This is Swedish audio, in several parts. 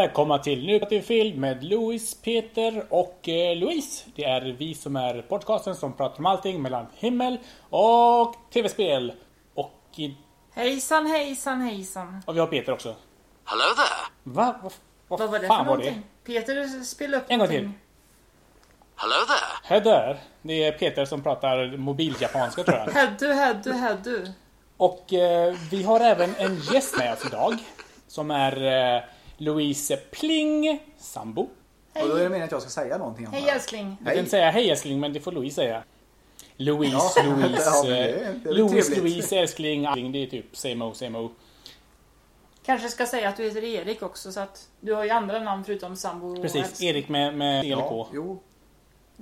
Välkomna till Nu vi film med Louis, Peter och eh, Louise. Det är vi som är podcasten som pratar om allting mellan himmel och tv-spel. Och, i, Hejsan hejsan hejsan. och vi har Peter också. Hello there. Va? Vad, vad, Vad var det fan för var någonting? det? Peter spelade upp En gång till. någonting. Hello there. Här där. Det är Peter som pratar mobiljapanska tror jag. Heddu, heddu, heddu. Och eh, vi har även en gäst med oss idag. Som är eh, Louise Pling sambo. Och då är det meningen att jag ska säga någonting om Hej det. älskling. Du kan säga hej älskling men det får Louise säga. Louise, Ja, Louise, det eh, är- det Louise, trevligt. Louise, älskling, älskling. Det är typ same o, same o. Kanske ska säga att du heter Erik också så att du har ju andra namn förutom sambo och Precis, älskling. Erik med, med E eller Ja, K. jo.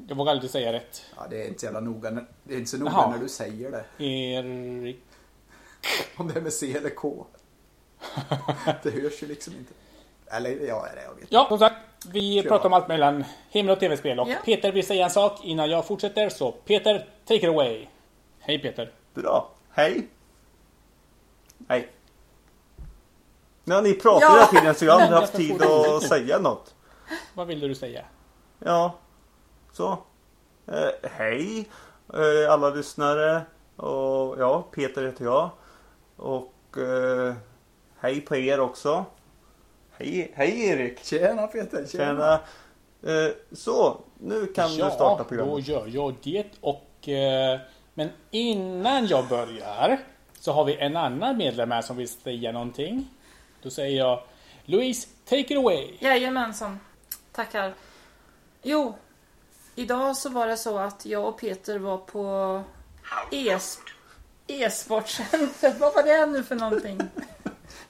Jag vågar aldrig säga rätt. Ja, det är inte så jävla noga. när- Det är inte så noga Jaha. när du säger det. Erik... Om det är med C eller K. Det hörs ju liksom inte. Eller ja, det jag vet. Ja, som sagt. Vi Kör. pratar om allt mellan himmel och tv-spel. Och Ja. Peter vill säga en sak innan jag fortsätter. Så Peter, take it away. Hej Peter. Bra. Hej. Hej. Ja, ni pratar Ja. hela tiden så jag har aldrig haft tid att säga något. Vad vill du säga? Ja, så. Eh, hej eh, alla lyssnare. Och ja, Peter heter jag. Och eh, hej på er också. Hej, hej Erik. Tjena Peter, tjena. Tjena. Eh, så, nu kan ja, du starta då programmet. gör jag det. Och, eh, men innan jag börjar så har vi en annan medlem här som vill säga någonting. Då säger jag Louise, take it away. Jajamensan. Tackar. Jo, idag så var det så att jag och Peter var på e-sportcenter. Vad var det nu för någonting?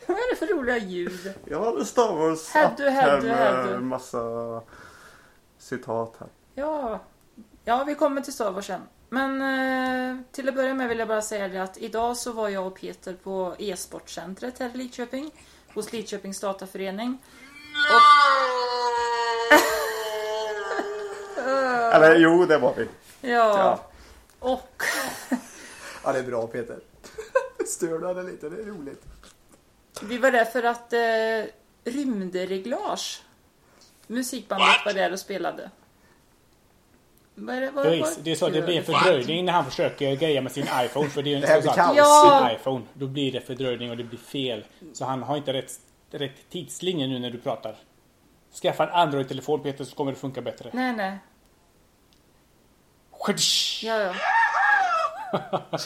Vad är det för roliga ljud? Jag hade Star Wars Häddu, app här med häddu. massa citat här. Ja, ja vi kommer till Star Wars sen. Men eh, till att börja med vill jag bara säga det att idag så var jag och Peter på e-sportcentret här i Lidköping. Hos Lidköpings dataförening. Eller jo, det var vi. Ja. Ja. Och Ja, det är bra Peter. Stör du henne lite? Det är roligt. Vi var där för att eh, Rymdreglage Musikbandet var där och spelade. Vad är det? Vad, det är så att det blir en fördröjning när han försöker greja med sin iPhone. För det är ju Det här en blir sån kaos. Ja. sin iPhone. Då blir det fördröjning och det blir fel. Så han har inte rätt, rätt tidslinje nu när du pratar. Skaffa en Android-telefon Peter så kommer det funka bättre. Nej, nej. Ja, ja.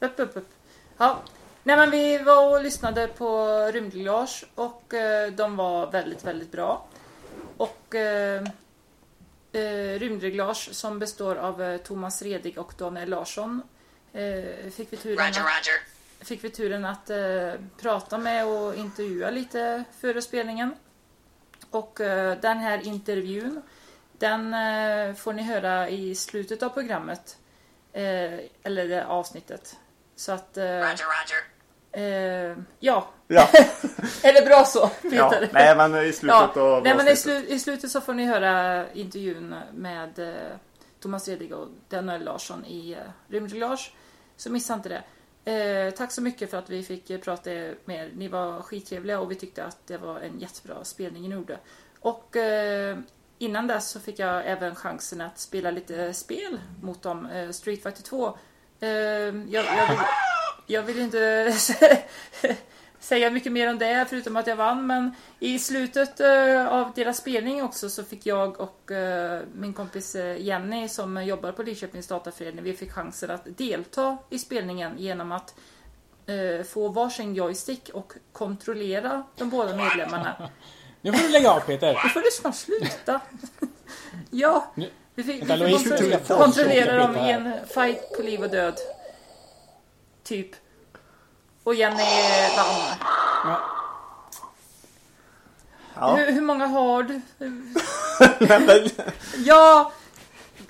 upp, upp, upp. Ja. Nej, men vi var och lyssnade på Rymdreglage och eh, de var väldigt, väldigt bra. Och eh, eh, Rymdreglage som består av eh, Thomas Redig och Daniel Larsson eh, fick vi turen Roger, att Roger. fick vi turen att eh, prata med och intervjua lite före spelningen. Och eh, den här intervjun den eh, får ni höra i slutet av programmet. Eller det avsnittet. Så att, Roger, Roger. Eh, ja. Ja. Det bra så, ja. Peter? Nej, men i slutet Ja, av nej, men i, slu, i slutet så får ni höra intervjun med eh, Thomas Redig och Daniel Larsson i eh, Rymdreglage. Så missa inte det. Eh, tack så mycket för att vi fick eh, prata med er. Ni var skittrevliga och vi tyckte att det var en jättebra spelning ni gjorde. Och eh, innan dess så fick jag även chansen att spela lite spel mot dem. Eh, Street Fighter 2. Eh, jag, jag, jag vill inte säga mycket mer om det förutom att jag vann. Men i slutet eh, av deras spelning också så fick jag och eh, min kompis eh, Jenny som jobbar på Lidköpings dataförening, vi fick chansen att delta i spelningen genom att få varsin joystick och kontrollera de båda medlemmarna. Nu får du lägga av Peter. Nu får du snart sluta. ja, vi fick, vi fick kontrollera dem i en fight på liv och död. Typ. Och Jenny vann. Ja. Hur, hur många har du? Ja,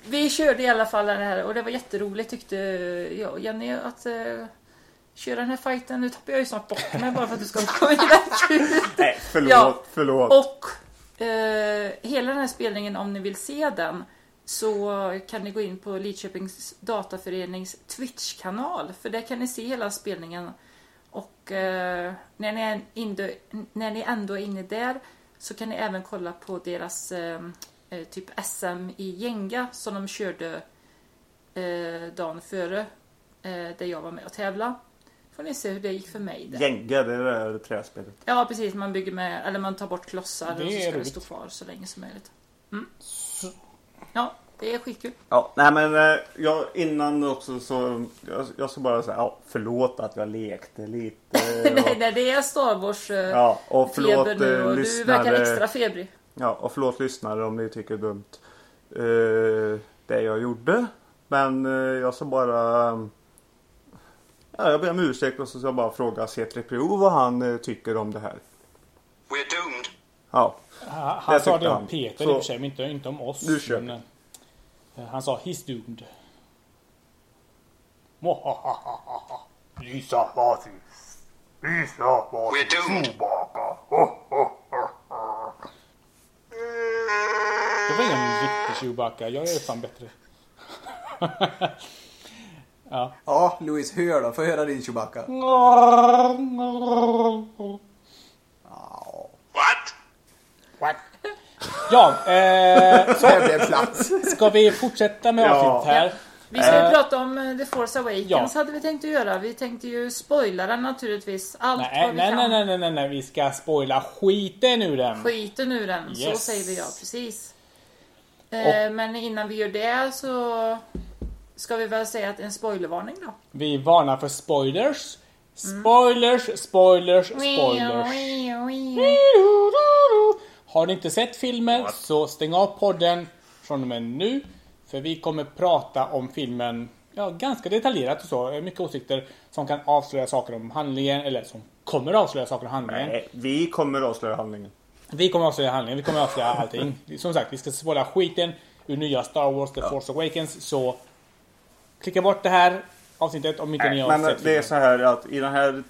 vi körde i alla fall det här och det var jätteroligt tyckte jag och Jenny att uh, köra den här fighten. Nu tappar jag ju snart bort mig bara för att du ska komma vidare. nej, förlåt. Ja. Förlåt. Och eh, hela den här spelningen, om ni vill se den, så kan ni gå in på Lidköpings dataförenings Twitch-kanal. För där kan ni se hela spelningen. Eh, när, ni är ändå, när ni ändå är inne där så kan ni även kolla på deras eh, eh, typ SM i Jenga som de körde eh, dagen före eh, där jag var med och tävla. Får ni se hur det gick för mig där. Jenga, det är det där träspelet. Ja precis, man bygger med, eller man tar bort klossar Det och så ska det stå kvar så länge som möjligt. Mm. Ja, det är skitkul. Ja, nej men eh, jag, innan också så jag, jag ska bara säga ja, förlåt att jag lekte lite. nej, Och, nej, det är Star Wars eh, ja, och förlåt feber nu eh, och du lyssnare. verkar extra febrig. Ja, och förlåt lyssnare om ni tycker dumt eh, det jag gjorde. Men eh, jag ska bara Ja, jag ber om ursäkt och så ska jag bara fråga C3PO vad han eh, tycker om det här. We're doomed. Ja, Han, han Det sa det om han. Peter Så- i och för sig, men inte, inte om oss. Nu kör men, han sa he's doomed. Lisa Vasis. Lisa Vasis. We're doomed. Chewbacca. Det var ingen riktig Chewbacca. Jag är fan bättre. Ja, Louis, hör då. Få höra din Chewbacca. What? What? Ja, eh, så Det blev platt. ska vi fortsätta med Ja. avsnitt här. Vi ska ju Eh, prata om eh, The Force Awakens ja. hade vi tänkt att göra. Vi tänkte ju spoila den naturligtvis. Allt Nej, vad vi nej, kan. nej, nej, nej, nej, nej, vi ska spoila skiten ur den. Skiten ur den, så Yes. säger vi ja precis. Eh, men innan vi gör det så ska vi väl säga att en spoilervarning då. Vi varnar för spoilers. Spoilers, spoilers, spoilers. Har ni inte sett filmen så stäng av podden från och med nu. För vi kommer prata om filmen ja, ganska detaljerat och så. Mycket åsikter som kan avslöja saker om handlingen eller som kommer avslöja saker om handlingen. nej, vi kommer avslöja handlingen. Vi kommer avslöja handlingen, vi kommer avslöja allting. Som sagt, vi ska spoila skiten ur nya Star Wars The Force Awakens. Så klicka bort det här avsnittet om inte ni har Men sett det är filmen. så här att i den här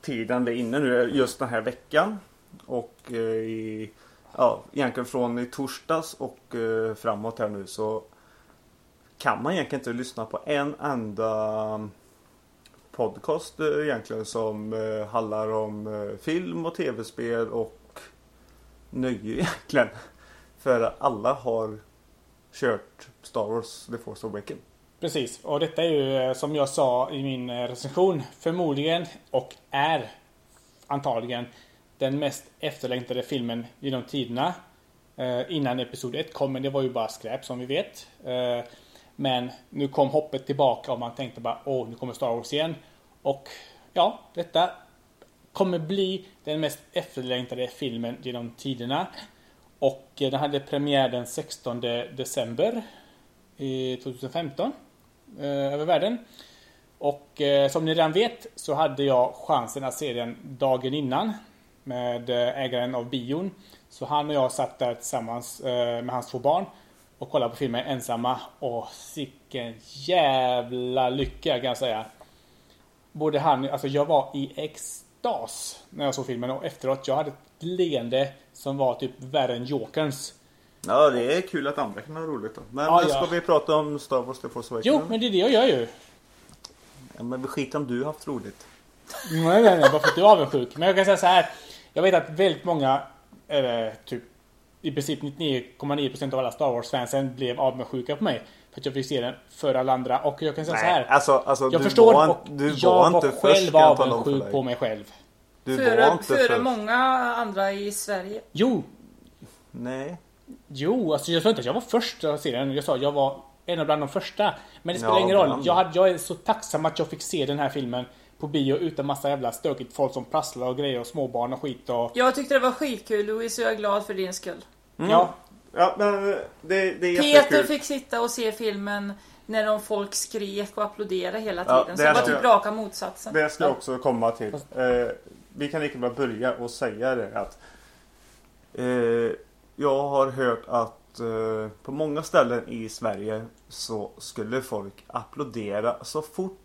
tiden vi är inne nu, just den här veckan och eh, i, ja, egentligen från i torsdags och eh, framåt här nu så kan man egentligen inte lyssna på en enda mm, podcast eh, egentligen som eh, handlar om eh, film och tv-spel och nöje egentligen. För alla har kört Star Wars The Force Awakens. Precis, och detta är ju eh, som jag sa i min eh, recension förmodligen och är antagligen den mest efterlängtade filmen genom tiderna. Eh, innan Episod 1 kom, men det var ju bara skräp som vi vet. Eh, men nu kom hoppet tillbaka och man tänkte bara åh, nu kommer Star Wars igen. Och ja, detta kommer bli den mest efterlängtade filmen genom tiderna. Och eh, den hade premiär den 16 december 2015 över världen. Och som ni redan vet så hade jag chansen att se den dagen innan med eh, ägaren av bion. Så han och jag satt där tillsammans eh, med hans två barn och kollade på filmen ensamma. Och sicken jävla lycka kan jag säga. Både han, alltså jag var i extas när jag såg filmen och efteråt jag hade ett leende som var typ värre än Jokerns. Ja, det är kul att andra kan ha roligt då. Men Ja, ska ja. vi prata om Star Wars The Force Awakens? Jo, men det är det jag gör ju. ja, men skit om du har haft roligt. Nej, nej, nej, bara för att du är avundsjuk. Men jag kan säga så här. Jag vet att väldigt många, eller typ i princip 99,9% av alla Star Wars-fansen blev avundsjuka på mig. För att jag fick se den före alla andra. Och jag kan säga så här. alltså, alltså Jag du förstår var, och du jag var var inte först själv för avundsjuk på mig själv. Du var Före, inte före först. många andra i Sverige. Jo, Nej. jo, alltså jag sa inte att jag var först att se den. Jag sa att jag var en av bland de första. Men det spelar Ja, ingen roll. Jag, hade, jag är så tacksam att jag fick se den här filmen på bio utan massa jävla stökigt folk som prasslar och grejer och småbarn och skit och... Jag tyckte det var skitkul Louise och jag är glad för din skull. Ja, Ja, men det, det är Peter jättekul. fick sitta och se filmen när de folk skrek och applåderade hela Ja, tiden. det så det var typ raka motsatsen. Det ska jag också komma till. Eh, vi kan lika bra börja och säga det att eh, jag har hört att eh, på många ställen i Sverige så skulle folk applådera så fort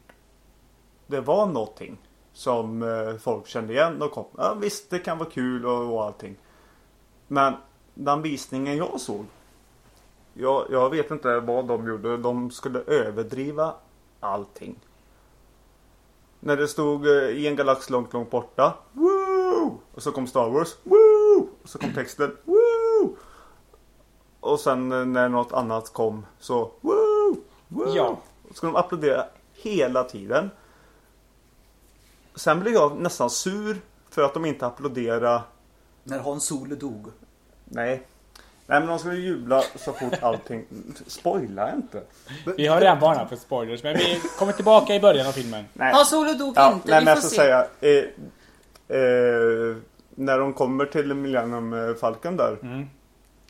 det var någonting som eh, folk kände igen och kom. Ja, visst, det kan vara kul och, och allting. Men den visningen jag såg. Jag, jag vet inte vad de gjorde. De skulle överdriva allting. När det stod eh, i en galax långt, långt borta. Woo! Och så kom Star Wars. Woo! Och så kom texten. Woo! Och sen eh, när något annat kom så Woo! Woo! Ja. Så ska de applådera hela tiden. Sen blev jag nästan sur för att de inte applåderade När Hans Solo dog. Nej. Nej men de skulle jubla så fort allting... Spoila inte. Vi har redan varnat för spoilers, men vi kommer tillbaka i början av filmen. Nej. Hans Solo dog Ja, inte, nej, vi men får jag ska se. säga. Eh, eh, när de kommer till Millennium eh, Falcon där. Mm.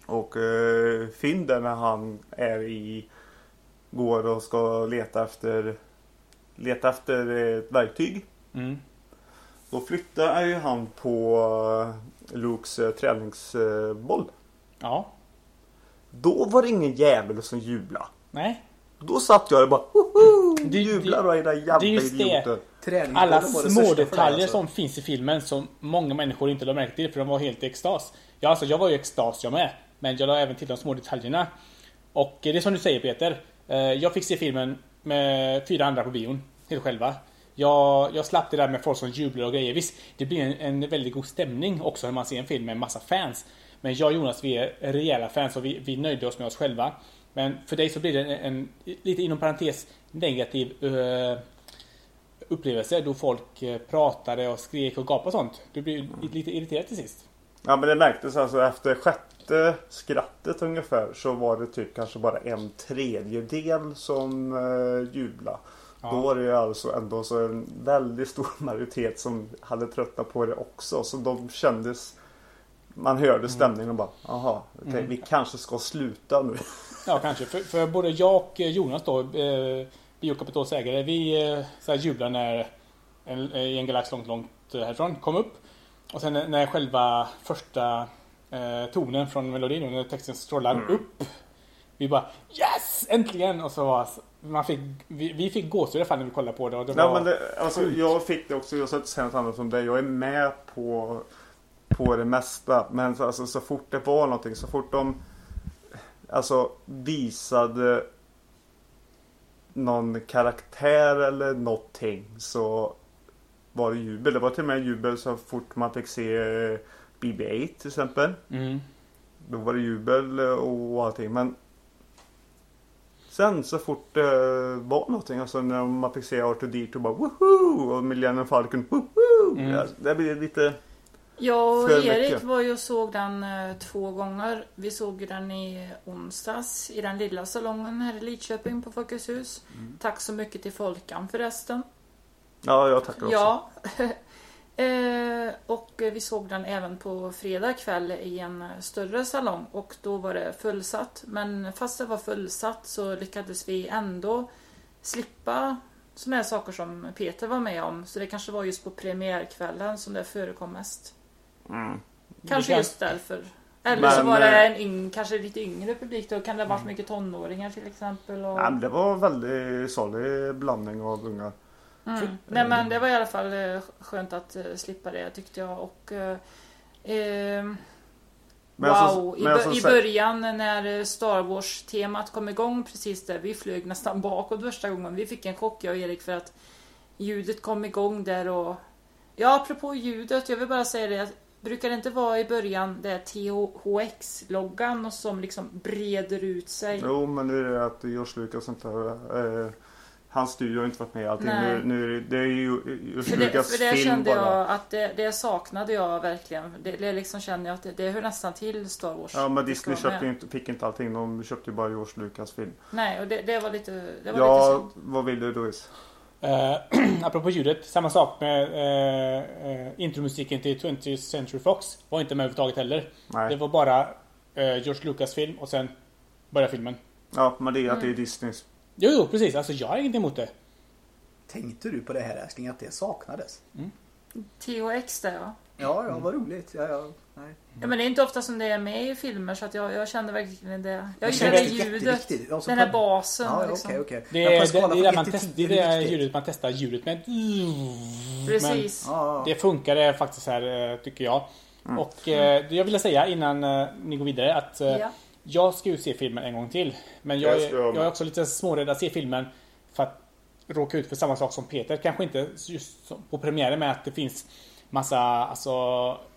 Och eh, Finn där när han är i... Går och ska leta efter... Leta efter ett verktyg. Mm. Då flyttar ju han på eh, Lukes eh, träningsboll. Ja. Då var det ingen jävel som jublade. Nej. Då satt jag och bara Woho! Det- Jublar det- och era jävla det är just det. idioter. Träningsbollen Alla det små detaljer alltså. som finns i filmen som många människor inte lade märke till för de var helt i extas. Ja, alltså jag var ju i extas jag med. Men jag la även till de små detaljerna. Och eh, det är som du säger Peter. Jag fick se filmen med fyra andra på bion. Helt själva. Jag, jag slapp det där med folk som jublar och grejer. Visst, det blir en, en väldigt god stämning också när man ser en film med en massa fans. Men jag och Jonas, vi är rejäla fans och vi, vi nöjde oss med oss själva. Men för dig så blir det en, en lite inom parentes negativ uh, upplevelse då folk eh, pratade och skrek och gapade och sånt. Du blir lite irriterad till sist. Ja men det märktes alltså efter sjätte skrattet ungefär så var det typ kanske bara en tredjedel som uh, jublade. Ja. Då var det ju alltså ändå så en väldigt stor majoritet som hade tröttnat på det också. Så de kändes Man hörde stämningen och bara Jaha, okej, Mm. vi kanske ska sluta nu. Ja, kanske. För, för både jag och Jonas då, eh, Biokapitals ägare, vi eh, så här jublar när en, eh, i en galax långt, långt eh, härifrån kom upp. Och sen när- själva första eh, tonen från melodin, när texten strålar upp. Vi bara Yes! Äntligen! Och så var man fick, vi, vi fick gåshud i alla fall när vi kollade på det. Och det var, men det, alltså, jag fick det också, jag inte säga något annat som det. Jag är med på, på det mesta. Men så- alltså, så fort det var någonting, så fort de alltså, visade någon karaktär eller någonting så var det jubel. Det var till och med jubel så fort man fick se eh, BB-8 till exempel. Mm. Då var det jubel och allting. Men sen så fort det var någonting, alltså när man fick se R2D2 bara woho! Och Millennium Falcon woho! Mm. Ja, det blir lite... Jag och Erik mycket. var ju och såg den eh, två gånger. Vi såg ju den i onsdags i den lilla salongen här i Lidköping på Folkets hus. Tack så mycket till Folkan förresten. Ja, jag tackar också. Ja. Eh, och vi såg den även på fredag kväll i en större salong och då var det fullsatt. Men fast det var fullsatt så lyckades vi ändå slippa såna här saker som Peter var med om. Så det kanske var just på premiärkvällen som det förekom mest. Mm. Kanske kan- just därför. Eller Men, så var det eh, en yng, kanske lite yngre publik då. Kan det ha varit mycket tonåringar till exempel? Och... Men det var en väldigt salig blandning av ungar. Mm. Nej men det var i alla fall eh, skönt att eh, slippa det tyckte jag. Och, eh, ehm, Men wow, alltså- i, alltså i början när eh, Star Wars-temat kom igång precis där. Vi flög nästan bakåt första gången. Vi fick en chock jag och Erik för att ljudet kom igång där och... Ja, apropå ljudet. Jag vill bara säga det. Brukar det inte vara i början det är THX-loggan och som liksom breder ut sig? Jo, men nu är det att George Lucas inte har... Eh, hans studio har inte varit med i allting. Nej. Nu, nu det, är ju George För det, Lucas för det film kände bara. jag att det, det saknade jag verkligen. Det, det liksom känner jag att det, det hör nästan till Star Wars. Ja, men Disney köpte med. inte, fick inte allting. De köpte ju bara George Lucas film. Nej, och det, det var lite, det var lite Ja, synd. vad vill du Louise? Eh, apropå ljudet, samma sak med eh, eh, intromusiken till 20th Century Fox. Var inte med överhuvudtaget heller. Nej. Det var bara eh, George Lucas film och sen började filmen. Ja, men det är att Mm. det är Disneys. Jo, jo, precis. Alltså jag har ingenting emot det. Tänkte du på det här älskling att det saknades? THX där ja. Ja, ja, vad roligt. Ja, ja, nej. ja. Men det är inte ofta som det är med i filmer så att jag, jag kände verkligen det. Jag kände det ljudet. Alltså, Den här basen. Ja, liksom. okej. Det Men på är det, det, är man test, det är det ljudet man testar ljudet med. Precis. Men det funkade faktiskt här eh, tycker jag. Mm. Och eh, det jag ville säga innan eh, ni går vidare att eh, Ja. Jag ska ju se filmen en gång till. Men jag, Jag är, jag är också lite smårädd att se filmen. För att råka ut för samma sak som Peter. Kanske inte just på premiären med att det finns massa, alltså,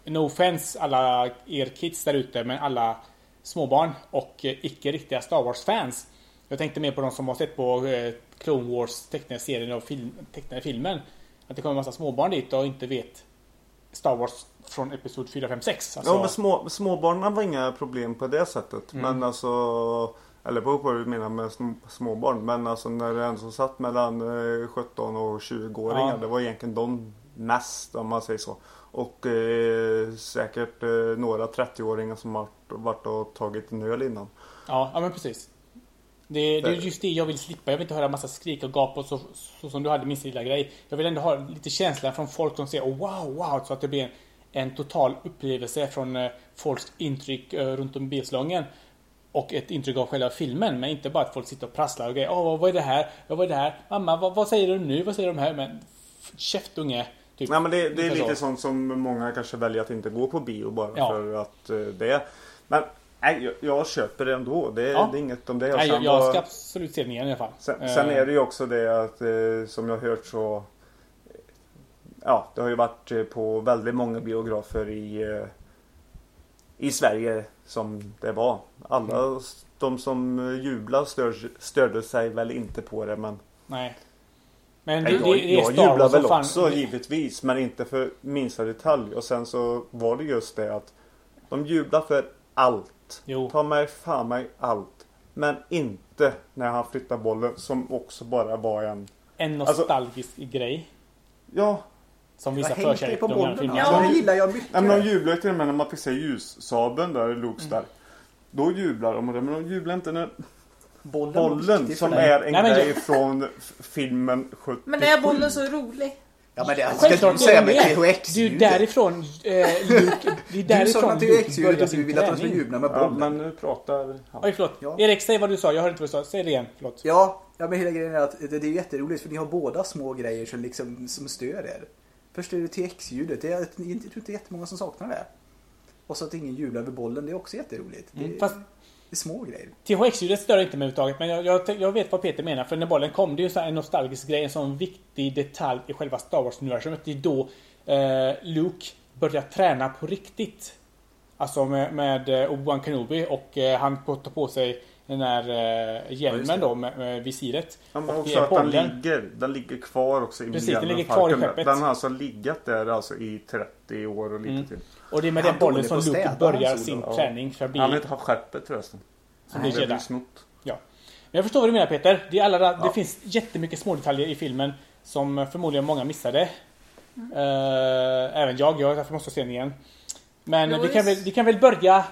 no offense alla er kids där ute, men alla småbarn och eh, icke riktiga Star Wars-fans. Jag tänkte mer på de som har sett på eh, Clone Wars tecknade serien och film, tecknade filmen. Att det kommer en massa småbarn dit och inte vet Star Wars från Episod 4, 5, 6. Alltså, Ja men små, småbarnen var inga problem på det sättet. Mm. Men alltså Eller på vad du menar med sm- småbarn. Men alltså när det ändå satt mellan eh, 17 och 20-åringar. Ja. Det var egentligen de mest om man säger så. Och eh, säkert eh, några 30-åringar som har varit och tagit en öl innan. Ja, ja men precis. Det, det är just det jag vill slippa. Jag vill inte höra massa skrik och gap och så, så som du hade min lilla grej. Jag vill ändå ha lite känsla från folk som säger oh, wow, wow. Så att det blir en, en total upplevelse från eh, folks intryck eh, runt om bilsalongen. Och ett intryck av själva filmen. Men inte bara att folk sitter och prasslar och grejer. Åh, vad, är det här? Ja, vad är det här? Mamma, vad, vad säger du nu? Vad säger de här? Men käftunge. Typ. Nej men det, det är lite så. sånt som många kanske väljer att inte gå på bio bara Ja. för att eh, det. Men nej, jag, jag köper det ändå. Det, Ja. det är inget om det. Och Nej, jag, jag ska absolut se den igen i alla fall. Sen, sen är det ju också det att som jag hört så Ja, det har ju varit eh, på väldigt många biografer i eh, I Sverige som det var. Alla Mm. de som eh, jublar stör, störde sig väl inte på det men Nej. Men det, jag, det jag jublar väl fan- också givetvis men inte för minsta detalj. Och sen så var det just det att de jublar för allt. Jo. Ta mig fan mig allt. Men inte när han flyttar bollen som också bara var en En Alltså- nostalgisk grej. Ja, Som visar förkärlek på till de gamla bollen. filmerna. Ja. det gillar jag mycket. Ja, men de jublar ju till och med när man fick se ljussabeln där i Lukes Mm. där. Då jublar de, men de jublar inte när bollen, bollen som är en Nej, men jag- grej från filmen 77. Men är bollen så rolig? Ja men det ska Självklart du säga är med det. Det är ju därifrån eh, Luke, det är Du sa därifrån med Luke THX-ljudet börjar att du vill att de ska jubla med Ja, bollen. men nu pratar han. Oj, förlåt. Ja. Erik, säg vad du sa. Jag hörde inte vad du sa. Säg det igen. Förlåt. Ja, ja men hela grejen är att det, det är jätteroligt för ni har båda små grejer som liksom som stör er. Först är det TX-ljudet. Det jag tror inte det är jättemånga som saknar det. Och så att ingen jublar över bollen, det är också jätteroligt. Det, Mm, fast- det är små grejer. THX-ljudet stör inte mig överhuvudtaget. Men jag, jag, jag vet vad Peter menar. För när bollen kom, det är ju så här en nostalgisk grej. En sån viktig detalj i själva Star Wars-universumet. Det är då eh, Luke börjar träna på riktigt. Alltså med, med eh, Obi-Wan Kenobi. Och eh, han tar på sig den där eh, Ja, hjälmen det. då med, med visiret. Ja, men Och också det är att den bollen. ligger, den ligger kvar också i Precis, den ligger kvar i skeppet. Den har alltså legat där alltså i 30 år och lite Mm. till. Och det är med Han den bollen som Luke börjar han, sin ja. träning för att bli Han vill inte ha skeppet förresten. som Det blir Jedi. snott. Ja. Men jag förstår vad du menar Peter. Det, är alla, det Ja. finns jättemycket små detaljer i filmen som förmodligen många missade. Eh, även jag. Jag därför måste jag se den igen. Men vi kan, väl, vi kan väl börja...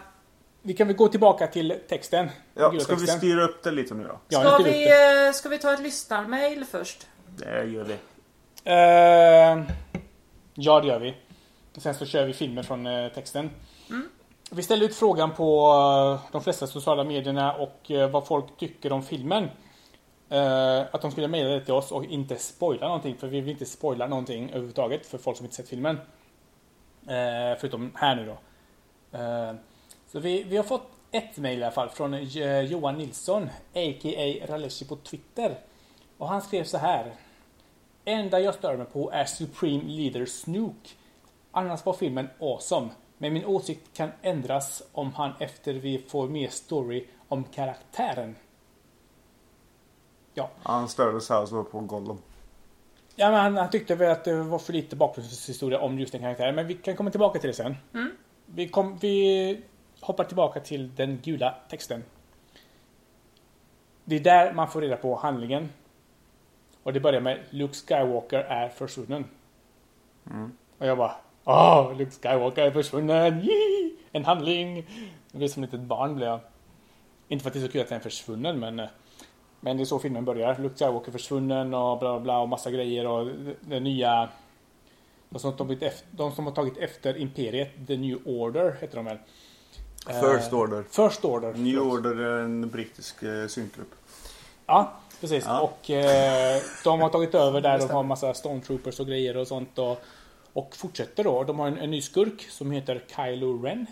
Vi kan väl gå tillbaka till texten. Ja, ska vi styra upp det lite nu då? Ja, Ska vi, eh, ska vi ta ett lyssnarmail först? Det gör vi. Eh, ja, det gör vi. Och sen så kör vi filmer från eh, texten. Vi ställer ut frågan på de flesta sociala medierna och vad folk tycker om filmen. Att de skulle mejla det till oss och inte spoila någonting. För vi vill inte spoila någonting överhuvudtaget för folk som inte sett filmen. Förutom här nu då. Så vi, vi har fått ett mejl i alla fall från eh, Johan Nilsson, a.k.a. Raleshi på Twitter. Och han skrev så här. Enda jag stör mig på är Supreme Leader Snook. Annars var filmen awesome. Men min åsikt kan ändras om han efter vi får mer story om karaktären. Ja, Han störde sig alltså på Gollum. ja men han, han tyckte väl att det var för lite bakgrundshistoria om just den karaktären. Men vi kan komma tillbaka till det sen. Vi, kom, vi hoppar tillbaka till den gula texten. Det är där man får reda på handlingen. Och det börjar med Luke Skywalker är försvunnen. Och jag bara Åh, Luke Skywalker är försvunnen! Yee! En handling! Jag blir som ett litet barn blev jag. Inte för att det är så kul att den är försvunnen men eh, Men det är så filmen börjar. Luke Skywalker är försvunnen och bla bla bla och massa grejer och det- det nya de som, har tagit efter, de som har tagit efter Imperiet, The New Order heter de väl? First Eh, Order. First Order. New förlåt. Order är en brittisk eh, syntgrupp. Ja, precis. Ja. Och eh, de har tagit över där. De har massa Stormtroopers och grejer och sånt. Och, och fortsätter då. De har en, en ny skurk som heter Kylo Ren.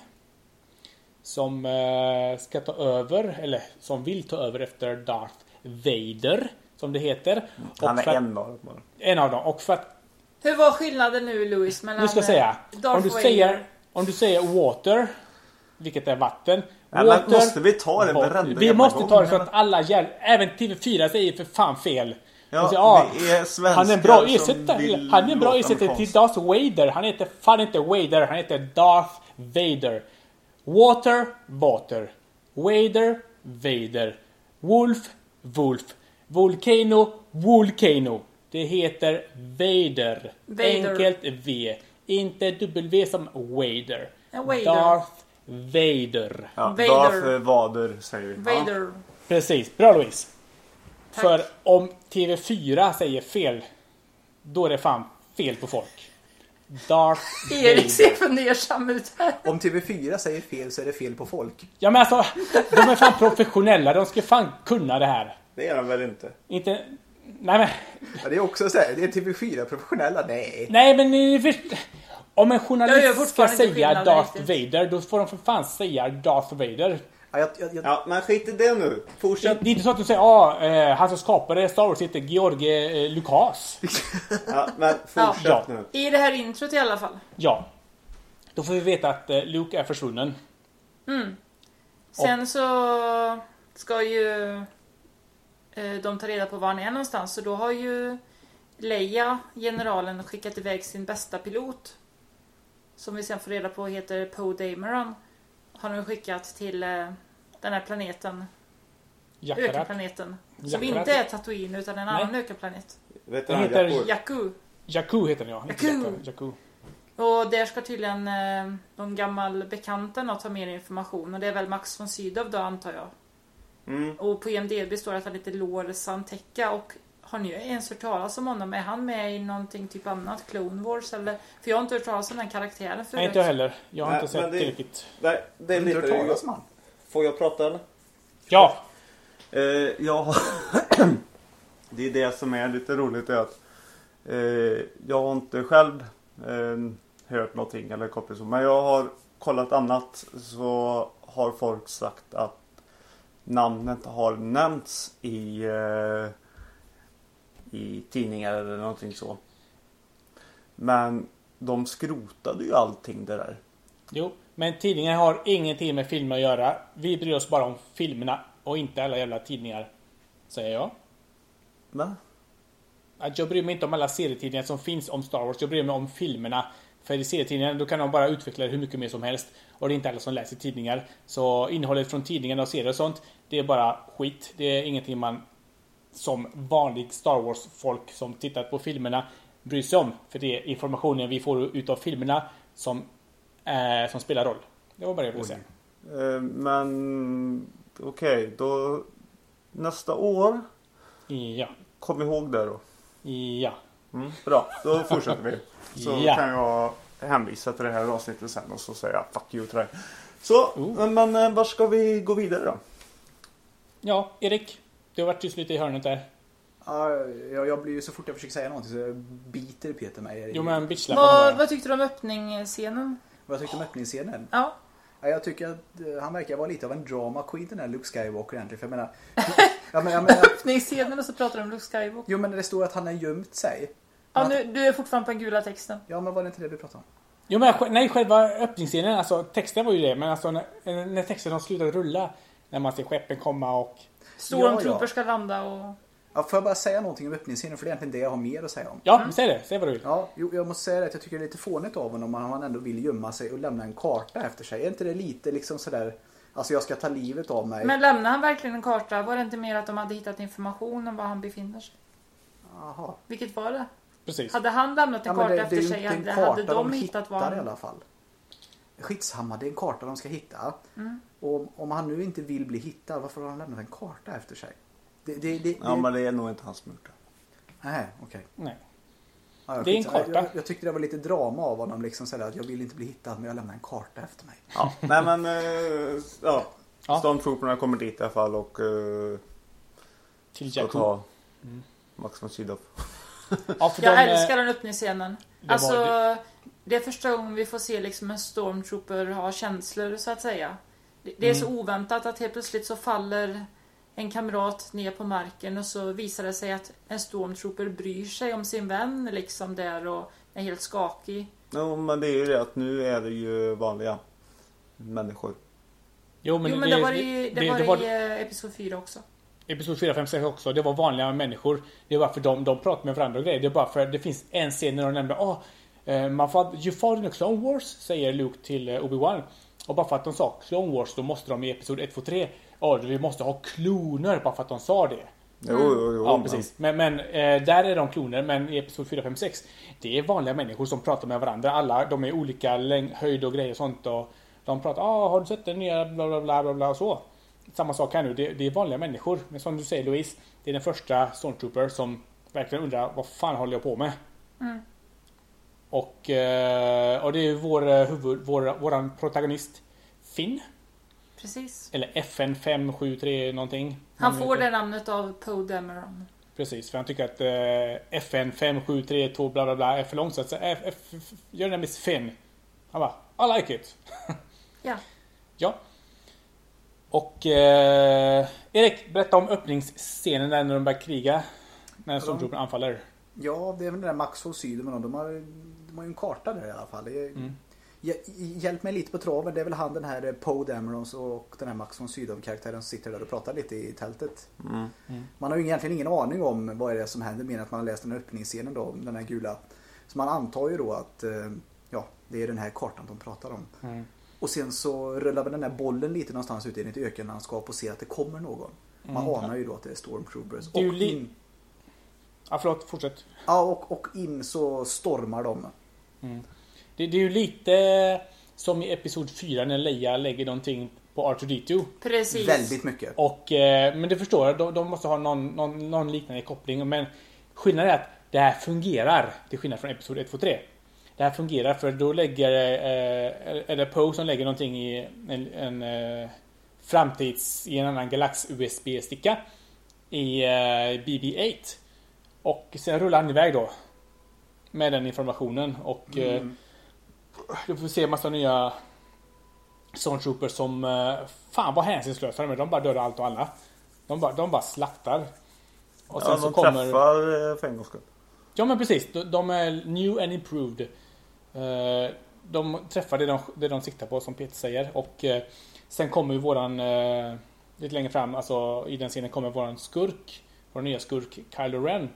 Som eh, ska ta över, eller som vill ta över efter Darth Vader. Som det heter. Och Han är att- en av dem en av dem. Och för att Hur var skillnaden nu Louis mellan Nu ska jag säga. eh, Darth Om du Vader- säger, om du säger water, vilket är vatten. Ja, men måste vi ta det varenda Vi måste gång? ta det så att alla hjälp, även TV4 säger för fan fel. Ja, säger, "Ah, det är han är en bra ersättare. Han är en bra ersättare till. Darth Vader. Han heter fan inte Vader, han heter Darth Vader. Water, water. Vader, Vader. Wolf, Wolf. Volcano, Volcano. Det heter Vader. Vader. Enkelt V. Inte W som Vader. Darth Vader. Ja, Vader. Darth Vader säger vi. Vader. Precis. Bra Louise. Tack. För om TV4 säger fel, då är det fan fel på folk. Darth Erik ser Vader. fundersam ut här. Om TV4 säger fel så är det fel på folk. Ja men alltså, de är fan professionella. De ska fan kunna det här. Det är han väl inte? Inte... Nej men... Ja, det är också så här, det är TV4 professionella. Nej. Nej men ni först... Om en journalist ska säga Darth riktigt. Vader, då får de för fan säga Darth Vader. Ja, jag, jag, jag, Ja, men skit i det nu. Det, Fortsätt. det är inte så att du säger ja, eh, han som skapade Star Wars heter George eh, Lucas. Ja, men fortsätt Ja. nu. I det här introt i alla fall. Ja. Då får vi veta att eh, Luke är försvunnen. Sen så ska ju eh, de ta reda på var han är någonstans. Så då har ju Leia, generalen, skickat iväg sin bästa pilot. Som vi sen får reda på heter Poe Dameron. Har nu skickat till eh, den här planeten. Jackarat. Ökenplaneten. Som inte är Tatooine utan en Nej. annan ökenplanet. Vet Den heter? Jakku. Jakku heter den ja. Jakku. Jakku. Och där ska tydligen eh, någon gammal bekanten ha ta mer information. Och det är väl Max von Sydow då antar jag. Mm. Och på IMDB står det att han heter Lore Santeca och har ni ens hört talas om honom? Är han med i någonting typ annat? Clone Wars eller? För jag har inte hört talas om den karaktären förut. Nej, inte jag heller. Jag har Nej, inte sett det- tillräckligt. Nej, det är inte hört lite... talas om han? Får jag prata eller? Ja! Eh, har... det är det som är lite roligt är att eh, jag har inte själv eh, hört någonting eller kopplat så. Men jag har kollat annat så har folk sagt att namnet har nämnts i eh, i tidningar eller någonting så. Men de skrotade ju allting det där. Jo, men tidningar har ingenting med filmer att göra. Vi bryr oss bara om filmerna och inte alla jävla tidningar. Säger jag. Va? Att jag bryr mig inte om alla serietidningar som finns om Star Wars. Jag bryr mig om filmerna. För i serietidningar då kan de bara utveckla det hur mycket mer som helst. Och det är inte alla som läser tidningar. Så innehållet från tidningarna och serier och sånt. Det är bara skit. Det är ingenting man som vanlig Star Wars-folk som tittar på filmerna bryr sig om. För det är informationen vi får utav filmerna som, eh, som spelar roll. Det var bara det jag ville säga. Eh, men okej, då nästa år. Ja. Kom ihåg det då. Ja. Mm, bra, då fortsätter vi. Så Ja. kan jag hänvisa till det här avsnittet sen och så säga fuck you till här. Så, Oh. men eh, var ska vi gå vidare då? Ja, Erik. Du har varit tyst lite i hörnet där. Ja, jag, jag blir ju så fort jag försöker säga någonting så biter Peter mig. Jo men bitchlappen Vad, vad tyckte du om öppningsscenen? Vad jag tyckte om öppningsscenen? Ja. Ja, jag tycker att eh, han verkar vara lite av en drama queen den här Luke Skywalker egentligen. För jag menar... jag menar, jag menar Öppningsscenen och så pratar du om Luke Skywalker. jo men det står att han har gömt sig. Ja, nu, du är fortfarande på den gula texten. Ja men var det inte det du pratade om? Jo men nej, själva öppningsscenen, alltså texten var ju det. Men alltså när, när texten har slutat rulla. När man ser skeppen komma och... Stormtrooper ja. ska landa och... Ja, får jag bara säga någonting om öppningsscenen? För det är egentligen det jag har mer att säga om. Ja, säg det. Säg vad du vill. Ja, jo, jag måste säga det att jag tycker det är lite fånigt av honom om han ändå vill gömma sig och lämna en karta efter sig. Är inte det lite liksom sådär, alltså jag ska ta livet av mig. Men lämnade han verkligen en karta? Var det inte mer att de hade hittat information om var han befinner sig? Jaha. Vilket var det? Precis. Hade han lämnat en Ja, karta det, det efter ju sig? Hade, hade de, de hittat var hittar i han... alla fall. Skitsamma, det är en karta de ska hitta. Mm. Och om han nu inte vill bli hittad, varför har han lämnat en karta efter sig? Det, det, det, Ja, det... men det är nog inte han som gjort det. Nej, okej. Nej. Ja, Det är en karta. Jag, jag tyckte det var lite drama av honom liksom sådär att jag vill inte bli hittad men jag lämnar en karta efter mig. Ja, nej men eh, ja. Ja. Stormtrooperna kommer dit i alla fall och eh, Till ska Jakku. ta Max von Sydow. Ja, Jag de, eh, älskar den öppningsscenen. Alltså, det- det är första gången vi får se liksom en stormtrooper ha känslor så att säga. Det, det är så Mm. oväntat att helt plötsligt så faller en kamrat ner på marken och så visar det sig att en stormtrooper bryr sig om sin vän liksom där och är helt skakig. Jo, men det är ju det att nu är det ju vanliga människor. Jo men, jo men det, var i, det, var det var i eh, Episod 4 också. Episod 4, 5, 6 också. Det var vanliga människor. Det var för de, de pratar med varandra och grejer. Det är bara för det finns en scen när de nämnde ah, eh, man får, You fought in the Clone Wars, säger Luke till eh, Obi-Wan. Och bara för att de sa Clone Wars, då måste de i Episod 1, 2, 3. Ja, vi måste ha kloner bara för att de sa det. Jo, jo, jo. Ja, men- precis. Men, men eh, där är de kloner, men i Episod 4, 5, 6 Det är vanliga människor som pratar med varandra. Alla, de är olika längd, höjd och grejer och sånt. Och de pratar, ah, har du sett den nya bla bla bla bla bla och så. Samma sak här nu, det, det är vanliga människor. Men som du säger Louise, det är den första Stormtrooper som verkligen undrar vad fan håller jag på med? Och, eh, och det är vår eh, huvud, vår, våran protagonist Finn. Precis. Eller FN 573 någonting. Han får heter. det namnet av Poe Dameron. Precis, för han tycker att eh, FN 5732 bla bla bla är för långsamt. Så F, F, F, gör den med Finn. Han bara, I like it. Ja. Ja. Och eh, Erik, berätta om öppningsscenen där när de börjar kriga. När Stormtroopern anfaller. Ja, det är väl den där Max von Sydow de har, har ju en karta där i alla fall. Hj- Hjälp mig lite på traven. Det är väl han den här eh, Poe Damerons och den här Max von Sydow karaktären som sitter där och pratar lite i tältet. Mm. Man har ju egentligen ingen aning om vad är det som händer mer än att man har läst den här öppningsscenen då, den här gula. Så man antar ju då att eh, ja, det är den här kartan de pratar om. Mm. Och sen så rullar väl den här bollen lite någonstans ute i ett ökenlandskap och ser att det kommer någon. Man anar ju då att det är Stormtroopers. Ju Och in, Ja, förlåt, fortsätt. ja, och, och in så stormar de. Det, det är ju lite som i Episod 4 när Leia lägger någonting på R2D2. Precis. Väldigt mycket. Och, eh, men det förstår jag, de, de måste ha någon, någon, någon liknande koppling. Men skillnaden är att det här fungerar till skillnad från Episod 1, 2, 3. Det här fungerar för då lägger eh, är det Poe som lägger någonting i en, en eh, framtids i en annan galax USB-sticka i eh, BB-8. Och sen rullar han iväg då med den informationen och eh, du får se massa nya Stormtroopers som eh, fan vad hänsynslösa de är. De bara dödar allt och alla. De bara, de bara slaktar. Och sen Ja, så de kommer... träffar eh, för en gångs skull. Ja men precis. De, de är new and improved. Eh, de träffar det de, det de siktar på som Peter säger. Och eh, sen kommer ju våran... eh, Lite längre fram, alltså i den scenen kommer våran skurk. Vår nya skurk Kylo Ren.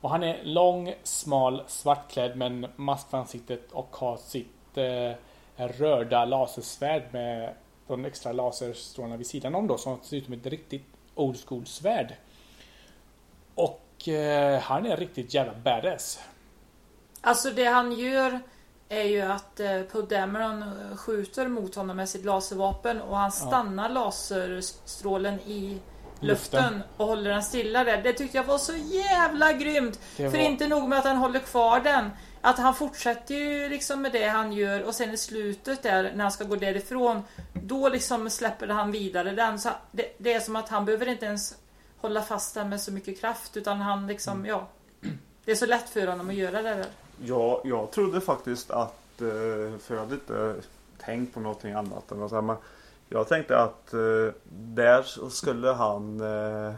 Och han är lång, smal, svartklädd med en mask för ansiktet och har sitt eh, röda lasersvärd med de extra laserstrålarna vid sidan om då som ser ut som ett riktigt old school svärd. Och eh, han är riktigt jävla badass. Alltså det han gör är ju att eh, Poe Dameron eh, skjuter mot honom med sitt laservapen och han stannar laserstrålen i luften, och håller den stilla där. Det tyckte jag var så jävla grymt. Det För var- inte nog med att han håller kvar den. Att han fortsätter ju liksom med det han gör och sen i slutet där när han ska gå därifrån. Då liksom släpper han vidare den. Så det, det är som att han behöver inte ens hålla fast den med så mycket kraft utan han liksom, ja. Det är så lätt för honom att göra det där. Ja, jag trodde faktiskt att, eh, för jag hade inte tänkt på någonting annat än att säga, men jag tänkte att eh, där skulle han eh,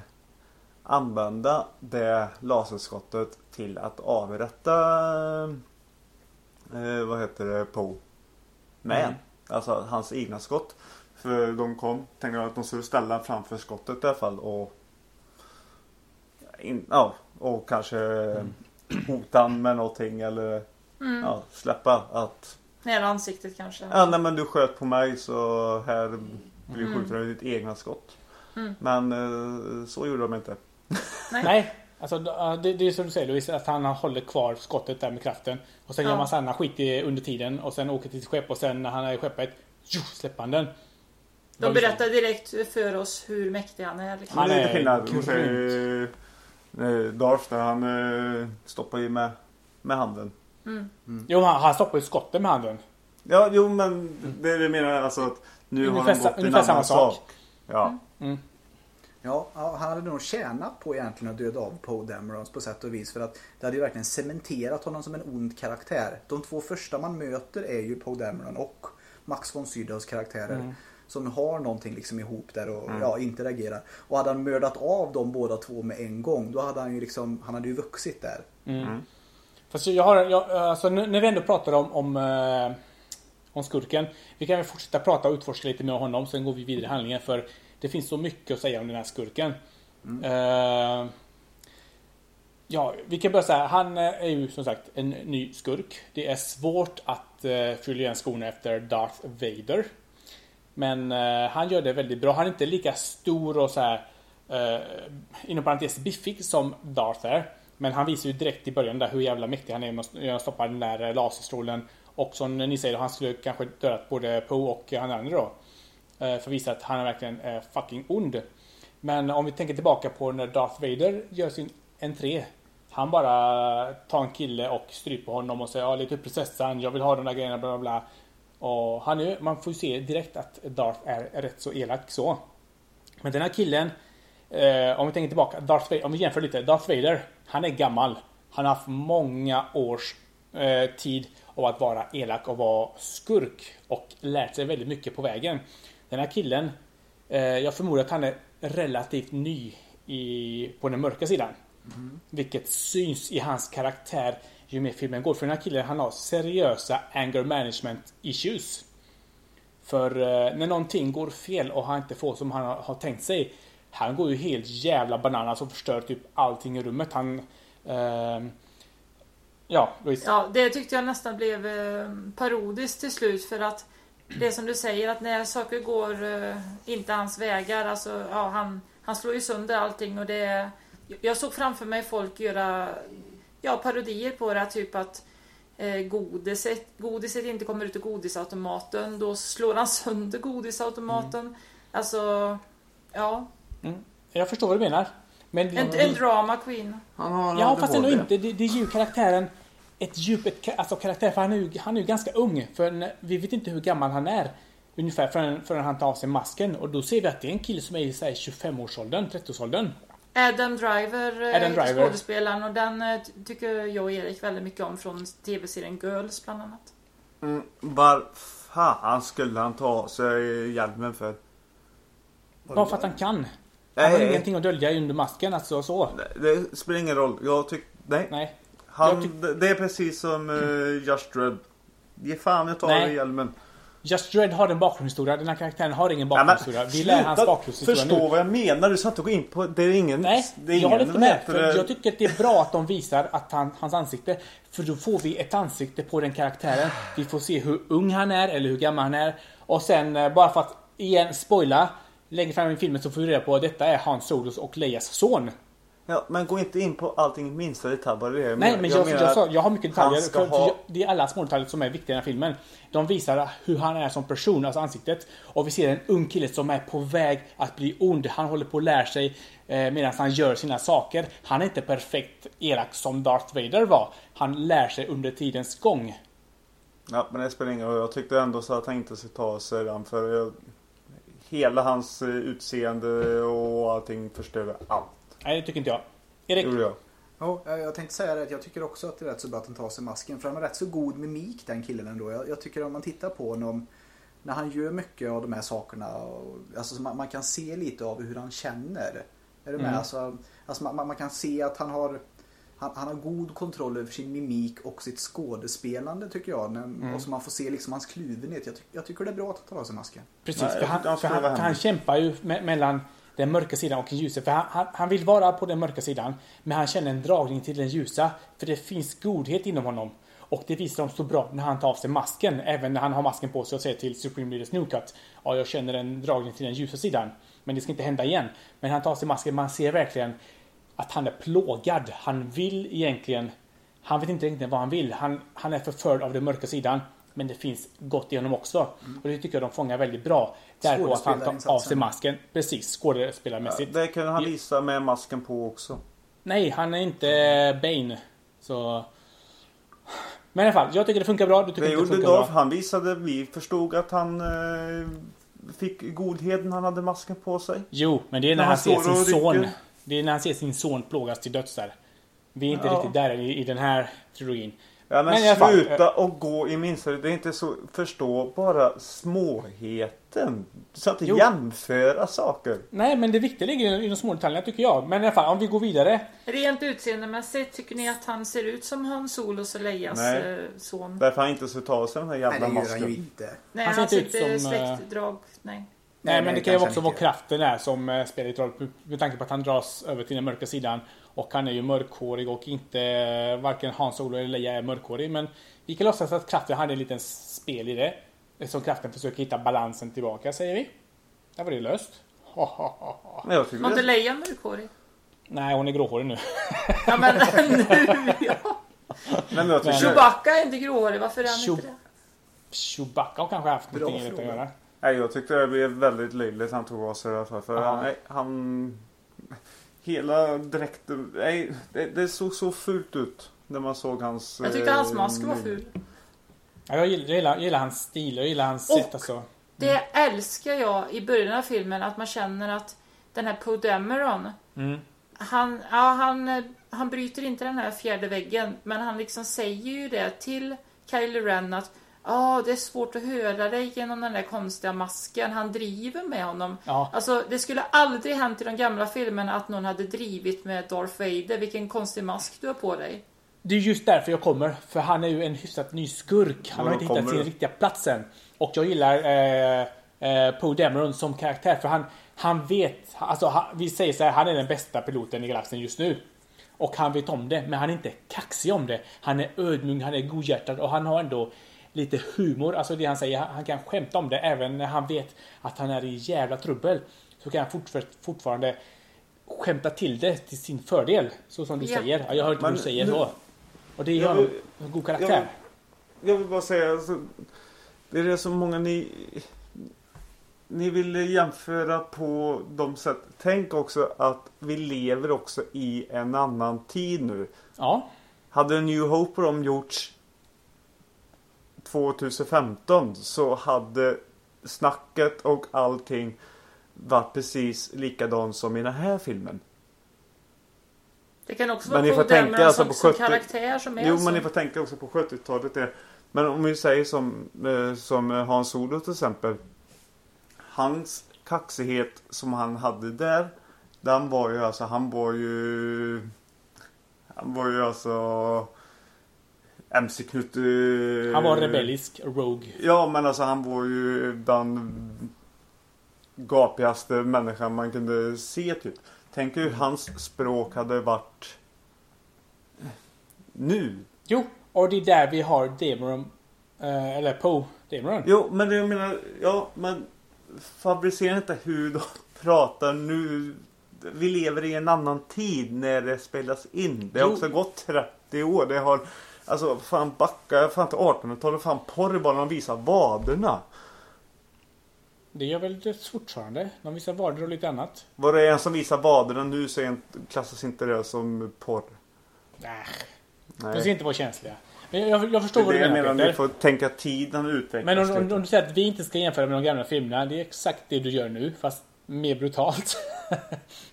använda det laserskottet till att avrätta eh, vad heter det, Poe med. Mm. Alltså hans egna skott. För de kom, tänkte jag att de skulle ställa framför skottet i alla fall och in, ja, och kanske hota han med någonting eller ja, släppa att Nära ansiktet kanske. ja, nej men du sköt på mig så här vill du skjuta dig med ditt egna skott. Men eh, så gjorde de inte. Nej. Nej, alltså det, det är som du säger Louise, att han håller kvar skottet där med kraften. Och sen Ja. gör massa annat skit i- under tiden och sen åker till sitt skepp och sen när han är i skeppet, släpper han den. De berättar direkt för oss hur mäktig han är. Liksom. Han är lite skillnad. Säger eh, Darth där han eh, stoppar ju med, med handen. Jo, han, han stoppar ju skottet med handen. Ja, jo men det det menar jag alltså att nu har Ungefär han sa- gått en annan samma sak. sak. Ja. Ja, ja, han hade nog tjänat på egentligen att döda av Poe Damerons på sätt och vis. För att det hade ju verkligen cementerat honom som en ond karaktär. De två första man möter är ju Poe Dameron och Max von Sydows karaktärer. som har någonting liksom ihop där och ja, interagerar. Och hade han mördat av dem båda två med en gång då hade han ju liksom, han hade ju vuxit där. Fast jag har, jag, alltså, nu- när vi ändå pratar om, om, eh, om skurken. Vi kan väl fortsätta prata och utforska lite med honom. Sen går vi vidare i handlingen. För det finns så mycket att säga om den här skurken. Eh, ja, vi kan börja säga. Han eh, är ju som sagt en ny skurk. Det är svårt att uh, fylla igen skorna efter Darth Vader. Men eh, han gör det väldigt bra. Han är inte lika stor och så här uh, inom parentes biffig som Darth är. Men han visar ju direkt i början där hur jävla mäktig han är med att stoppa den där eh, laserstrålen. Och som ni säger, han skulle kanske dödat både Poe och eh, han andra då. Eh, för att visa att han är verkligen är fucking ond. Men om vi tänker tillbaka på när Darth Vader gör sin entré. Han bara tar en kille och stryper honom och säger ja, lite upp prinsessan, jag vill ha de där grejerna, bla bla bla. Och han är, man får ju se direkt att Darth är rätt så elak så. Men den här killen, eh, om vi tänker tillbaka, Darth Vader, om vi jämför lite. Darth Vader, han är gammal. Han har haft många års eh, tid av att vara elak och vara skurk. Och lärt sig väldigt mycket på vägen. Den här killen, eh, jag förmodar att han är relativt ny i, på den mörka sidan. Vilket syns i hans karaktär ju mer filmen går. För den här killen han har seriösa anger management issues. För eh, när någonting går fel och han inte får som han har tänkt sig. Han går ju helt jävla bananas och förstör typ allting i rummet. Han... ehm, ja, Louise. Ja, det tyckte jag nästan blev eh, parodiskt till slut för att det som du säger att när saker går eh, inte hans vägar, alltså ja, han, han slår ju sönder allting och det Jag såg framför mig folk göra ja, parodier på det, typ att eh, godiset, godiset inte kommer ut ur godisautomaten, då slår han sönder godisautomaten. Alltså, ja, Jag förstår vad du menar. Men en, en drama queen. Han har Ja, fast ändå både. inte. Det, det ger ju karaktären ett djup, ett, alltså karaktär. För han är ju, han är ju ganska ung. För vi vet inte hur gammal han är. Ungefär förrän, förrän han tar av sig masken. Och då ser vi att det är en kille som är i så här 25-årsåldern, 30-årsåldern. Adam Driver, eh, Adam Driver. skådespelaren och den eh, ty- tycker jag och Erik väldigt mycket om från tv-serien Girls bland annat. Mm, var fan skulle han ta av sig hjälmen för? Bara för att han kan. Han har ingenting att dölja under masken, alltså så. Det, det spelar ingen roll. Jag tycker... Nej. Nej. Han, tyck- det- är precis som uh, Just Dread. Ge fan jag tar Nej. hjälmen. Just Dread har en bakgrundshistoria. Den här karaktären har ingen bakgrundshistoria. Vi lär hans bakgrundshistoria Förstå nu. vad jag menar. Du ska inte gå in på... Det är ingen... Nej, det är jag håller inte med. För jag tycker att det är bra att de visar att han, hans ansikte. För då får vi ett ansikte på den karaktären. Vi får se hur ung han är eller hur gammal han är. Och sen eh, bara för att igen spoila. Längre fram i filmen så får vi reda på att detta är Hans Solos och Leias son. Ja, men gå inte in på allting minsta detalj vad det är. Nej men jag, jag, menar sa, jag har mycket detaljer. För, ha- jag, det är alla små detaljer som är viktiga i den här filmen. De visar hur han är som person, alltså ansiktet. Och vi ser en ung kille som är på väg att bli ond. Han håller på att lära sig eh, medan han gör sina saker. Han är inte perfekt elak som Darth Vader var. Han lär sig under tidens gång. Ja, men det spelar ingen roll. Jag tyckte ändå så att han inte skulle ta sig den för jag, hela hans eh, utseende och allting förstörde allt. Nej, det tycker inte jag. Erik? Gjorde jag. Ja, jag jag tänkte säga det att jag tycker också att det är rätt så bra att han tar sig masken. För han har rätt så god mimik den killen ändå. Jag, jag tycker om man tittar på honom när han gör mycket av de här sakerna. Och, alltså så man, man kan se lite av hur han känner. Är du med? Mm. Alltså, alltså man, man man kan se att han har han, han har god kontroll över sin mimik och sitt skådespelande tycker jag. När, Och så man får se liksom hans kluvenhet. Jag, ty, jag tycker det är bra att han tar av sig masken. Precis, Nej, för, han, för, han, för han kämpar ju me mellan den mörka sidan och den ljusa. För han, han, han vill vara på den mörka sidan. Men han känner en dragning till den ljusa. För det finns godhet inom honom. Och det visar de så bra när han tar av sig masken. Även när han har masken på sig och säger till Supreme Leader Snook att ja, jag känner en dragning till den ljusa sidan. Men det ska inte hända igen. Men han tar av sig masken, man ser verkligen att han är plågad. Han vill egentligen... Han vet inte riktigt vad han vill. Han, han är förförd av den mörka sidan. Men det finns gott i honom också. Och det tycker jag de fångar väldigt bra. Därpå att han tar av sig masken. Precis, skådespelarmässigt. Det kunde han Ja. visa med masken på också. Nej, han är inte Bane. Så... Men i alla fall, jag tycker det funkar bra. Du tycker Det inte det funkar Dolph. bra. Han visade, vi förstod att han eh, fick godhet när han hade masken på sig. Jo, men det är när När han han ser sin son. rycker. Det är när han ser sin son plågas till döds där. Vi är inte Ja. riktigt där i, i den här trilogin. Ja men, Men sluta och gå i minsta. Det är inte så. Förstå bara småheten. Du ska inte Jo. jämföra saker. Nej, men det viktiga ligger i de små detaljerna tycker jag. Men i alla fall, om vi går vidare. Rent utseendemässigt, tycker ni att han ser ut som Han Solos och Leias Nej. eh, son? Därför han inte ska ta sig den här Nej, jävla det gör han ju masken. inte. Nej, Han han ser inte ut som, eh, släktdrag. Nej. Nej, men det kan ju också vara kraften där som eh, spelar lite roll. Med tanke på att han dras över till den mörka sidan. Och han är ju mörkhårig och inte eh, varken Hans Solo eller Leia är mörkhårig. Men vi kan låtsas att kraften hade en liten spel i det. Som kraften försöker hitta balansen tillbaka, säger vi. Där var det löst. Men jag tycker Var inte det, Leia mörkhårig? Nej, hon är gråhårig nu. Ja men nu ja. men jag tycker, Chewbacca är inte gråhårig, varför är han Chew- inte det? Chewbacca har kanske haft Bra någonting att göra. Nej, jag tyckte det blev väldigt löjligt han tog av sig det. För, för han, han... Hela dräkten. Nej, det, det såg så fult ut. När man såg hans... Jag tyckte eh, hans mask var ful. Ja, jag, gillar, jag, gillar, jag gillar hans stil, jag gillar hans Och- sätt alltså. Det älskar jag i början av filmen, att man känner att den här Poe Dameron, Mm. han, ja, han, eh, han bryter inte den här fjärde väggen, men han liksom säger ju det till Kylo Ren att Ja, det är svårt att höra dig genom den där konstiga masken. Han driver med honom. Ja. Alltså, det skulle aldrig hänt i de gamla filmerna att någon hade drivit med Darth Vader. Vilken konstig mask du har på dig. Det är just därför jag kommer. För han är ju en hyfsat ny skurk. Han har inte hittat sin riktiga plats än. Och jag gillar eh, eh, Poe Dameron som karaktär. För han, han vet, alltså han, vi säger så här, han är den bästa piloten i galaxen just nu. Och han vet om det, men han är inte kaxig om det. Han är ödmjuk, han är godhjärtad och han har ändå lite humor. Alltså det han säger, han, han kan skämta om det även när han vet att han är i jävla trubbel. Så kan han fortfar- fortfarande skämta till det till sin fördel. Så som du Ja. säger. Ja, jag hör inte vad du säger nu- så. Och det Jag gör en god jag karaktär. vill, jag vill bara säga. Alltså, det är det så många ni... Ni vill jämföra på de sätt. Tänk också att vi lever också i en annan tid nu. Ja. Hade New Hope och de gjorts 2015 så hade snacket och allting varit precis likadant som i den här filmen. Det kan också Men vara får Poe tänka alltså på som 70 karaktär som är Jo men ni får tänka också på 70-talet. Det. Men om vi säger som, eh, som Hans Solo till exempel. Hans kaxighet som han hade där. Den var ju alltså, han var ju... Han var ju alltså... MC-Knut... eh, Han var rebellisk, rogue. Ja men alltså han var ju den gapigaste människan man kunde se typ. Tänk hur hans språk hade varit nu. Jo, och det är där vi har Dameron. Eh, eller Poe Dameron. Jo men jag menar, ja men fabricera inte hur de pratar nu. Vi lever i en annan tid när det spelas in. Det har Jo. också gått 30 år. Det har Alltså fan backa, fan till 1800-talet, fan porr bara de visar vaderna. Det gör väl det fortfarande. De visar vader och lite annat. Var det en som visar vaderna nu så en- klassas inte det som porr. Äh, Nej. de ska inte vara känsliga. Men jag, jag förstår Det vad du jag menar menar, ni Peter. får tänka tiden utvecklas. Men om, om, om du säger att vi inte ska jämföra med de gamla filmerna. Det är exakt det du gör nu. Fast mer brutalt.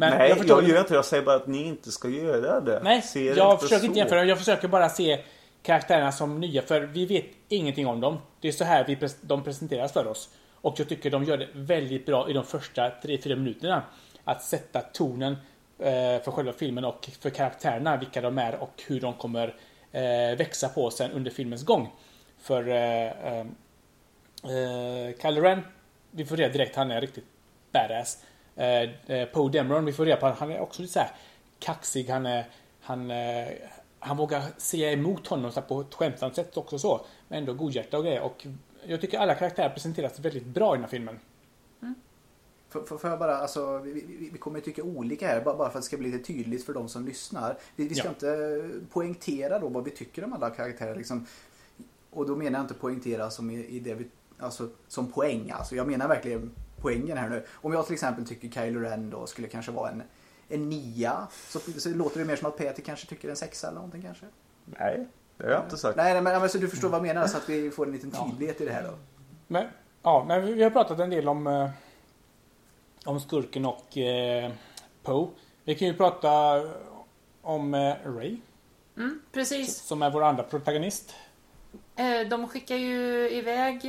Men Nej, jag, förstår- gör inte. Jag säger bara att ni inte ska göra det. Nej, Se jag försöker inte så. jämföra. Jag försöker bara se karaktärerna som nya. För vi vet ingenting om dem. Det är så här vi de presenteras för oss. Och jag tycker de gör det väldigt bra i de första 3-4 minuterna. Att sätta tonen eh, för själva filmen och för karaktärerna. Vilka de är och hur de kommer eh, växa på sen under filmens gång. För eh, eh, eh, Kylo Ren, vi får reda direkt han är riktigt badass. Eh, eh, Poe Dameron, vi får reda på att han är också lite så här kaxig. Han, är, han, eh, han vågar säga emot honom så på ett skämtsamt sätt också så. Men ändå godhjärtad och grejer. Och jag tycker alla karaktärer presenteras väldigt bra i den här filmen. Får, får får jag bara, alltså, vi, vi, vi kommer ju tycka olika här bara, bara för att det ska bli lite tydligt för de som lyssnar. Vi, vi ska Ja. inte poängtera då vad vi tycker om alla karaktärer. Liksom. Och då menar jag inte poängtera som i, i det vi, alltså, som poäng. Alltså, jag menar verkligen poängen här nu. Om jag till exempel tycker Kylo Ren då skulle kanske vara en, en nia. Så, så låter det mer som att Peter kanske tycker en sexa eller någonting kanske. Nej, det har jag inte sagt. Nej, nej men alltså, du förstår vad jag menar så att vi får en liten Ja. tydlighet i det här då. Men, ja, men vi har pratat en del om, eh, om skurken och eh, Poe. Vi kan ju prata om eh, Ray. Mm, precis. Som är vår andra protagonist. Eh, De skickar ju iväg...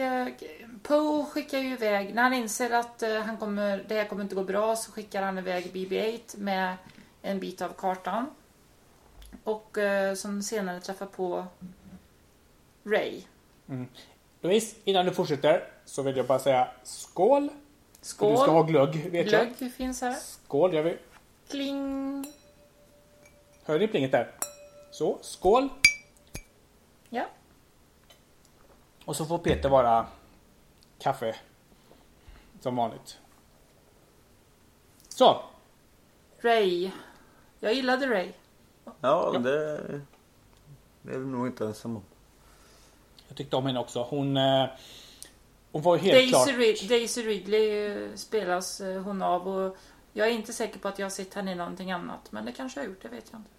Poe skickar ju iväg... När han inser att eh, han kommer, det här kommer inte gå bra så skickar han iväg BB-8 med en bit av kartan. Och eh, som senare träffar på Ray. Louise, innan du fortsätter så vill jag bara säga skål. Skål! Du ska ha glögg, vet jag. Glögg finns här. Skål, gör vi. Kling! Hör ni plinget där? Så, skål. Ja. Och så får Peter vara kaffe. Som vanligt. Så, Ray. Jag gillade Ray. Ja, Ja. det... Det är vi nog inte ensam om. jag tyckte om henne också. Hon, eh, hon var ju helt Daisy, klart... Rid- Daisy Ridley eh, spelas eh, hon av och jag är inte säker på att jag har sett henne i någonting annat. Men det kanske jag har gjort, det vet jag inte.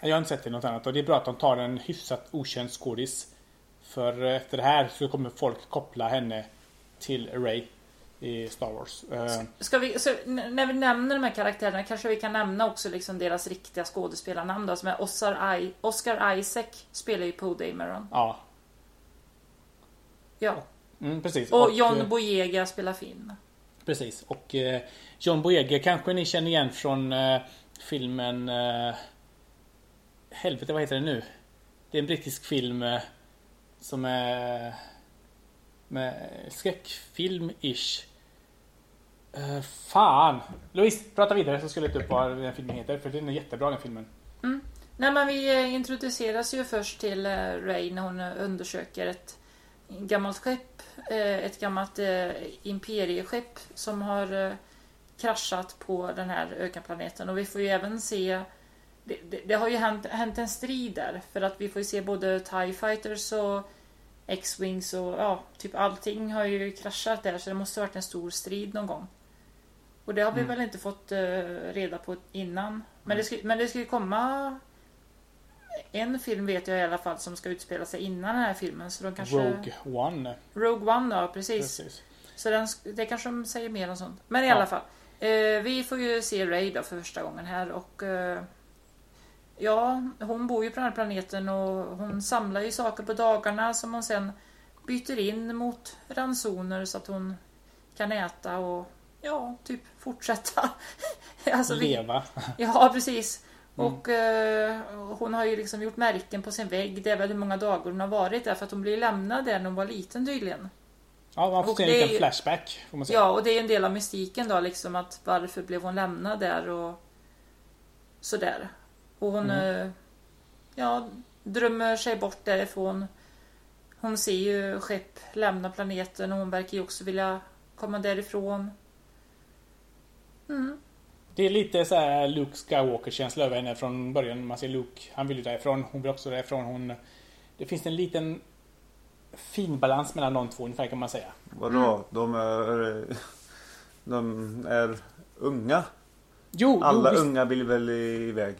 Jag har inte sett det i något annat och det är bra att de tar en hyfsat okänd skådis. För efter det här så kommer folk koppla henne till Ray i Star Wars. Eh, Ska vi, när vi nämner de här karaktärerna kanske vi kan nämna också liksom deras riktiga skådespelarnamn då, som är Oscar, I, Oscar Isaac spelar ju Poe Dameron. ja, Ja. mm, precis. Och eh, John Boyega spelar Finn. Precis. Och eh, John Boyega kanske ni känner igen från eh, filmen... Eh, helvete, vad heter den nu? Det är en brittisk film eh, som är... Med skräckfilm-ish. Uh, fan! Louise, prata vidare så ska jag leta upp vad den filmen heter. För den är jättebra den filmen. Mm. Nej men vi eh, introduceras ju först till eh, Ray när hon undersöker ett gammalt skepp. Ett gammalt imperieskepp som har kraschat på den här ökenplaneten. Och vi får ju även se det, det, det har ju hänt, hänt en strid där. För att vi får ju se både TIE Fighters och X-Wings och ja, typ allting har ju kraschat där. Så det måste ha varit en stor strid någon gång. Och det har vi väl inte fått eh, reda på innan. Men det, ska, men det ska ju komma en film vet jag i alla fall som ska utspela sig innan den här filmen. Så de kanske... Rogue One. Rogue One ja, precis. Precis. Så den, det kanske de säger mer om sånt. Men i Ja. alla fall. Eh, vi får ju se Ray då för första gången här och eh, Ja, hon bor ju på den här planeten och hon samlar ju saker på dagarna som hon sen byter in mot ransoner så att hon kan äta och ja, typ fortsätta. alltså, Leva. Ja, precis. Mm. Och eh, hon har ju liksom gjort märken på sin vägg. Det är väl hur många dagar hon har varit där för att hon blev lämnad där när hon var liten tydligen. Ja, man får Och se en liten ju- flashback. Får man säga. Ja, och det är en del av mystiken då liksom att varför blev hon lämnad där och sådär. Och hon eh, ja, drömmer sig bort därifrån. Hon ser ju skepp lämna planeten och hon verkar ju också vilja komma därifrån. Mm. Det är lite så här Luke Skywalker-känsla över henne från början. Man ser Luke, han vill ju därifrån. Hon vill också därifrån. Hon, det finns en liten fin balans mellan de två ungefär kan man säga. Vadå? De är... De är unga. Jo, Alla jo, unga vill väl iväg?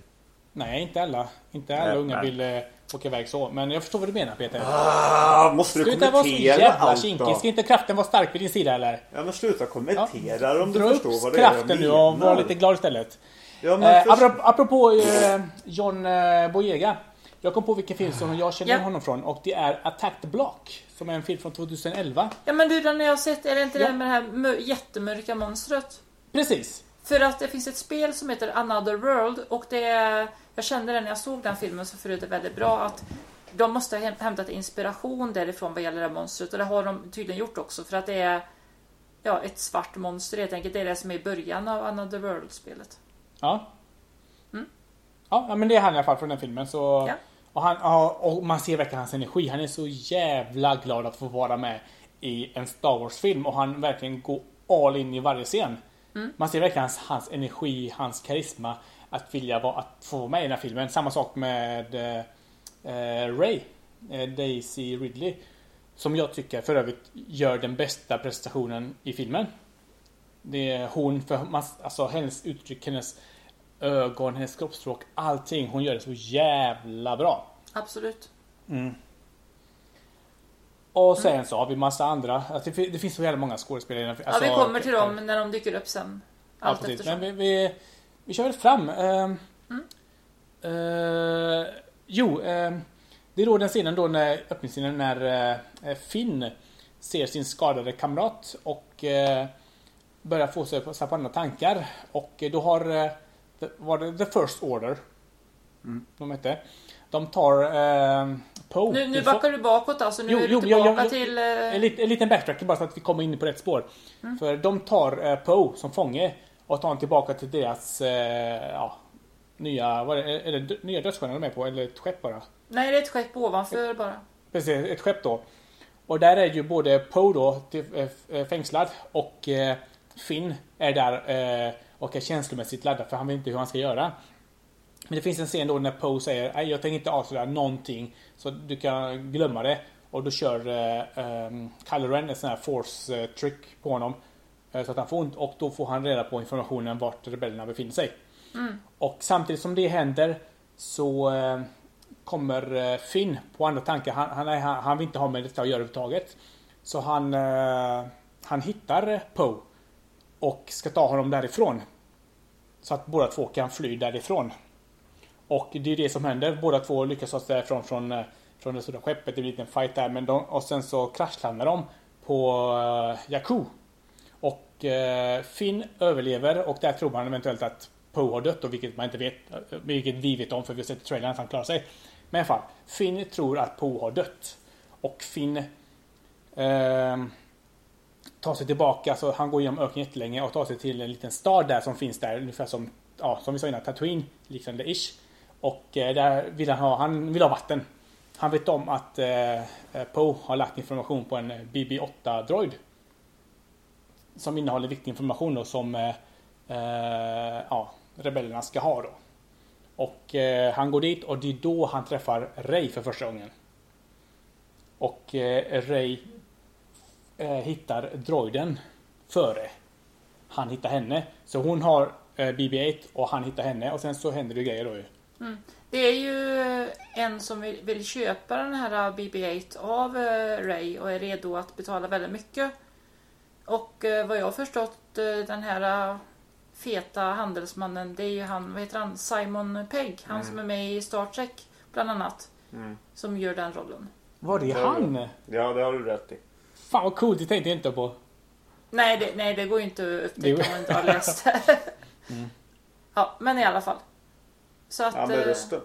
Nej, inte alla. Inte alla Nej, unga nej. vill eh, åka iväg så. Men jag förstår vad du menar Peter. Ah, måste du Sluta vara så kommentera jävla allt kinkig. Ska inte kraften vara stark vid din sida eller? Ja men sluta kommentera om du Dra förstår vad det är jag kraften nu och var lite glad istället. Ja men Eh, först... apropå apropå eh, John eh, Boyega. Jag kom på vilken film som jag känner Ja. honom från och det är Attack the Block. Som är en film från 2011. Ja men du, den har jag sett, är det inte Ja. det med det här mör- jättemörka monstret? Precis. För att det finns ett spel som heter Another World och det är, jag kände det när jag såg den filmen så förut är väldigt bra att de måste ha häm- hämtat inspiration därifrån vad gäller det här monstret och det har de tydligen gjort också för att det är ja, ett svart monster helt enkelt. Det är det som är i början av Another World-spelet. Ja. Mm. Ja, men det är han i alla fall från den filmen. Så, Ja. och, han, och man ser verkligen hans energi. Han är så jävla glad att få vara med i en Star Wars-film och han verkligen går all in i varje scen. Mm. Man ser verkligen hans, hans energi, hans karisma att vilja vara, att få vara med i den här filmen. Samma sak med eh, eh, Ray, eh, Daisy Ridley. Som jag tycker för övrigt gör den bästa prestationen i filmen. Det är hon, för man, alltså hennes uttryck, hennes ögon, hennes kroppsspråk, allting. Hon gör det så jävla bra. Absolut. Och sen så har vi massa andra. Alltså, det, det finns så jävla många skådespelare. den- Ja, Alltså, vi kommer till dem när de dyker upp sen. Ja, Allt precis. eftersom. Men vi, vi, vi kör väl fram. Ehm, Mm. eh, Jo, eh, det är då den scenen då när öppningsscenen när eh, Finn ser sin skadade kamrat och eh, börjar få sig på, på andra tankar. Och eh, då har eh, var det The First Order. De hette. De tar eh, Poe. Nu, nu backar du bakåt alltså. Nu Jo, är du jo, tillbaka jag- jag- till... eh, En, lit, en liten backtrack bara så att vi kommer in på rätt spår. För de tar eh, Poe som fånge och tar honom tillbaka till deras eh, ja, nya, vad är det, är det nya dödsstjärnor de är på eller ett skepp bara? Nej, det är ett skepp ovanför bara. Precis, ett skepp då. Och där är ju både Poe då till, eh, eh, fängslad och eh, Finn är där eh, och är känslomässigt laddad för han vet inte hur han ska göra. Men det finns en scen då när Poe säger nej jag tänker inte avslöja någonting så du kan glömma det. Och då kör eh, um, Kylo Ren en sån här force trick på honom. Eh, så att han får ont och då får han reda på informationen vart rebellerna befinner sig. Och samtidigt som det händer så eh, kommer eh, Finn på andra tankar. Han, han, är, han, vill inte ha med detta att göra överhuvudtaget. Så han, han hittar Poe och ska ta honom därifrån. Så att båda två kan fly därifrån. Och det är det som händer. Båda två lyckas ta sig därifrån från, från det stora skeppet. Det blir en liten fight där. Men de, och sen så kraschlandar de på uh, Jakku. Och eh, Finn överlever och där tror man eventuellt att Poe har dött och vilket man inte vet. Eh, vilket vi vet om för vi har sett i trailern att han klarar sig. Men i alla fall. Finn tror att Poe har dött. Och Finn eh, tar sig tillbaka, så han går igenom öknen jättelänge och tar sig till en liten stad där som finns där, ungefär som, ja, som vi sa innan, Tatooine, liknande ish. Och eh, där vill han ha, han vill ha vatten. Han vet om att eh, eh Poe har lagt information på en BB-8-droid. Som innehåller viktig information då som eh, eh, ja, rebellerna ska ha då. Och eh, han går dit och det är då han träffar Ray för första gången. Och eh, Ray eh, hittar droiden före han hittar henne. Så hon har eh, BB-8 och han hittar henne och sen så händer det grejer då ju. Mm. Det är ju en som vill, vill köpa den här BB-8 av eh, Ray och är redo att betala väldigt mycket. Och eh, vad jag har förstått eh, den här eh, feta handelsmannen det är ju han, vad heter han, Simon Pegg. Han som är med i Star Trek bland annat. Som gör den rollen. Var det han? Ja, det har du rätt i. Fan vad coolt, det tänkte jag inte på. Nej, det, nej, det går ju inte att upptäcka om man inte har läst det. Ja, men i alla fall. Så att... Ja, med rösten.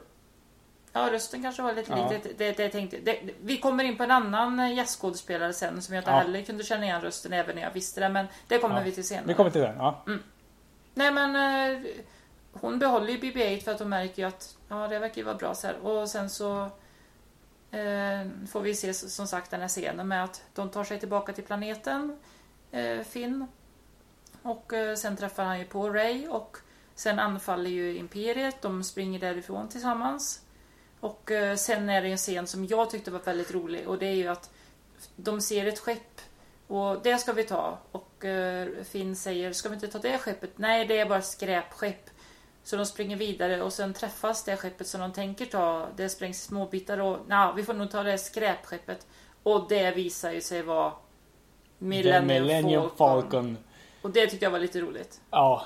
Ja, rösten kanske var lite Ja. likt. Det, det, det, tänkte, det, vi kommer in på en annan eh, gästskådespelare sen som jag inte Ja. heller kunde känna igen rösten även när jag visste det. Men det kommer Ja. vi till senare. Vi kommer till den, ja. Nej men eh, hon behåller ju BB-8 för att hon märker ju att ja, det verkar ju vara bra så här. Och sen så eh, får vi se som sagt den här scenen med att de tar sig tillbaka till planeten eh, Finn. Och eh, sen träffar han ju på Ray och sen anfaller ju Imperiet. De springer därifrån tillsammans. Och eh, sen är det en scen som jag tyckte var väldigt rolig och det är ju att de ser ett skepp och det ska vi ta. Och eh, Finn säger, ska vi inte ta det skeppet? Nej, det är bara skräpskepp. Så de springer vidare och sen träffas det skeppet som de tänker ta. Det sprängs i småbitar och nej, vi får nog ta det skräpskeppet. Och det visar ju sig vara Millennium, Millennium Falcon. Falcon. Och det tyckte jag var lite roligt. Ja.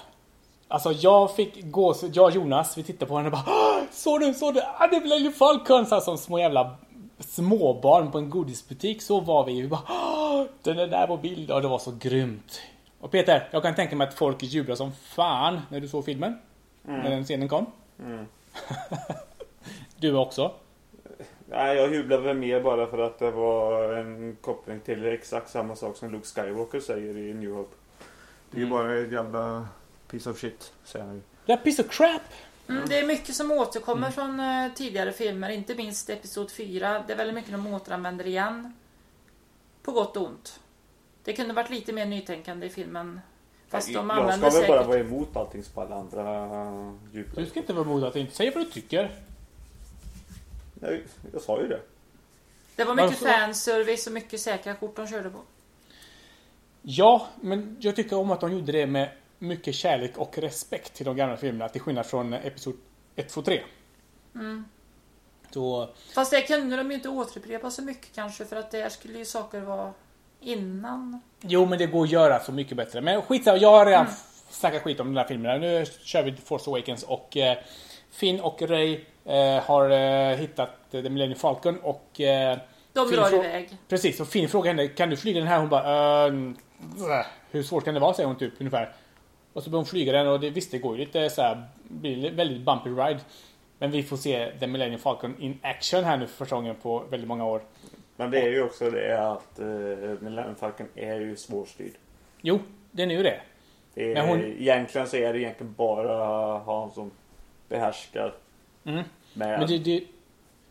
Alltså jag fick gå, jag och Jonas, vi tittade på henne och bara "Åh, Såg du, såg du? Ah, det är Millennium Falcon! Så här, som små jävla småbarn på en godisbutik. Så var vi. Vi bara "Åh, Den är där på bild och det var så grymt. Och Peter, jag kan tänka mig att folk jublar som fan när du såg filmen. När den scenen kom. du också. Nej, jag jublar väl mer bara för att det var en koppling till exakt samma sak som Luke Skywalker säger i New Hope. Det är ju bara ett jävla piece of shit, säger han ju. Är piece of crap! Mm, det är mycket som återkommer från eh, tidigare filmer, inte minst Episod 4. Det är väldigt mycket de återanvänder igen. På gott och ont. Det kunde varit lite mer nytänkande i filmen. Fast de jag ska väl säkert... bara vara emot allting som alla andra jublar. Du ska inte vara emot att inte säga vad du tycker. Jag, jag sa ju det. Det var mycket Varför? fanservice och mycket säkra kort de körde på. Ja, men jag tycker om att de gjorde det med mycket kärlek och respekt till de gamla filmerna till skillnad från Episod 1, 2, 3. Så, Fast det kunde de ju inte återupprepa så mycket kanske för att där skulle ju saker vara innan. jo men det går att göra så mycket bättre. Men skitsamma, jag har redan snackat skit om de där filmerna. Nu kör vi Force Awakens och eh, Finn och Ray eh, har eh, hittat eh, The Millennium Falcon och eh, De drar iväg. Precis, och Finn frågar henne Kan du flyga den här? Hon bara "Ehm, äh, Hur svårt kan det vara? säger hon typ ungefär. Och så börjar hon flyga den och det, visst det går ju lite så här, blir väldigt bumpy ride. Men vi får se The Millennium Falcon in action här nu för första gången på väldigt många år. Men det är ju också det att uh, Millennium Falcon är ju svårstyrd. Jo, den är ju det. Det är, Men hon- Egentligen så är det egentligen bara han som behärskar. Mm. Med, Men det, det,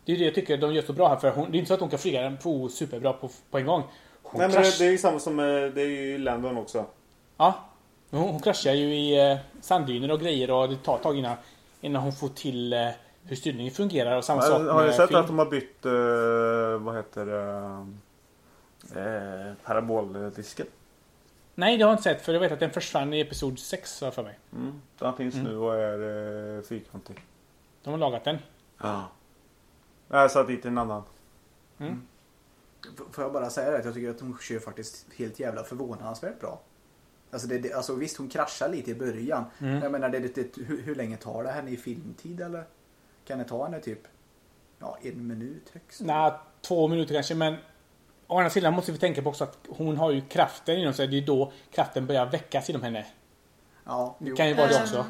det är det jag tycker de gör så bra här för hon, det är inte så att hon kan flyga den på superbra på, på en gång. Hon Nej men det, det är ju samma som eh, det är ju Landon också. Ja. Hon, hon kraschar ju i eh, sanddyner och grejer och det tar tag innan, innan hon får till eh, hur styrningen fungerar och samma sak Har, har ni med sett film. att de har bytt, eh, vad heter det, eh, paraboldisken? Nej, det har jag inte sett för jag vet att den försvann i episod 6 har jag för mig. Mm. Den finns nu och är eh, fyrkantig. De har lagat den. Ja. Jag har satt dit en annan. F- Får jag bara säga det att jag tycker att hon kör faktiskt helt jävla förvånansvärt bra. Alltså, det, det, alltså visst hon kraschar lite i början. Mm. Men jag menar det, är lite, hur, hur länge tar det henne i filmtid eller? Kan det ta henne typ ja, en minut högst? Nej, två minuter kanske men Å andra sidan måste vi tänka på också att hon har ju kraften inom sig. Det är då kraften börjar väckas inom henne. Ja, Det kan ju vara det Ehm, också.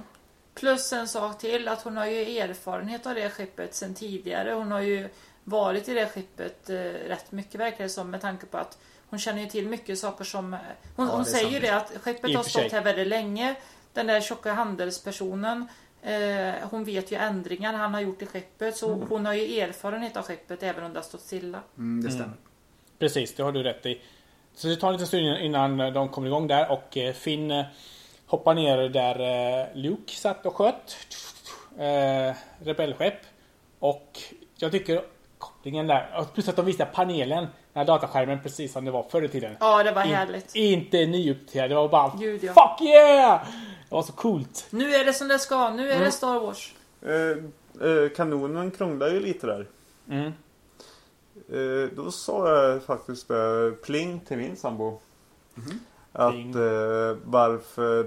Plus en sak till att hon har ju erfarenhet av det skeppet sen tidigare. Hon har ju varit i det skeppet eh, rätt mycket verkar det som med tanke på att hon känner ju till mycket saker som... eh, Hon, Ja, hon säger ju sant. det att skeppet har stått här väldigt länge. Den där tjocka handelspersonen. Eh, hon vet ju ändringar han har gjort i skeppet så hon har ju erfarenhet av skeppet även om det har stått stilla. Mm, det stämmer. Precis, det har du rätt i. Så det tar en liten stund innan de kommer igång där och eh, Finn eh, hoppar ner där Luke satt och sköt. Eh, rebellskepp. Och jag tycker kopplingen där, och plus att de visar panelen, den här dataskärmen precis som det var förr i tiden. Ja, det var In- härligt. Inte nyuppdaterad, det var bara Gud, ja. Fuck yeah! Det var så coolt. Nu är det som det ska. Nu är Mm. det Star Wars. Eh, eh, kanonen krånglar ju lite där. Mm. Eh, då sa jag faktiskt eh, pling till min sambo. Att Pling. eh, varför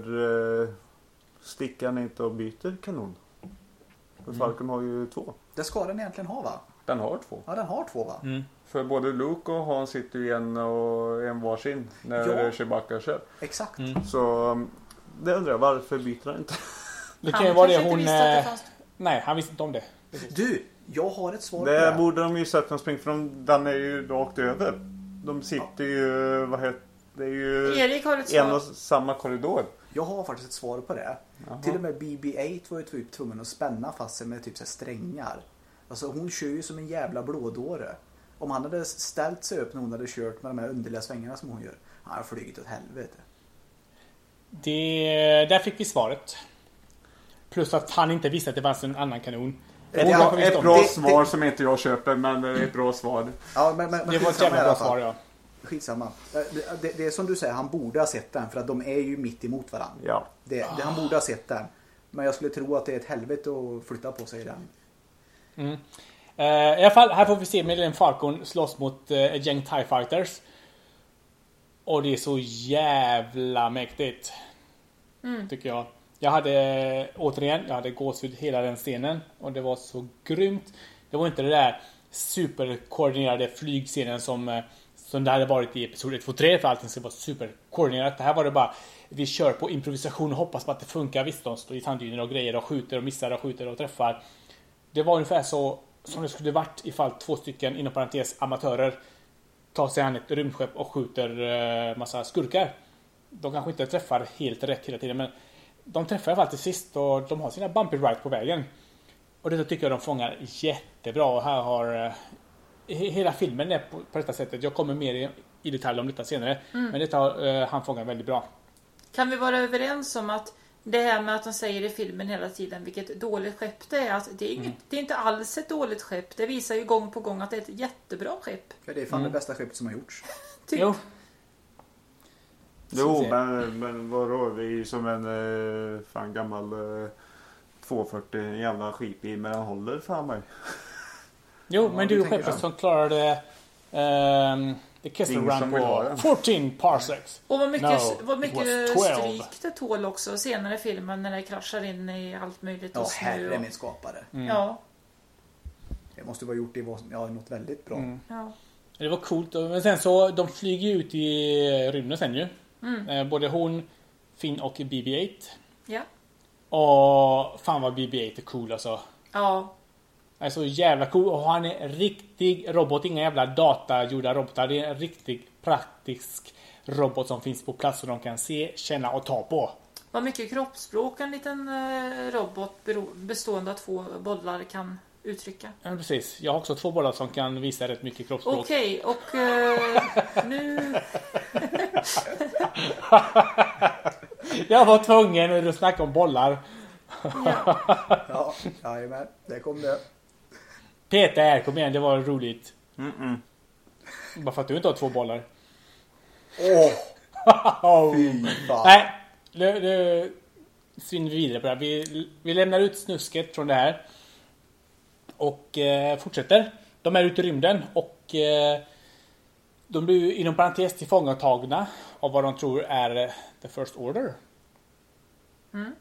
eh, sticker han inte och byter kanon? För Falcon har ju två. Det ska den egentligen ha va? Den har två. Ja, den har två va? Mm. För både Luke och Han sitter ju en och en varsin när Ja. Chewbacca kör. Exakt. Mm. Så um, det undrar jag, varför byter han inte? Det kan Han ju vara det hon... visste att det eh, fanns... Nej, han visste inte om det. Precis. Du, jag har ett svar på Det det. borde de ju sett dem springa för de, den är ju rakt över. De sitter ju, vad heter det är ju Erik har ett en svar. och samma korridor. Jag har faktiskt ett svar på det. Till och med BB-8 var ju typ tvungen att spänna fast sig med typ så här strängar. Alltså hon kör ju som en jävla blådåre. Om han hade ställt sig upp när hon hade kört med de här underliga svängarna som hon gör. Han hade flugit åt helvete. Det, där fick vi svaret. Plus att han inte visste att det fanns en annan kanon. Det- det- kanske visste Ett bra det. det- svar som inte jag köper men det är ett bra svar. Ja, men, men, men Det var ett jävla bra svar ja. Skitsamma. Eh, Det, det, det är som du säger, han borde ha sett den för att de är ju mitt emot varandra. Ja. Det, det, han borde ha sett den. Men jag skulle tro att det är ett helvete att flytta på sig den. Eh, I alla fall, här får vi se Millennium Falcon slåss mot eh, ett gäng TIE Fighters. Och det är så jävla mäktigt. Tycker jag. Jag hade, eh, återigen, jag hade gåshud hela den scenen. Och det var så grymt. Det var inte det där superkoordinerade flygscenen som, som det hade varit i Episod 1, 2, 3. För allting ska vara superkoordinerat. Det här var det bara, vi kör på improvisation och hoppas på att det funkar. Visst, de står i sanddyner och grejer och skjuter och missar och skjuter och träffar. Det var ungefär så som det skulle varit ifall två stycken, inom parentes, amatörer tar sig an ett rymdskepp och skjuter eh, massa skurkar. De kanske inte träffar helt rätt hela tiden men de träffar i alla fall till sist och de har sina bumpy ride på vägen. Och det tycker jag de fångar jättebra och här har eh, he- hela filmen är på, på detta sättet. Jag kommer mer i, i detalj om detta senare. Men detta har eh, han fångar väldigt bra. Kan vi vara överens om att det här med att de säger i filmen hela tiden vilket dåligt skepp det är. Att det, är inget, det är inte alls ett dåligt skepp. Det visar ju gång på gång att det är ett jättebra skepp. För det är fan det bästa skeppet som har gjorts. Typ. Jo, Jo, men, men vadå? Det är ju som en eh, fan gammal eh, 240 en jävla skitbil men den håller fan mig. Jo, Ja, men du det är ju skeppet så. som klarade ehm, The Kessel ha på den. 14 parsecs. Och vad mycket, No, vad mycket was 12. stryk det tål också senare i filmen när det kraschar in i allt möjligt Ja, herre och- min skapare. Ja, Det måste vara gjort i ja, något väldigt bra. Mm. ja. Det var coolt. Men sen så, de flyger ju ut i rymden sen ju. Mm. Eh, Både hon, Finn och BB-8. Ja. Och fan vad BB-8 är cool alltså. Ja. Är så jävla cool och han är en riktig robot, inga jävla datagjorda robotar. Det är en riktig praktisk robot som finns på plats och de kan se, känna och ta på. Vad mycket kroppsspråk en liten eh, robot bestående av två bollar kan uttrycka. Ja, precis. Jag har också två bollar som kan visa rätt mycket kroppsspråk. Okej, och eh, nu... Jag var tvungen när du snackade om bollar. Ja. Ja, jajamän. Det kom det. Peter, kom igen, det var roligt. Mm-mm. Bara för att du inte har två bollar. Åh, fy fan. Nej, nu, nu svinner vi vidare på det här. Vi, vi lämnar ut snusket från det här. Och eh, fortsätter. De är ute i rymden och eh, de blir inom parentes tillfångatagna av vad de tror är eh, the first order. Mm.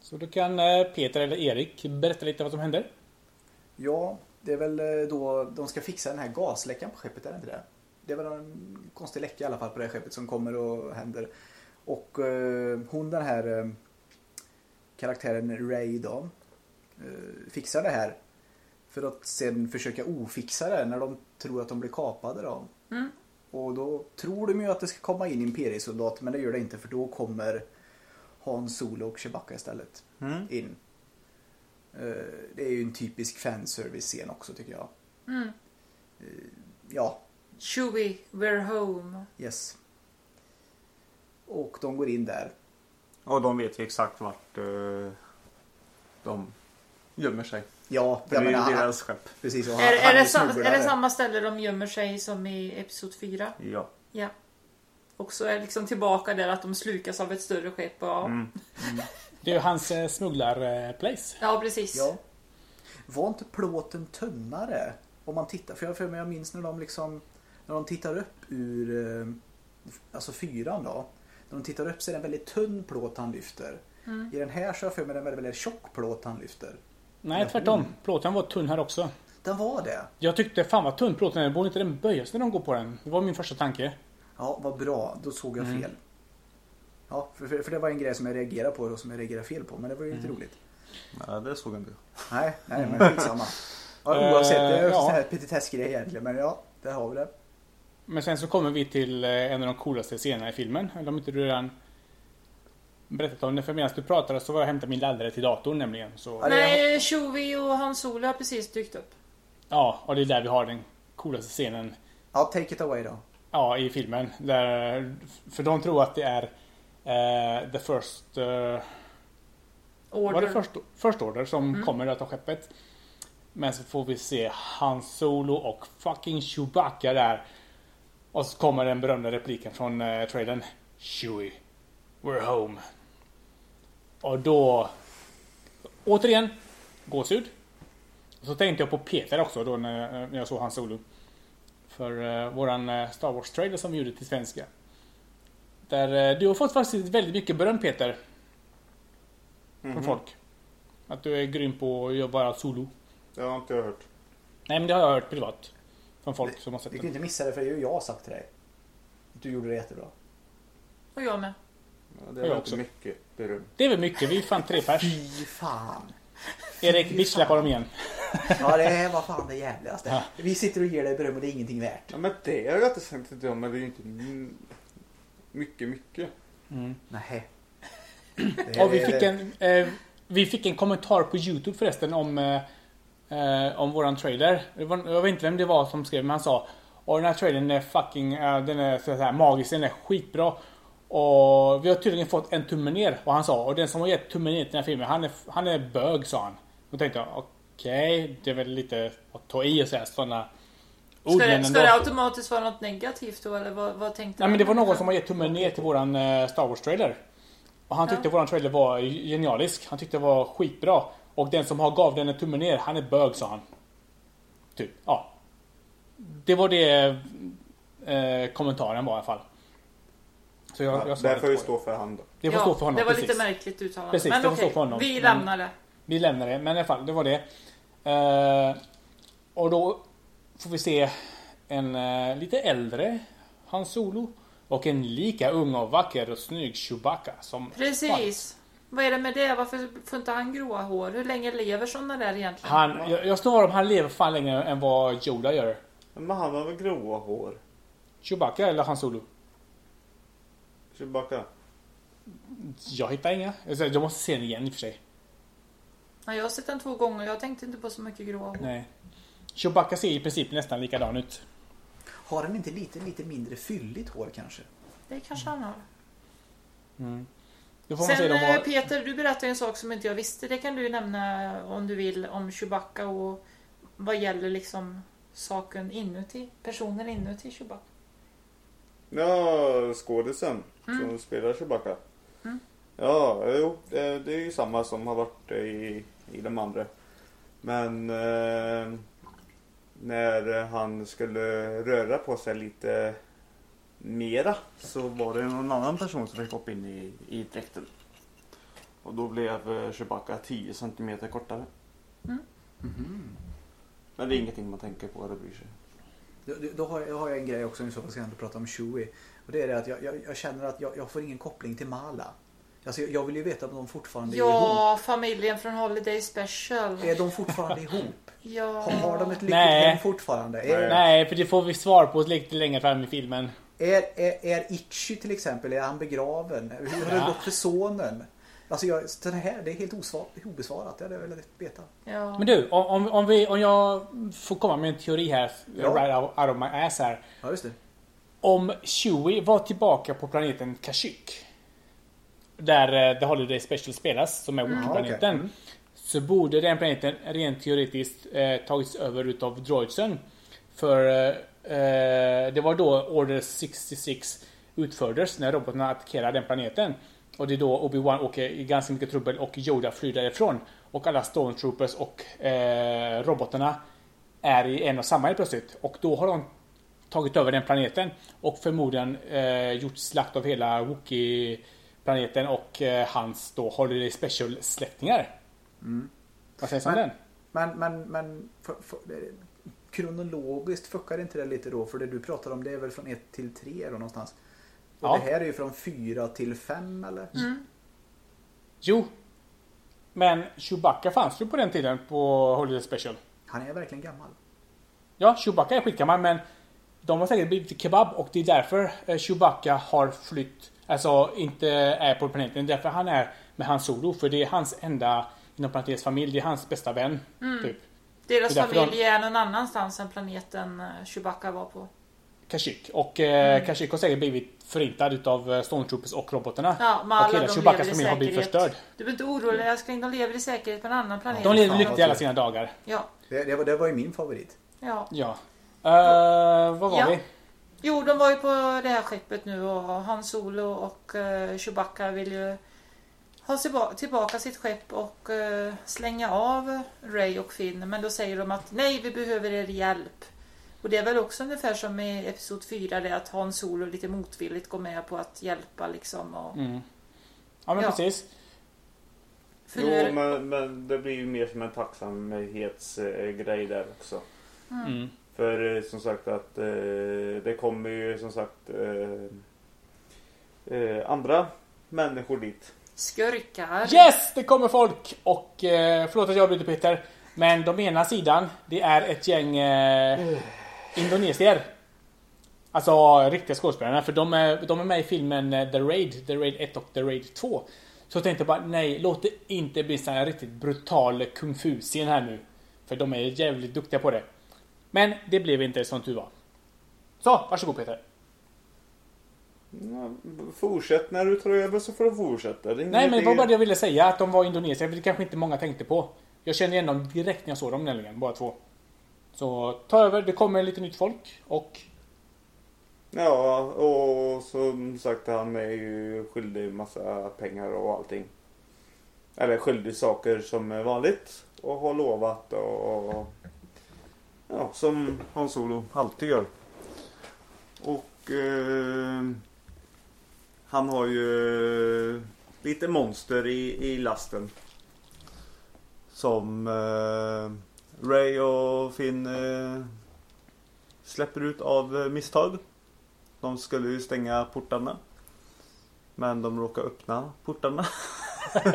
Så då kan eh, Peter eller Erik berätta lite vad som händer. Ja, det är väl eh, då de ska fixa den här gasläckan på skeppet, är det inte det? Det är väl en konstig läcka i alla fall på det här skeppet som kommer och händer. Och eh, hon den här eh, karaktären Ray då eh, fixar det här. För att sen försöka ofixa det när de tror att de blir kapade då. Mm. Och då tror de ju att det ska komma in imperiesoldater men det gör det inte för då kommer Han Solo och Chewbacca istället Mm. in. Eh, Det är ju en typisk fanservice-scen också tycker jag. Mm. Ja, Chewie, we're home. yes. Och de går in där. Och de vet ju exakt vart eh, de gömmer sig. Ja, det är menar, ju deras skepp. precis. Är, han, är, han det sam, är det samma ställe de gömmer sig som i Episod 4? Ja. Ja. Och så är liksom tillbaka där att de slukas av ett större skepp. Och, ja. Mm. Det är ju hans eh, smugglar-place. ja, precis. Ja. Var inte plåten tunnare? Om man tittar, för jag, för jag minns när de liksom när de tittar upp ur eh, alltså fyran då. När de tittar upp så är det en väldigt tunn plåt han lyfter. Mm. I den här så har jag för mig det är en väldigt, väldigt tjock plåt han lyfter. Nej, tvärtom. Plåten var tunn här också. Den var det. Jag tyckte fan vad tunn plåten är. Borde inte den böjas när de går på den? Det var min första tanke. Ja, vad bra. Då såg jag fel. Ja, för, för, för det var en grej som jag reagerade på och som jag reagerade fel på. Men det var ju inte roligt. ja, det såg inte jag. Nej, nej men skitsamma. Ja, oavsett, det är Eh, en ja. petitessgrej egentligen. Men ja, där har vi det. Men sen så kommer vi till eh, en av de coolaste scenerna i filmen. Eller om inte du redan berättat om det. För medan du pratade så var jag hämtade min laddare till datorn nämligen. Så, Nej, Chewie och Han Solo har precis dykt upp. ja, och det är där vi har den coolaste scenen. Ja, take it away då. Ja, i filmen. Där, för de tror att det är eh, the first... eh, Order. Var det first, first order som Mm. kommer att ta skeppet? Men så får vi se Han Solo och fucking Chewbacca där. Och så kommer den berömda repliken från eh, trailern. Chewie, we're home. Och då... Återigen, gåshud. Så tänkte jag på Peter också då när, när jag såg Han Solo. För eh, våran eh, Star Wars trailer som vi gjorde till svenska. Där eh, du har fått faktiskt väldigt mycket beröm Peter. Från Mhm. folk. Att du är grym på att jobba solo. Det har inte jag hört. Nej men det har jag hört privat. Från folk som har sett Du kan inte missa det för det är ju jag sagt till dig. Du gjorde det jättebra. Och jag med. Ja, det Jag var också. mycket beröm. Det är väl mycket, vi är fan tre pers. Fy fan. Erik, bitchsläppa dem igen. Ja, det var fan det jävligaste. Ja. Vi sitter och ger dig beröm och det är ingenting värt. Ja, men det har jag inte sagt till dem, men det är ju inte mm, mycket, mycket. Nej. Och vi fick en, eh, vi fick en kommentar på Youtube förresten om, eh, eh, om våran trailer. Det var, jag vet inte vem det var som skrev men han sa Och den här trailern är fucking, eh, den är så här magisk, den är skitbra. Och vi har tydligen fått en tumme ner. Och han sa, och den som har gett tummen ner till den här filmen, han är, han är bög sa han. Då tänkte jag, okej, det är väl lite att ta i och säga sådana. Ska det, ska det automatiskt vara något negativt då eller vad, vad tänkte Nej men det var någon som har gett tummen ner till våran eh, Star Wars trailer. Och han tyckte Ja. våran trailer var genialisk. Han tyckte det var skitbra. Och den som har gav den en tumme ner, han är bög sa han. Typ, ja. Det var det eh, kommentaren var i alla fall. Så jag, Ja, jag det får ju stå för hand. Det får stå för honom. det var precis. lite märkligt uttalande. Precis, men det okej, för honom. vi lämnar det. Vi lämnar det, men i alla fall, det var det. Eh, och då får vi se en eh, lite äldre Han Solo och en lika ung och vacker och snygg Chewbacca som Precis. Vad är det med det? Varför får inte han gråa hår? Hur länge lever sådana där egentligen? Han, jag, jag snarare om han lever fan längre än vad Yoda gör. Men han har väl gråa hår? Chewbacca eller Han Solo? Chewbacca. Jag hittar inga. Jag måste se den igen i och för sig. Ja, jag har sett den två gånger. Jag tänkte inte på så mycket gråa hår. Nej. Chewbacca ser i princip nästan likadan ut. Har den inte lite, lite mindre fylligt hår kanske? Det kanske han har. Då får man se Sen dem eh, var... Peter, du berättade en sak som inte jag visste. Det kan du nämna om du vill om Chewbacca och vad gäller liksom saken inuti. Personen inuti Chewbacca. Ja, skådisen Mm. som spelar Chewbacca. Ja, jo, det, det är ju samma som har varit i, i de andra. Men eh, när han skulle röra på sig lite mera så var det någon annan person som fick hoppa in i, i dräkten. Och då blev eh, Chewbacca 10 cm kortare. Men det är ingenting man tänker på eller bryr sig. Då, då, har jag, då har jag en grej också, så ska jag inte prata om Chewie. Och det är det att jag, jag, jag känner att jag, jag får ingen koppling till Mala. Alltså jag, jag vill ju veta om de fortfarande är ihop. Ja, familjen från Holiday Special. Är de fortfarande ihop? Ja. Har, har de ett lyckligt Nej. hem fortfarande? Är, Nej, för det får vi svar på lite längre fram i filmen. är, är, är Itchy till exempel, är han begraven? Hur har det gått för sonen? Alltså jag, det här det är helt osvar, obesvarat. Det hade jag velat veta. ja. Men du, om, om, vi, om jag får komma med en teori här, Ja. right out, out of my ass här. Ja, just det. Om Chewie var tillbaka på planeten Kashyyyk. Där eh, The Holiday Special spelas, som är Wookiee-planeten. okej. Mm. Så borde den planeten rent teoretiskt eh, tagits över utav droidsen. För eh, det var då Order 66 utfördes när robotarna attackerade den planeten. Och det är då Obi-Wan åker i ganska mycket trubbel och Yoda flyr därifrån. Och alla Stormtroopers och eh, robotarna är i en och samma helt plötsligt. Och då har de tagit över den planeten och förmodligen eh, gjort slakt av hela Wookie-planeten och eh, hans då Holiday Special släktingar. Special-släktingar. Vad sägs om Men- den? Men, men, men för, för, kronologiskt fuckar inte det lite då? För det du pratar om det är väl från 1 till 3 då någonstans? Och Ja. det här är ju från 4 till 5 eller? Jo. Men Chewbacca fanns ju på den tiden på Holiday Special. Han är verkligen gammal. Ja, Chewbacca är skitgammal men de har säkert blivit kebab och det är därför eh, Chewbacca har flytt, alltså inte är på planeten. Det är därför han är med hans Solo. För det är hans enda, inom parentes familj, det är hans bästa vän. Typ. Deras familj är någon annanstans än planeten eh, Chewbacca var på. Kashyyyk. Och eh, Kashyyyk har säkert blivit förintad utav eh, Stormtroopers och robotarna. Ja, och alla hela Chewbaccas familj har blivit förstörd. Du behöver inte oroa dig älskling, de lever i säkerhet på en annan planet. De lever lyckliga alla sina dagar. Ja, Det, det, var, det var ju min favorit. ja. Ja. Uh, vad var Ja. vi? Jo, de var ju på det här skeppet nu och Han Solo och uh, Chewbacca vill ju ha tillba- tillbaka sitt skepp och eh, slänga av Ray och Finn. Men då säger de att nej, vi behöver er hjälp. Och det är väl också ungefär som i Episod 4 det att Han Solo lite motvilligt går med på att hjälpa liksom. Och, Mm. Ja men Ja. precis. för Jo, nu är- men, men det blir ju mer som en tacksamhetsgrej där också. Mm. För eh, som sagt att eh, det kommer ju som sagt eh, eh, andra människor dit. Skurkar. Yes! Det kommer folk! Och eh, förlåt att jag bryter Peter. Men de ena sidan, det är ett gäng eh, indonesier. Alltså riktiga skådespelare. För de är, de är med i filmen eh, The Raid. The Raid 1 och The Raid 2. Så jag tänkte bara, nej, låt det inte bli sån här riktigt brutal kung fu-scen här nu. För de är jävligt duktiga på det. Men det blev inte som tur var. Så, varsågod Peter. Fortsätt när du tar över så får du fortsätta. Nej men det var bara det jag ville säga, att de var indonesier, för det kanske inte många tänkte på. Jag kände igen dem direkt när jag såg dem nämligen, bara två. Så ta över, det kommer lite nytt folk och... Ja, och som sagt han är ju skyldig massa pengar och allting. Eller skyldig saker som är vanligt och har lovat och... Ja, som Hans Solo alltid gör. Och eh, han har ju lite monster i, i lasten. Som eh, Ray och Finn eh, släpper ut av eh, misstag. De skulle ju stänga portarna. Men de råkar öppna portarna.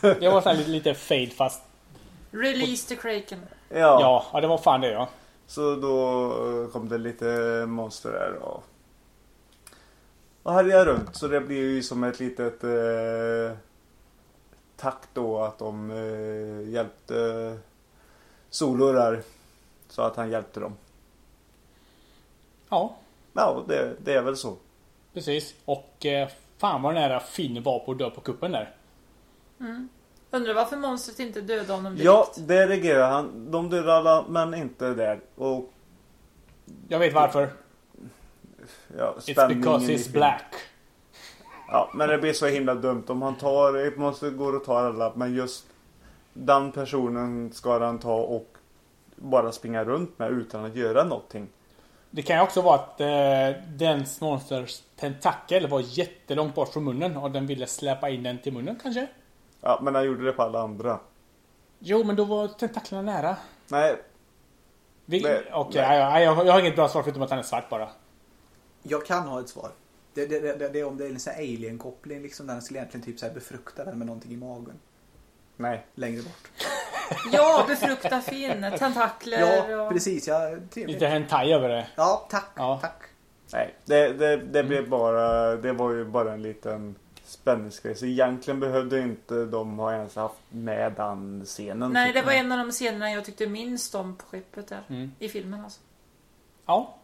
Det var så här lite, lite fade fast Release the Kraken. Ja, ja, ja det var fan det ja. så då eh, kom det lite monster där och, och härjade runt. Så det blir ju som ett litet eh, tack då att de eh, hjälpte Solo där. Så att han hjälpte dem. Ja, Ja, det, det är väl så. precis. Och eh, fan vad nära Finn var på att dö på kuppen där. Undrar varför monstret inte dödade honom direkt. Ja, det reagerar han. De dödar alla men inte där. Och Jag vet varför. Ja, It's because he's black. Ja, men det blir så himla dumt om han tar, måste gå och ta alla, men just den personen ska han ta och bara springa runt med utan att göra någonting. Det kan ju också vara att eh, den monsters tentakel var jättelångt bort från munnen och den ville släpa in den till munnen kanske? Ja, men han gjorde det på alla andra. Jo, men då var tentaklerna nära. Nej, Okej, nej. jag, jag, jag har inget bra svar förutom att han är svart bara. Jag kan ha ett svar. Det, det, det, det är om det är en sån här alien-koppling liksom. Den skulle egentligen typ så här befrukta den med någonting i magen. nej. Längre bort. Ja, befrukta Finn. Tentakler Ja, och... precis. Ja, trevligt. Lite hentai över det. Ja, tack. Ja. Tack. Nej, det, det, det blev bara, det var ju bara en liten spänningsgrej. Så egentligen behövde inte de ha ens haft med den scenen. Nej, det var en av de scenerna jag tyckte minst om på skeppet där. Mm. I filmen alltså. Ja,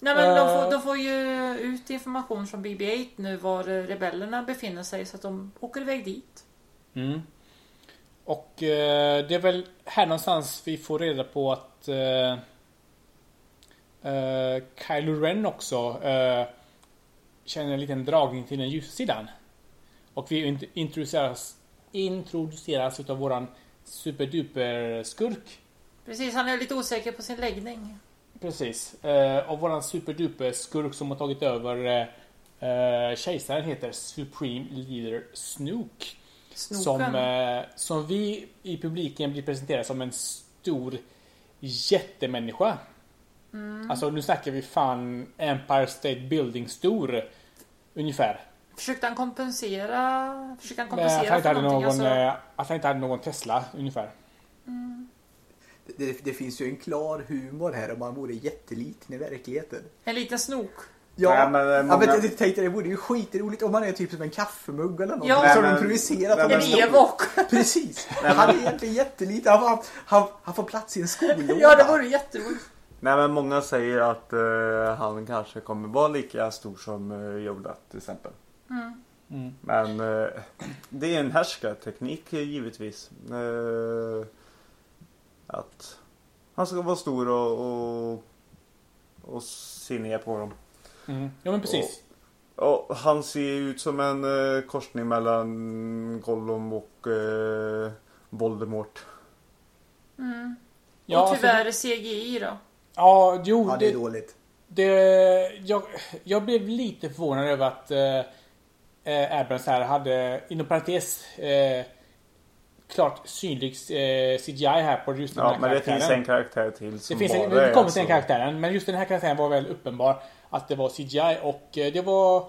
Nej men de, Eh. får, de får ju ut information från BB-8 nu var eh, rebellerna befinner sig så att de åker iväg dit. Mm. Och eh, det är väl här någonstans vi får reda på att eh, eh, Kylo Ren också eh, känner en liten dragning till den ljusa sidan. Och vi int- introduceras, introduceras utav våran superduper skurk. Precis, han är lite osäker på sin läggning. Precis. Eh, och våran superduper skurk som har tagit över eh, eh, kejsaren heter Supreme Leader Snook. Snoken. Som, eh, som vi i publiken blir presenterade som en stor jättemänniska. Mm. Alltså nu snackar vi fan Empire State Building stor. Ungefär. Försökte han kompensera? Försökte han Men att, han kompensera inte för hade någon, Alltså, eh, att han inte hade någon Tesla ungefär. Det, det, det finns ju en klar humor här om man vore jätteliten i verkligheten. en liten snok. Ja, Nej, men, eh, ja, många- men tänkte det vore ju skitroligt om man är typ som en kaffemugg eller något. Ja. så har Nej, de men- nej, att men- En evok. Precis. men- Han är egentligen jätteliten. Han, han, han, han får plats i en skolåda. Ja, det vore jätteroligt. Nej men många säger att eh, han kanske kommer vara lika stor som uh, Yoda till exempel. Mm. Men eh, det är en härskarteknik givetvis. Eh, att han ska vara stor och, och, och se ner på dem. Mm. Ja men precis. Och han ser ut som en eh, korsning mellan Gollum och eh, Voldemort. Ja, och tyvärr CGI då. Ja, jo. Ja, det är det, dåligt. det, jag, jag blev lite förvånad över att eh, eh, Abrams här hade, inom parentes, eh, klart synlig eh, CGI här på just den Ja här men det finns en karaktär till Det som finns en, bara är kommer till den så. karaktären, men just den här karaktären var väl uppenbar att det var CGI och eh, det var...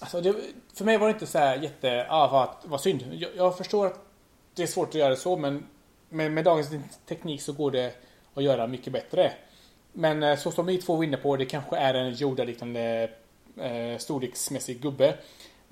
Alltså det, för mig var det inte så här jätte... Ah, vad, vad synd. Jag, jag förstår att det är svårt att göra så, men med, med dagens teknik så går det att göra mycket bättre. Men eh, så som ni två var inne på, det kanske är en Yoda-liknande eh, storleksmässig gubbe.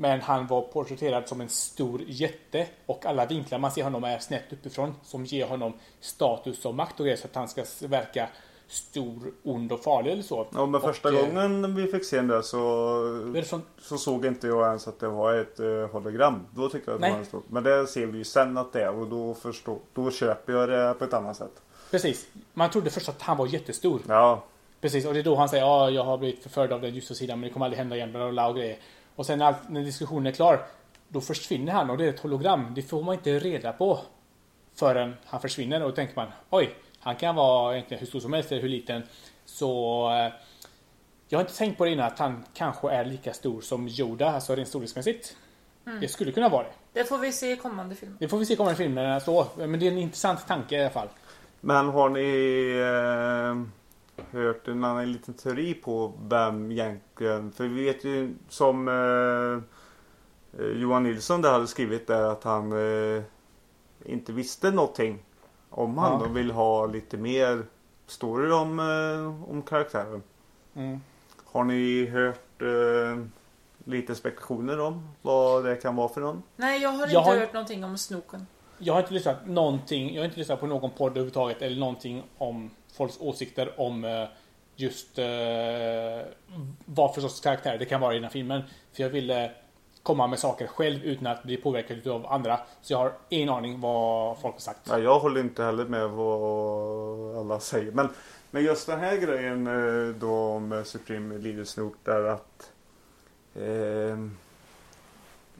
Men han var porträtterad som en stor jätte och alla vinklar man ser honom är snett uppifrån som ger honom status och makt och grejer så att han ska verka stor, ond och farlig eller så. Ja men första Och, eh, gången vi fick se den där så, Det från, så såg inte jag ens att det var ett uh, hologram. Då tyckte jag att det Nej. var en stor. Men det ser vi ju sen att det är och då, förstår, då köper jag det på ett annat sätt. precis. Man trodde först att han var jättestor. Ja, Precis, och det är då han säger ja, jag har blivit förförd av den ljusa sidan men det kommer aldrig hända igen, bla bla bla och grejer. Och sen när, när diskussionen är klar, då försvinner han och det är ett hologram. Det får man inte reda på förrän han försvinner och då tänker man oj, han kan vara egentligen hur stor som helst eller hur liten. Så eh, Jag har inte tänkt på det innan att han kanske är lika stor som Yoda, alltså rent storleksmässigt. Det skulle kunna vara det. Det får vi se i kommande film. Det får vi se i kommande filmer så. Men det är en intressant tanke i alla fall. Men har ni eh, hört en annan liten teori på vem egentligen... För vi vet ju som eh, eh, Johan Nilsson där hade skrivit där att han eh, inte visste någonting om han. Ja. De vill ha lite mer story om, eh, om karaktären. Mm. Har ni hört eh, lite spekulationer om vad det kan vara för någon? Nej, jag har Jag inte har- hört någonting om Snoken. Jag har inte lyssnat någonting. Jag har inte lyssnat på någon podd överhuvudtaget eller någonting om folks åsikter om eh, just eh, vad för sorts karaktär det kan vara i den här filmen. För jag ville komma med saker själv utan att bli påverkad av andra. Så jag har ingen aning vad folk har sagt. Ja, jag håller inte heller med vad alla säger. Men, men just den här grejen eh, då om eh, Supreme Leader Snook där att eh,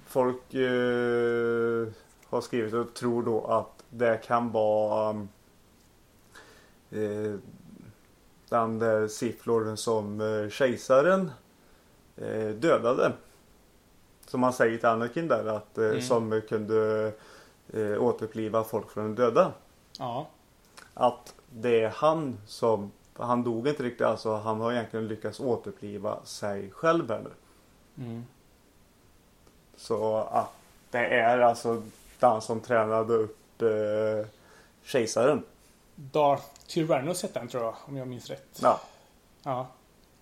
folk eh, har skrivit och tror då att det kan vara mm, eh, den där Sith Lorden som eh, kejsaren eh, dödade. Som man säger till Anakin där att eh, Mm. som kunde eh, återuppliva folk från de döda. Ja. Att det är han som, han dog inte riktigt alltså, han har egentligen lyckats återuppliva sig själv här nu. Mm. Så att det är alltså den som tränade upp eh, kejsaren. Darth Tyrannus hette han tror jag, om jag minns rätt. Ja. Ja.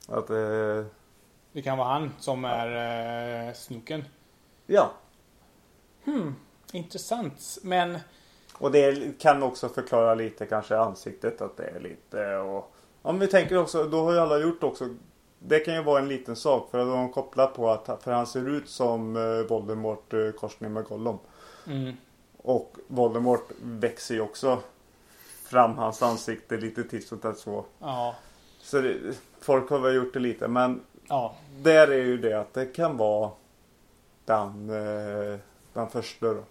Att, eh, Det kan vara han som är eh, snoken. ja. Intressant. Men Och det kan också förklara lite kanske ansiktet att det är lite och om vi tänker också, då har ju alla gjort också det kan ju vara en liten sak för att de kopplar på att för han ser ut som eh, Voldemort eh, korsning med Gollum. mm, Och Voldemort växer ju också fram hans ansikte lite titt och tätt så. ja. Så det, folk har väl gjort det lite men Ja. där är ju det att det kan vara den, eh, den första då.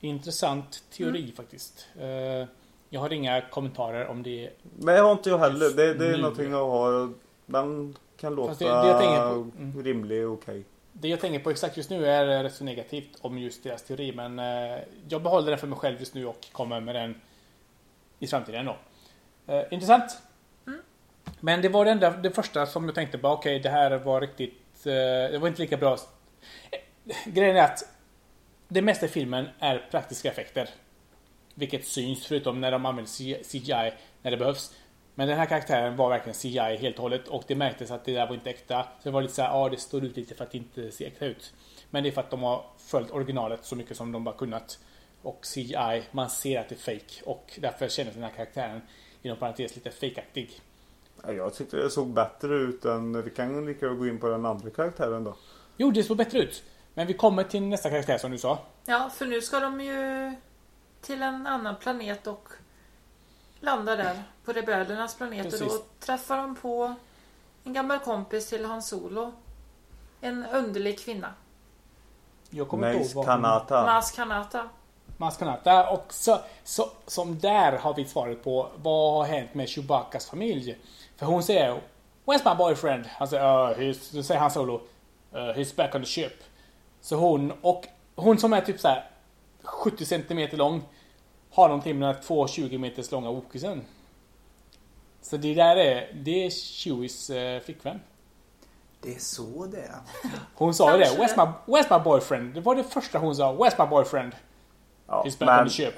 Intressant teori faktiskt. Eh, jag har inga kommentarer om det. Men jag har inte jag heller. Det, det är Nu. någonting jag har. Den kan låta det- det på- mm. rimlig och okej. Det jag tänker på exakt just nu är rätt så negativt om just deras teori. Men eh, jag behåller den för mig själv just nu och kommer med den i framtiden då. Eh, intressant. Men det var det enda, det första som jag tänkte bara okej det här var riktigt, eh, det var inte lika bra. Eh, Grejen är att det mesta i filmen är praktiska effekter. Vilket syns förutom när de använder CGI när det behövs. Men den här karaktären var verkligen CGI helt och hållet och det märktes att det där var inte äkta. Så det var lite så ja det står ut lite för att det inte ser äkta ut. Men det är för att de har följt originalet så mycket som de bara kunnat. Och CGI, man ser att det är fake och därför kändes den här karaktären inom parentes lite fejkaktig. Ja, Jag tyckte det såg bättre ut än, vi kan lika gå in på den andra karaktären då. Jo, det såg bättre ut. Men vi kommer till nästa karaktär som du sa. Ja, för nu ska de ju till en annan planet och landa där på rebellernas planet och då Precis. träffar de på en gammal kompis till Hans Solo. En underlig kvinna. Jag kommer inte Mace ihåg vad hon- Kanata. Mas Kanata. Kanata. Och så, så, som där har vi svaret på vad har hänt med Chewbaccas familj. För hon säger Where's my boyfriend? Han säger, uh, he's, då säger han solo uh, He's back on the ship. Så hon och hon som är typ så här 70 cm lång har någonting med två 20 meters långa Wookiesen. Så det där är, det är Chewies uh, flickvän. Det är så det är. Hon sa ju det. Where's my, where's my boyfriend? Det var det första hon sa. Where's my boyfriend? Ja, on men, ship.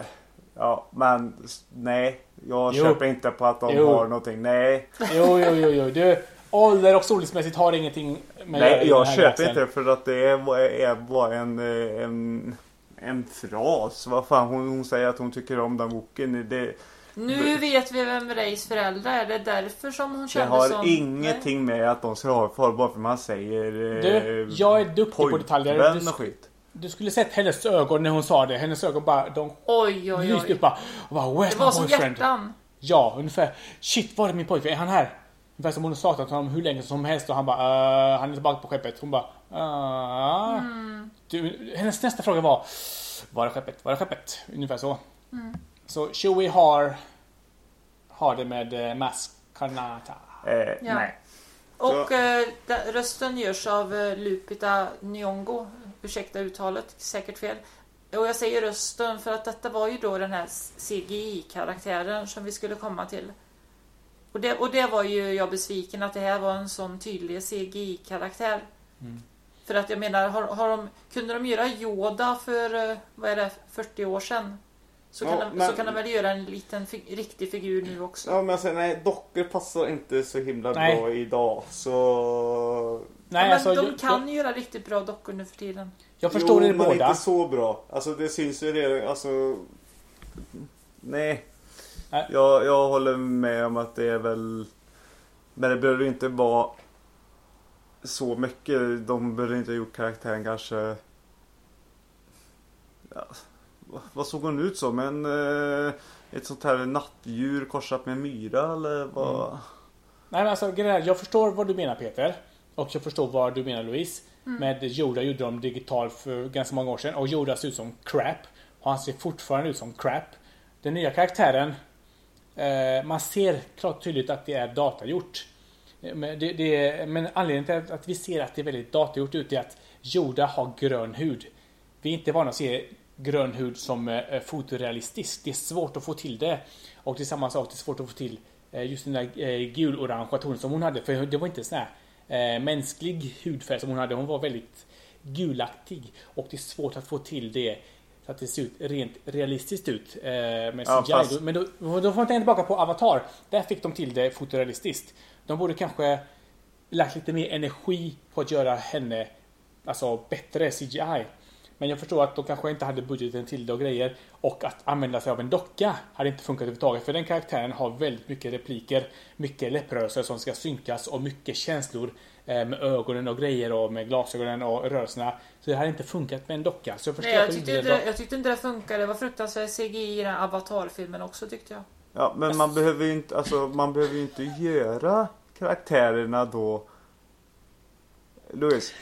ja, men nej. Jag Jo. köper inte på att de Jo. har någonting. Nej. Jo, jo, jo, jo. Du, ålder och storleksmässigt har ingenting med Nej, jag köper galaxen. inte det för att det är, bara- är bara en, eh, en, en fras. Vad fan, hon, hon säger att hon tycker om den boken. Det, Nu vet vi vem Reys föräldrar är. Det är därför som hon det kände har som... ingenting med att de ska ha far bara för man säger eh, Du, jag är duktig på detaljer. Du, och skit. Du skulle sett hennes ögon när hon sa det. Hennes ögon bara, de Oj, oj, lyste oj. upp bara. Och bara Det var my som boyfriend? hjärtan. Ja, ungefär. Shit, var är min pojke? Är han här? Ungefär som hon har saknat honom hur länge som helst och han bara, "Eh, han är tillbaka på skeppet. Hon bara, "Ah." Mm. du, Hennes nästa fråga var, var är skeppet? Var är skeppet? Ungefär så. Mm. Så Chewie har, har det med eh, Mas Kanata. Eh, Ja. Nej. Och eh, rösten görs av eh, Lupita Nyong'o. Ursäkta uttalet, säkert fel. Och jag säger rösten för att detta var ju då den här CGI-karaktären som vi skulle komma till. Och det, och det var ju jag besviken att det här var en sån tydlig CGI-karaktär. Mm. För att jag menar, har, har de, kunde de göra Yoda för, eh, vad är det, 40 år sedan? Så kan, Ja, de, men- så kan de väl göra en liten fi, riktig figur nu också. Ja men sen nej, dockor passar inte så himla Nej. bra idag. Så... Nej, ja, men alltså, de kan jag, göra riktigt bra dockor nu för tiden. jag förstår jo, er men båda. inte så bra. Alltså det syns ju redan, alltså... Nej. Nej. Jag, jag håller med om att det är väl... Men det behöver inte vara så mycket. De behöver inte ha gjort karaktären kanske... Ja, vad- såg hon ut som? En, eh, ett sånt här nattdjur korsat med myra eller vad? Mm. Nej men alltså jag förstår vad du menar Peter. Och jag förstår vad du menar Louise. Med Yoda gjorde de digital för ganska många år sedan och Yoda ser ut som crap. Och han ser fortfarande ut som crap. Den nya karaktären eh, Man ser klart tydligt att det är datagjort. Eh, Men, det, det, men anledningen till att, att vi ser att det är väldigt datagjort ut är att Yoda har grön hud. Vi är inte vana att se grön hud som eh, fotorealistisk. Det är svårt att få till det. Och det är samma sak, det är svårt att få till eh, just den där eh, gul-orangea tonen som hon hade. För det var inte sån här mänsklig hudfärg som hon hade. Hon var väldigt gulaktig. Och det är svårt att få till det så att det ser ut rent realistiskt ut eh, med Ja, CGI. fast- Men då, då får man tänka tillbaka på Avatar. Där fick de till det fotorealistiskt. De borde kanske lagt lite mer energi på att göra henne alltså bättre CGI. Men jag förstår att de kanske inte hade budgeten till det och grejer. Och att använda sig av en docka hade inte funkat överhuvudtaget. För den karaktären har väldigt mycket repliker, mycket läpprörelser som ska synkas och mycket känslor eh, med ögonen och grejer och med glasögonen och rörelserna. Så det hade inte funkat med en docka. Så jag förstår Nej, jag tyckte, inte, jag tyckte inte det funkade. Det var fruktansvärt CGI i den Avatar-filmen också tyckte jag. Ja, men man behöver ju inte, alltså, man behöver ju inte göra karaktärerna då. Louis.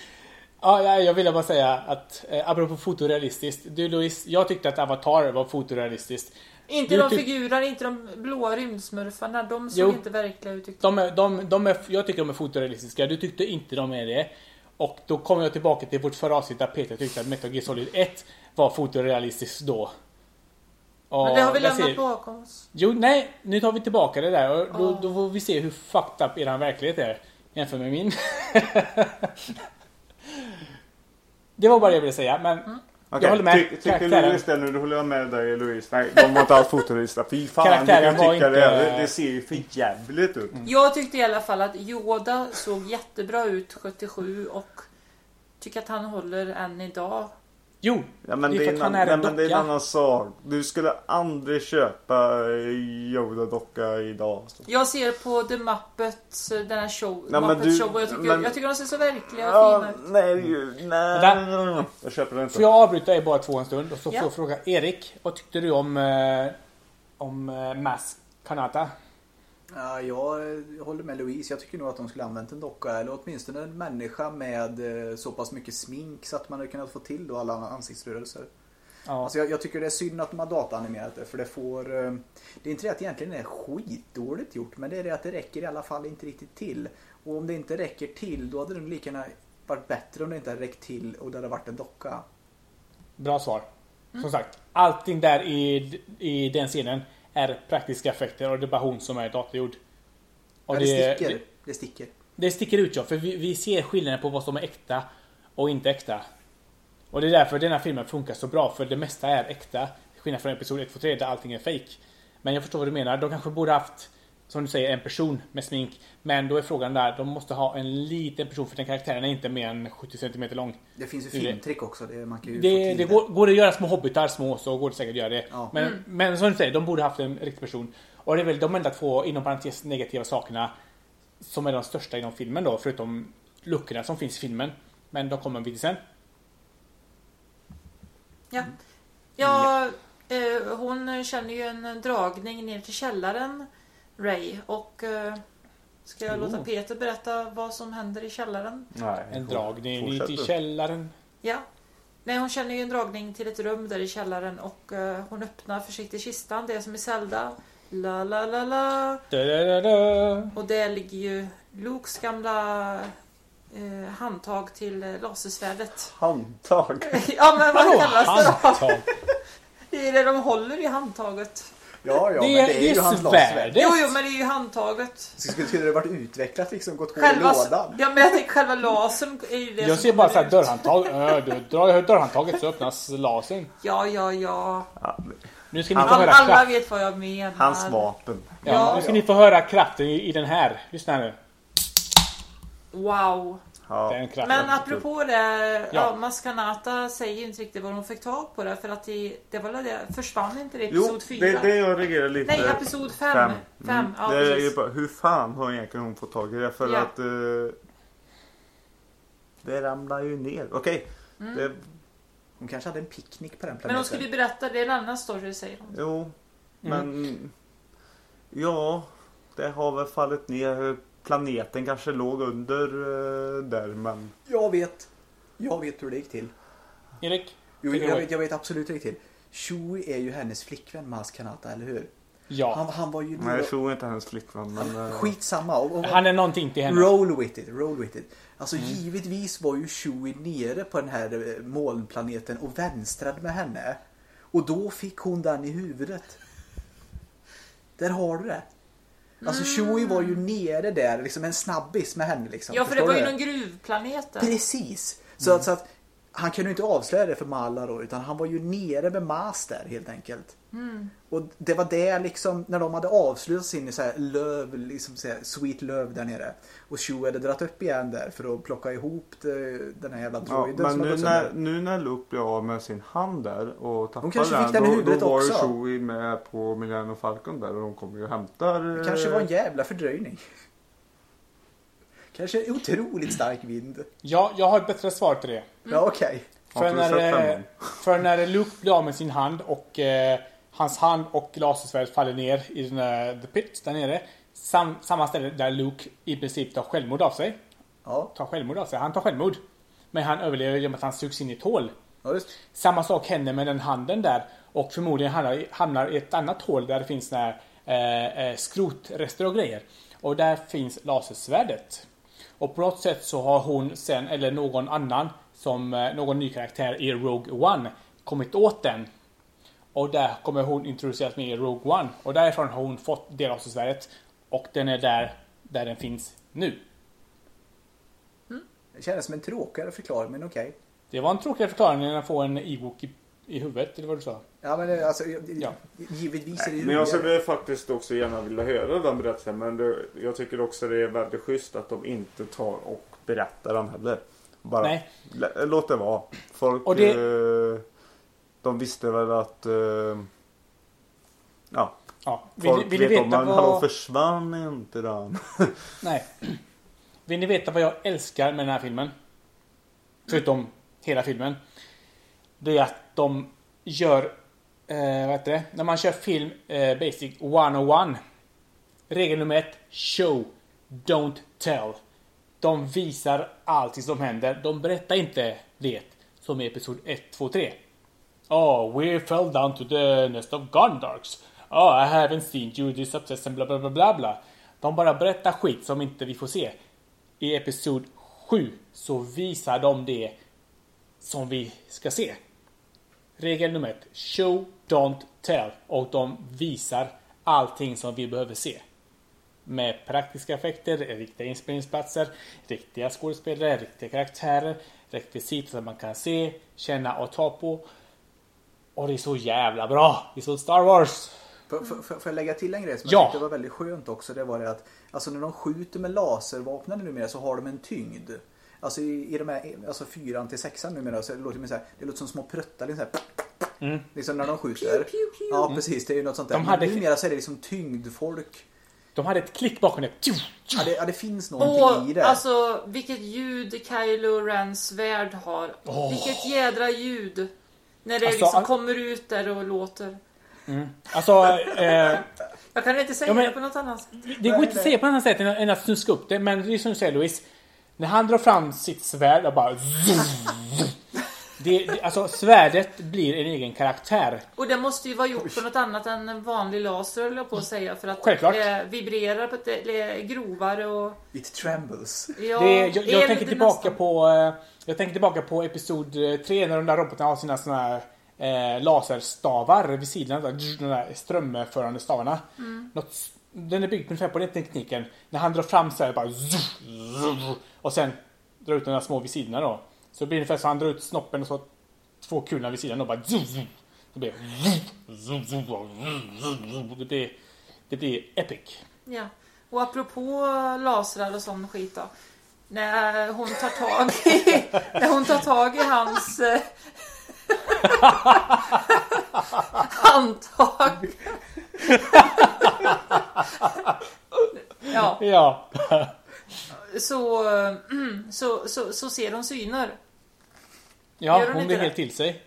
Ja, ja, jag ville bara säga att eh, apropå fotorealistiskt. Du Louise, jag tyckte att Avatar var fotorealistiskt. Inte Du de figurerna, inte de blåa rymdsmurfarna. De såg Jo. inte verkliga ut tyckte. De är, de, de är, jag tycker de är fotorealistiska. Du tyckte inte de är det. Och då kommer jag tillbaka till vårt förra avsnitt där Peter tyckte att Metal Gear Solid 1 var fotorealistiskt då. Och Men det har vi lämnat ser- bakom oss. Jo, nej, nu tar vi tillbaka det där och då, Åh. då får vi se hur fucked up eran verklighet är jämfört med min. det var bara det jag ville säga, men Okej, Jag håller med. Ty, tycker Karaktären. Louis det nu? Då håller jag med dig Louise. Nej, de var inte alls fotorealistiska. Fy fan, Karaktären du kan var tycka inte- det. Det ser ju för jävligt ut. Jag tyckte i alla fall att Yoda såg jättebra ut 77 och tycker att han håller än idag. Jo, Ja, men det är för att han en, är nej, en men det är en docka. annan sak. Du skulle aldrig köpa Yoda-docka idag. Jag ser på The Muppets, den här show, Nej, Muppet du- show och jag tycker, men- jag tycker de ser så verkliga och Ja, fina ut. nej, nej. Vänta. Jag köper det inte. Får jag avbryta er bara två en stund och så får Ja. jag fråga Erik, vad tyckte du om eh, om eh, Mas Kanata? Ja, jag håller med Louise. Jag tycker nog att de skulle använt en docka eller åtminstone en människa med eh, så pass mycket smink så att man hade kunnat få till då alla ansiktsrörelser. Ja. Alltså jag, jag tycker det är synd att de har dataanimerat det för det får... eh, Det är inte det att det egentligen är skitdåligt gjort men det är det att det räcker i alla fall inte riktigt till. Och om det inte räcker till då hade det lika gärna varit bättre om det inte hade räckt till och det hade varit en docka. Bra svar. Mm. Som sagt, allting där i, i den scenen är praktiska effekter och det är bara hon som är datagjord. Och Men det, sticker. det, Det, sticker. det sticker ut ja, för vi, vi ser skillnaden på vad som är äkta och inte äkta. Och det är därför den här filmen funkar så bra, för det mesta är äkta. Skillnad från Episod 1, 2, 3 där allting är fake. Men jag förstår vad du menar. De kanske borde haft, som du säger, en person med smink. Men då är frågan där, de måste ha en liten person för den karaktären är inte mer än 70 cm lång. Det finns ju filmtrick också. Det, man kan ju Det, det går, går det att göra små hobbitar små så går det säkert att göra det. Ja. Men, men som du säger, de borde haft en riktig person. Och det är väl de enda två, inom parentes, negativa sakerna som är de största inom filmen då, förutom luckorna som finns i filmen. Men de kommer vi till sen. Ja. Ja, eh, hon känner ju en dragning ner till källaren, Ray. Och eh, ska jag låta Oh. Peter berätta vad som händer i källaren? Nej, En dragning ner till källaren. Ja. Nej, hon känner ju en dragning till ett rum där i källaren och eh, hon öppnar försiktigt kistan, det är som i Zelda. La la la la. Da, da, da, da. Och där ligger ju Lukes gamla eh, handtag till eh, lasersvärdet. Handtag. ja men vad Vadå kallas det då? handtag? Det är det de håller i handtaget. Ja, ja, Det men är, det är det ju är hans lasersvärd. svärdet. Jo, jo, men det är ju handtaget. Skulle, skulle det varit utvecklat liksom, gått hål i lådan? ja, men jag tänker själva lasern är ju det Jag ser bara kommer så här ut. dörrhandtag. Du drar dörrhandtaget så öppnas lasern. Ja, ja, ja. Ja, Nu ska ni få höra alla vet vad jag menar. hans vapen. Ja, Ja. nu ska ni få höra kraften i, i den här. Lyssna nu. Wow. Ja. Men apropå det, ja. Ja. Maskanata säger inte riktigt vad de fick tag på det för att det, det var det, försvann inte det i Jo, episod 4? det, det jag reagerar lite... Nej, episod 5. Fem. 5. Mm. Ja, det är ju precis. bara, hur fan har egentligen hon fått tag i det? För Ja. att... eh, det ramlar ju ner. Okej. Mm. Det, Hon kanske hade en picknick på den planeten. Men de skulle ju berätta, det är en annan story säger de. jo. Men... Ja. Det har väl fallit ner. Planeten kanske låg under eh, där men... Jag vet. Jag vet hur det gick till. Erik? Jo, Take it jag, away. vet, jag vet absolut hur det gick till. Shui är ju hennes flickvän Mas Kanata, eller hur? Ja. Han, han var ju... Nej, jag tror inte hennes flickvän men... eh, Skitsamma. Och, och, Han är någonting till henne. roll with it, roll with it. Alltså Mm. givetvis var ju Shui nere på den här eh, molnplaneten och vänstrade med henne. Och då fick hon den i huvudet. Där har du det. Alltså Shui var ju nere där, liksom en snabbis med henne liksom. Ja, för det var ju någon gruvplanet. Precis! Så, att, så att han kunde ju inte avslöja det för Malla då, utan han var ju nere med Mas där helt enkelt. Och det var det liksom, när de hade avslutat sin så här löv, liksom så här, sweet löv där nere. Och Shu hade dratt upp igen där för att plocka ihop det, den här jävla Ja, droiden men som nu när, nu när Luke blev av med sin hand där och tappade den, den då, då var ju. Chewie med på Millennium Falcon där och de kommer ju och hämtar... Det eh, kanske var en jävla fördröjning. Kanske en otroligt stark vind. Ja, jag har ett bättre svar till det. Ja, okej. För när, eh, för när Luke blir av med sin hand och eh, hans hand och lasersvärdet faller ner i den där, the pit där nere. Sam, samma ställe där Luke i princip tar självmord av sig. Ja, Tar självmord av sig. Han tar självmord. Men han överlever genom att han sugs in i ett hål. ja just. Samma sak händer med den handen där. Och förmodligen hamnar, hamnar i ett annat hål där det finns såna här, eh, eh, skrotrester och grejer. Och där finns lasersvärdet. Och på något sätt så har hon sen, eller någon annan, som eh, någon ny karaktär i Rogue One, kommit åt den. Och där kommer hon introduceras med i Rogue One. Och därifrån har hon fått det lasersvärdet. Och den är där, där den finns nu. Det kändes som en tråkigare förklaring, men okej. Det var en tråkigare förklaring än att få en Ewok i, i huvudet, eller vad du sa? Ja, men det- alltså, Ja. givetvis är det ju Men jag skulle faktiskt också gärna vilja höra den berättelsen. Men det, jag tycker också det är väldigt schysst att de inte tar och berättar den heller. Bara Nej. låt det vara. Folk Och det- eh, de visste väl att eh, ja, Ja. Vill, folk vill vet om men vad... hallå försvann inte den? Nej. Vill ni veta vad jag älskar med den här filmen? Förutom hela filmen. Det är att de gör, eh, vad heter det? När man kör film eh, Basic 101. Regel nummer ett. Show. Don't tell. De visar allting som händer. De berättar inte det. Som i Episod 1, 2, 3. Oh, we fell down to the nest of Gondarks. Oh, I haven't seen you this obsession bla bla bla bla bla. De bara berättar skit som inte vi får se. I Episod 7 så visar de det som vi ska se. Regel nummer ett. Show, don't tell. Och de visar allting som vi behöver se. Med praktiska effekter, riktiga inspelningsplatser, riktiga skådespelare, riktiga karaktärer, rekvisit som man kan se, känna och ta på. Och det är så jävla bra! Det är så Star Wars! Får, får, får jag lägga till en grej som Ja. jag tyckte var väldigt skönt också? Det var det att alltså när de skjuter med laservapnen numera så har de en tyngd. Alltså i, i de här alltså fyran till sexan numera så det låter det, så här, det låter som små pruttar. Liksom, så här, liksom när de skjuter. Ja precis, det är ju något sånt där. De hade- Men numera så är det liksom tyngdfolk. De hade ett klick bakom det. Ja det, ja, det finns någonting i Och det. alltså vilket ljud Kylo Rens svärd har. Vilket jädra ljud. När det Alltså, liksom all- kommer ut där och låter. Alltså, eh, Jag kan inte säga Ja, men- det på något annat sätt. det går inte att säga på annat sätt än, än att snuska upp det. Men det är som du säger Louise. När han drar fram sitt svärd och bara... Det, det, alltså svärdet blir en egen karaktär. Och det måste ju vara gjort för något annat än en vanlig laser, höll jag på att säga. För att Självklart. det vibrerar på ett det är grovare och... It trembles. Ja, Det, jag, jag är tänker det tillbaka nästan. på eh, Jag tänker tillbaka på episod 3 när de där robotarna har sina såna här eh, laserstavar vid sidan av de där strömförande stavarna. Mm. Något, den är byggd ungefär på den tekniken. När han drar fram så här bara och sen drar ut de där små vid sidorna då. Så det blir ungefär så han drar ut snoppen och så två kulorna vid sidan och bara. Det blir det blir det blir epic. Ja. Och apropå lasrar och sån skit då. När hon tar tag i, när hon tar tag i hans eh, handtag. ja, Ja. Så, eh, så, så, så ser hon syner. Ja, hon hon blir det? helt till sig.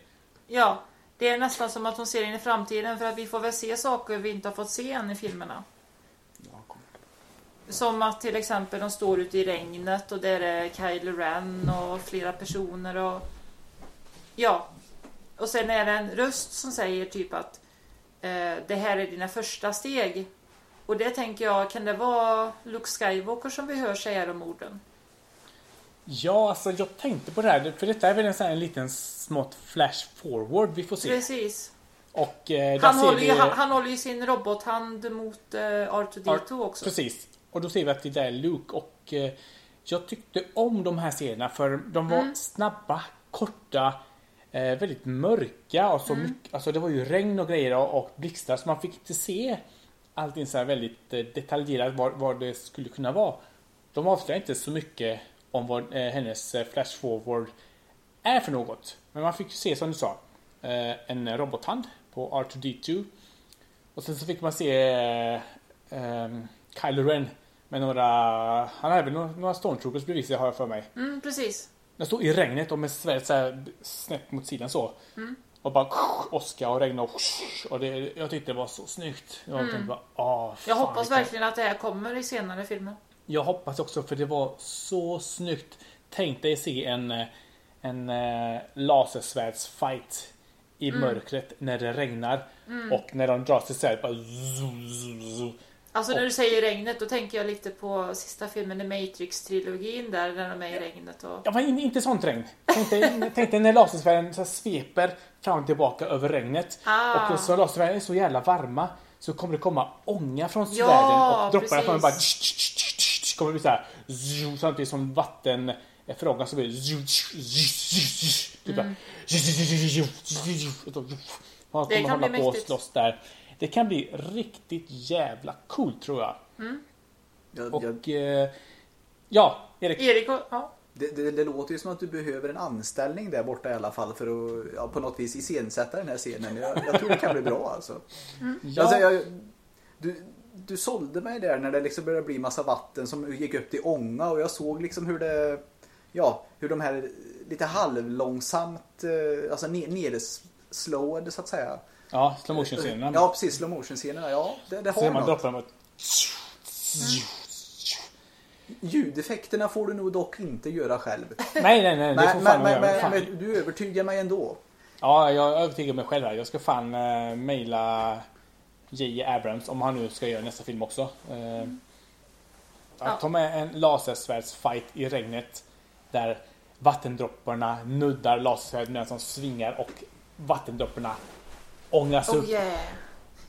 Ja, det är nästan som att hon ser in i framtiden för att vi får väl se saker vi inte har fått se än i filmerna. Som att till exempel de står ute i regnet och där är Kylo Ren och flera personer och... Ja. Och sen är det en röst som säger typ att eh, det här är dina första steg. Och det tänker jag, kan det vara Luke Skywalker som vi hör säga de orden? Ja, alltså jag tänkte på det här. För detta är väl en sån här en liten smått flash forward vi får se. Precis. Och eh, Han håller, vi... ju, han, han håller ju sin robothand mot eh, R2D2 också. Precis. Och då ser vi att det där är Luke och eh, jag tyckte om de här serierna för de var Mm. snabba, korta, eh, väldigt mörka och så Mm. mycket, alltså det var ju regn och grejer och, och blixtar så man fick inte se allting så här väldigt eh, detaljerat vad, vad det skulle kunna vara. De avslöjar inte så mycket om vad eh, hennes eh, flash forward är för något. Men man fick ju se som du sa eh, en robothand på R2D2 och sen så fick man se eh, ehm, Kylo Ren med några, han har även några, några stormtroopers bredvid sig har jag för mig. Mm, precis. Den står i regnet och med svärd så här snett mot sidan så. Mm. Och bara åska och regna och och det, jag tyckte det var så snyggt. Jag tänkte bara, åh, Mm. Jag hoppas vilken- verkligen att det här kommer i senare filmer. Jag hoppas också för det var så snyggt. Tänk dig se en, en eh, lasersvärdsfight i Mm. mörkret när det regnar. Och när de drar sig svärd bara zoom, zoom, zoom. Alltså när du säger regnet då tänker jag lite på sista filmen i Matrix-trilogin där när de är i regnet och... Ja, men in- inte sånt regn. Tänk dig, när lasersvärden så sveper fram och tillbaka över regnet. Ah. Och så lasersvärden är så jävla varma så kommer det komma ånga från Ja, svärden och dropparna kommer bara precis. kommer det bli så här samtidigt som vatten frågan så blir det typ Mm. bara, man Det kommer kan bli hålla på och mäktigt. slåss där. Det kan bli riktigt jävla coolt tror jag. Jag, Och jag, eh, ja, Erik. Erik och... Ja. det, det, det låter ju som att du behöver en anställning där borta i alla fall för att ja, på något vis iscensätta den här scenen. Jag, jag tror det kan bli bra alltså. Ja, alltså jag, du, du sålde mig där när det liksom började bli massa vatten som gick upp till ånga och jag såg liksom hur det Ja, hur de här lite halvlångsamt eh, alltså ne- nedslowade så att säga. Ja slow motion scenerna. Ja, precis. Slow motion scenerna. Ja, det, det har ser man dropparna mot... Ljudeffekterna får du nog dock inte göra själv. Nej, nej, nej. Det får Men, fan men, göra. men, Fan. men du övertygar mig ändå. Ja, jag övertygar mig själv här. Jag ska fan uh, mejla J. Abrams om han nu ska göra nästa film också. Uh, Ja. Att ta med en lasersvärdsfight i regnet där vattendropparna nuddar lasersvärd medan de svingar och vattendropparna ångas upp. Oh yeah.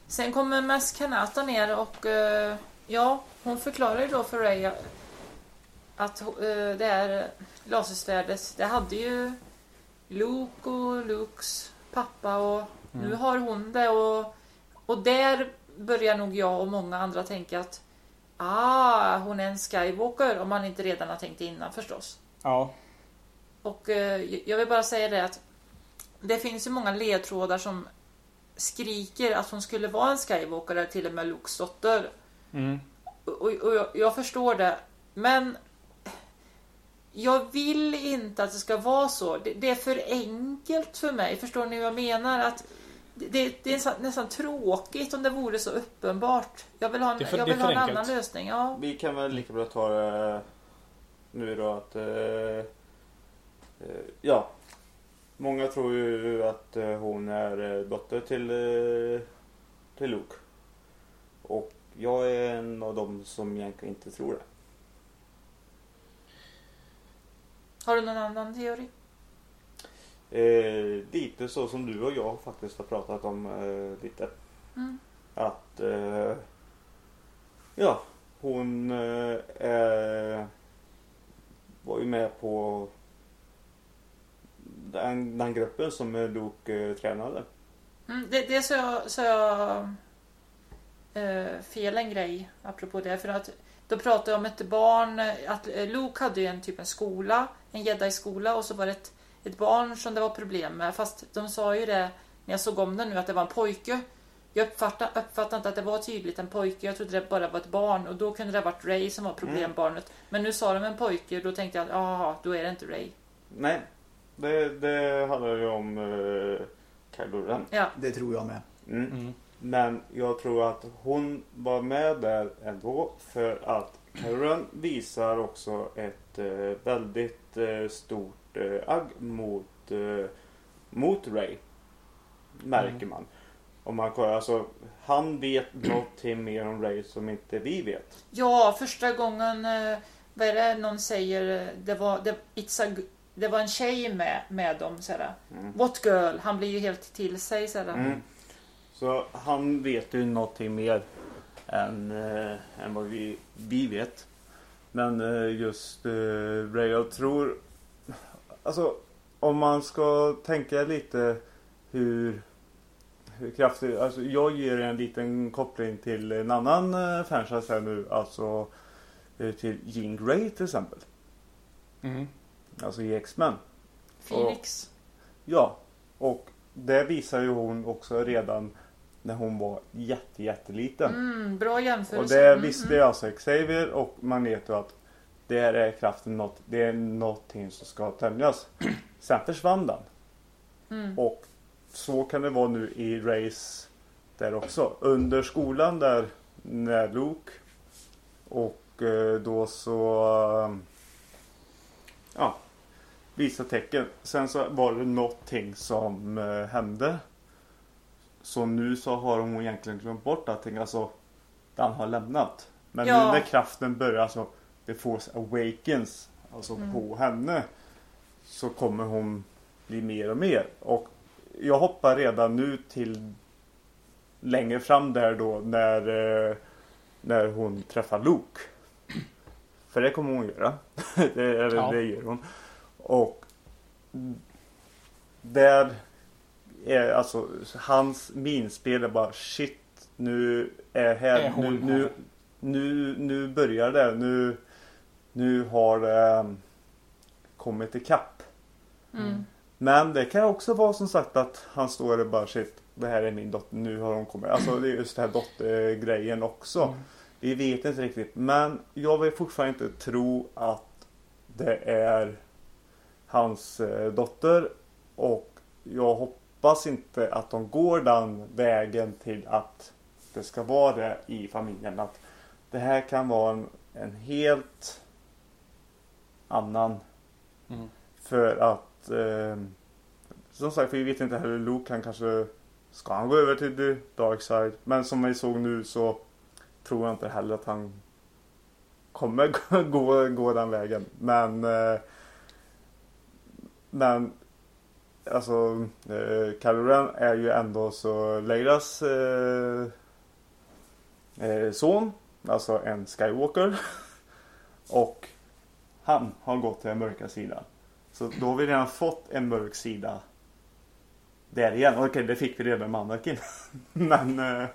Sen kommer Mas Kanata ner och eh, ja, hon förklarar ju då för Ray att eh, det är lasersvärdet, det hade ju Luke och Lukes pappa och nu har hon det och, och där börjar nog jag och många andra tänka att ah, hon är en Skywalker om man inte redan har tänkt innan förstås. Ja, Och eh, jag vill bara säga det att det finns ju många ledtrådar som skriker att hon skulle vara en Skywalker eller till och med Lukes dotter. mm. Och, och, jag, jag förstår det. Men jag vill inte att det ska vara så. Det, det är för enkelt för mig. Förstår ni vad jag menar? Att det, det, är nästan, tråkigt om det vore så uppenbart. Jag vill ha en, för- jag vill ha en annan lösning. Ja. Vi kan väl lika bra ta det nu då att... eh, eh, ja. Många tror ju att eh, hon är eh, dotter till, eh, till Luke. Och jag är en av dem som egentligen inte tror det. Har du någon annan teori? Eh, lite så som du och jag faktiskt har pratat om eh, lite. Mm. Att eh, ja, hon är, var ju med på den, den gruppen som Luke tränade. Mm, det, det så jag, så jag eh, fel en grej apropå det. För att då pratade jag om ett barn. Att eh, Luke hade ju en typ en skola. En jedi-skola och så var det ett, ett barn som det var problem med. Fast de sa ju det när jag såg om den nu att det var en pojke. Jag uppfattade, uppfattade inte att det var tydligt en pojke. Jag trodde det bara var ett barn och då kunde det ha varit Ray som var problembarnet. Men nu sa de en pojke och då tänkte jag att då är det inte Ray. Nej, det, det handlar ju om eh, Kylo Ren. Ja, Det tror jag med. Mm. Mm. Men jag tror att hon var med där ändå för att Karen visar också ett eh, väldigt eh, stort eh, agg mot, mot Ray. Märker Mm. man. Om man kollar, alltså han vet någonting mer om Ray som inte vi vet. ja första gången vad är det någon säger det var, det, it's a, det var en tjej med, med dem. Såhär. Mm. What girl? Han blir ju helt till sig. Såhär. Mm. Så han vet ju någonting mer än, eh, än vad vi, vi vet. Men eh, just eh, Ray, jag tror... Alltså, om man ska tänka lite hur, hur kraftigt... Alltså, jag ger en liten koppling till en annan eh, franchise här nu. Alltså eh, till Jean Grey till exempel. Mm. Alltså i X-Men. Phoenix. Ja, och det visar ju hon också redan när hon var jätte, jätteliten. Mm, bra jämförelse. och det Mm, visste mm. ju alltså Xavier och Magneto att det här är kraften, något, det är någonting som ska tämjas. Sen försvann den. Mm. Och så kan det vara nu i Race där också. Under skolan där när Luke och eh, då så eh, ja, visa tecken. Sen så var det någonting som eh, hände. Så nu så har hon egentligen glömt bort allting. Alltså den har lämnat. Men Ja. nu när kraften börjar, alltså The Force Awakens, alltså Mm. på henne. Så kommer hon bli mer och mer. Och jag hoppar redan nu till längre fram där då när, eh, när hon träffar Luke. För det kommer hon göra. det, eller, Ja. det gör hon. Och där är alltså hans minspel är bara shit nu är här Är nu, nu, här? nu, nu börjar det. Nu, nu har det um, kommit ikapp. Mm. Men det kan också vara som sagt att han står där och bara shit det här är min dotter, nu har hon kommit. Alltså det är just den här dottergrejen också. Mm. Vi vet inte riktigt. Men jag vill fortfarande inte tro att det är hans eh, dotter. Och jag hoppas inte att de går den vägen till att det ska vara det i familjen. Att det här kan vara en, en helt annan. Mm. För att eh, som sagt, för vi vet inte heller Luke han kanske ska han gå över till the dark side. Men som vi såg nu så tror jag inte heller att han kommer gå, gå den vägen. Men eh, men alltså eh, Kylo är ju ändå så Leiras eh, eh, son. Alltså en Skywalker. Och han har gått till den mörka sidan. Så då har vi redan fått en mörk sida där igen. Okej, det fick vi redan med Anakin. Men eh,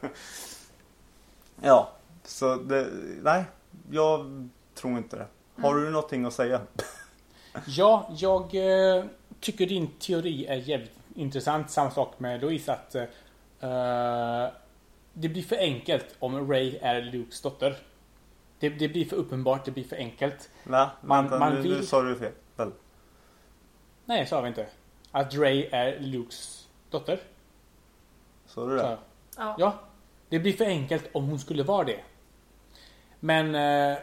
ja, så det, nej, jag tror inte det. Har du någonting att säga? Ja, jag eh, tycker din teori är jävligt intressant. Samma sak med Louise att eh, det blir för enkelt om Ray är Lukes dotter. Det, det blir för uppenbart, det blir för enkelt. Va? Man- Vänta, man nu, nu vill- sa du fel. Väl? Nej, sa vi inte. Att Ray är Lukes dotter. Sa du det? jag. Ja. Ja, det blir för enkelt om hon skulle vara det. Men eh,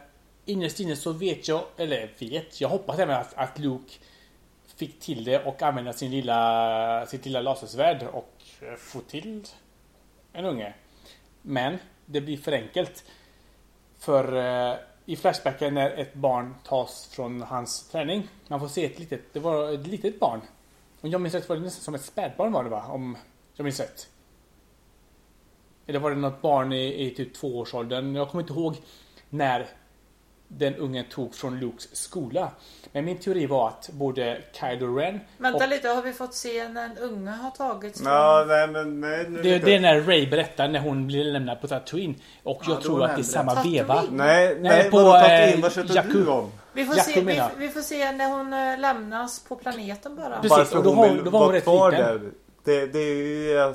innerst inne så vet jag, eller vet, jag hoppas även att, att Luke fick till det och använda sin lilla, sitt lilla lasersvärd och eh, få till en unge. Men det blir för enkelt. För eh, i Flashbacken när ett barn tas från hans träning. Man får se ett litet, det var ett litet barn. Om jag minns rätt var det nästan som ett spädbarn var det va? Om jag minns rätt. Eller var det något barn i, i typ tvåårsåldern? Jag kommer inte ihåg när den ungen tog från Lukes skola. Men min teori var att både Kylo Ren Vänta och lite, har vi fått se när en unge har tagits från... Ja, nej men nej, nu det, det är när Ray berättar när hon blir lämnad på Tatooine. Och Ja, jag tror att det är samma Tatooine? veva. Nej, nej, Nej, på, vadå eh, eh, vad köpte Jakku. du om? Vi får, Jakku se, vi, vi får se när hon eh, lämnas på planeten bara. Precis, Varför och då hon var- vill då var hon rätt liten. där. Det, det är ju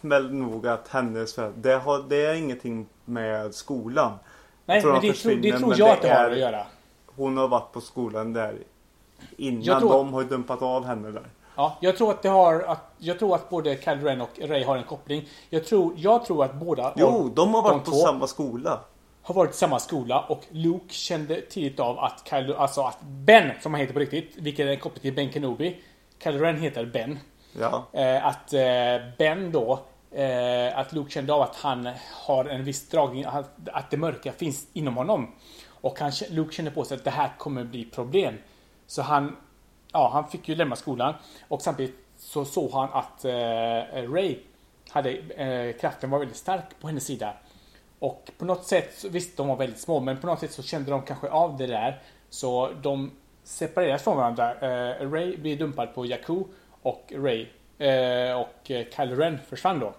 väl nog att hennes det, har, det är ingenting med skolan. Nej, men de det, tror, det tror jag det att det har att göra. Hon har varit på skolan där innan Jag tror- de har dumpat av henne där. Ja, jag tror att det har att, Jag tror att både Kylo Ren och Ray har en koppling. Jag tror, jag tror att båda Jo, de har varit de på samma skola. har varit i samma skola och Luke kände tidigt av att Kylo, alltså att Ben, som han heter på riktigt, vilket är kopplat till Ben Kenobi. Kylo Ren heter Ben. Ja. Eh, att eh, Ben då, eh, att Luke kände av att han har en viss dragning, att, att det mörka finns inom honom. Och han, Luke kände på sig att det här kommer bli problem. Så han, ja, han fick ju lämna skolan. Och samtidigt så såg han att eh, Ray hade, eh, kraften var väldigt stark på hennes sida. Och på något sätt, visst de var väldigt små, men på något sätt så kände de kanske av det där. Så de separeras från varandra. Eh, Ray blir dumpad på Jakku och Ray eh, och eh, Kylo Ren försvann då.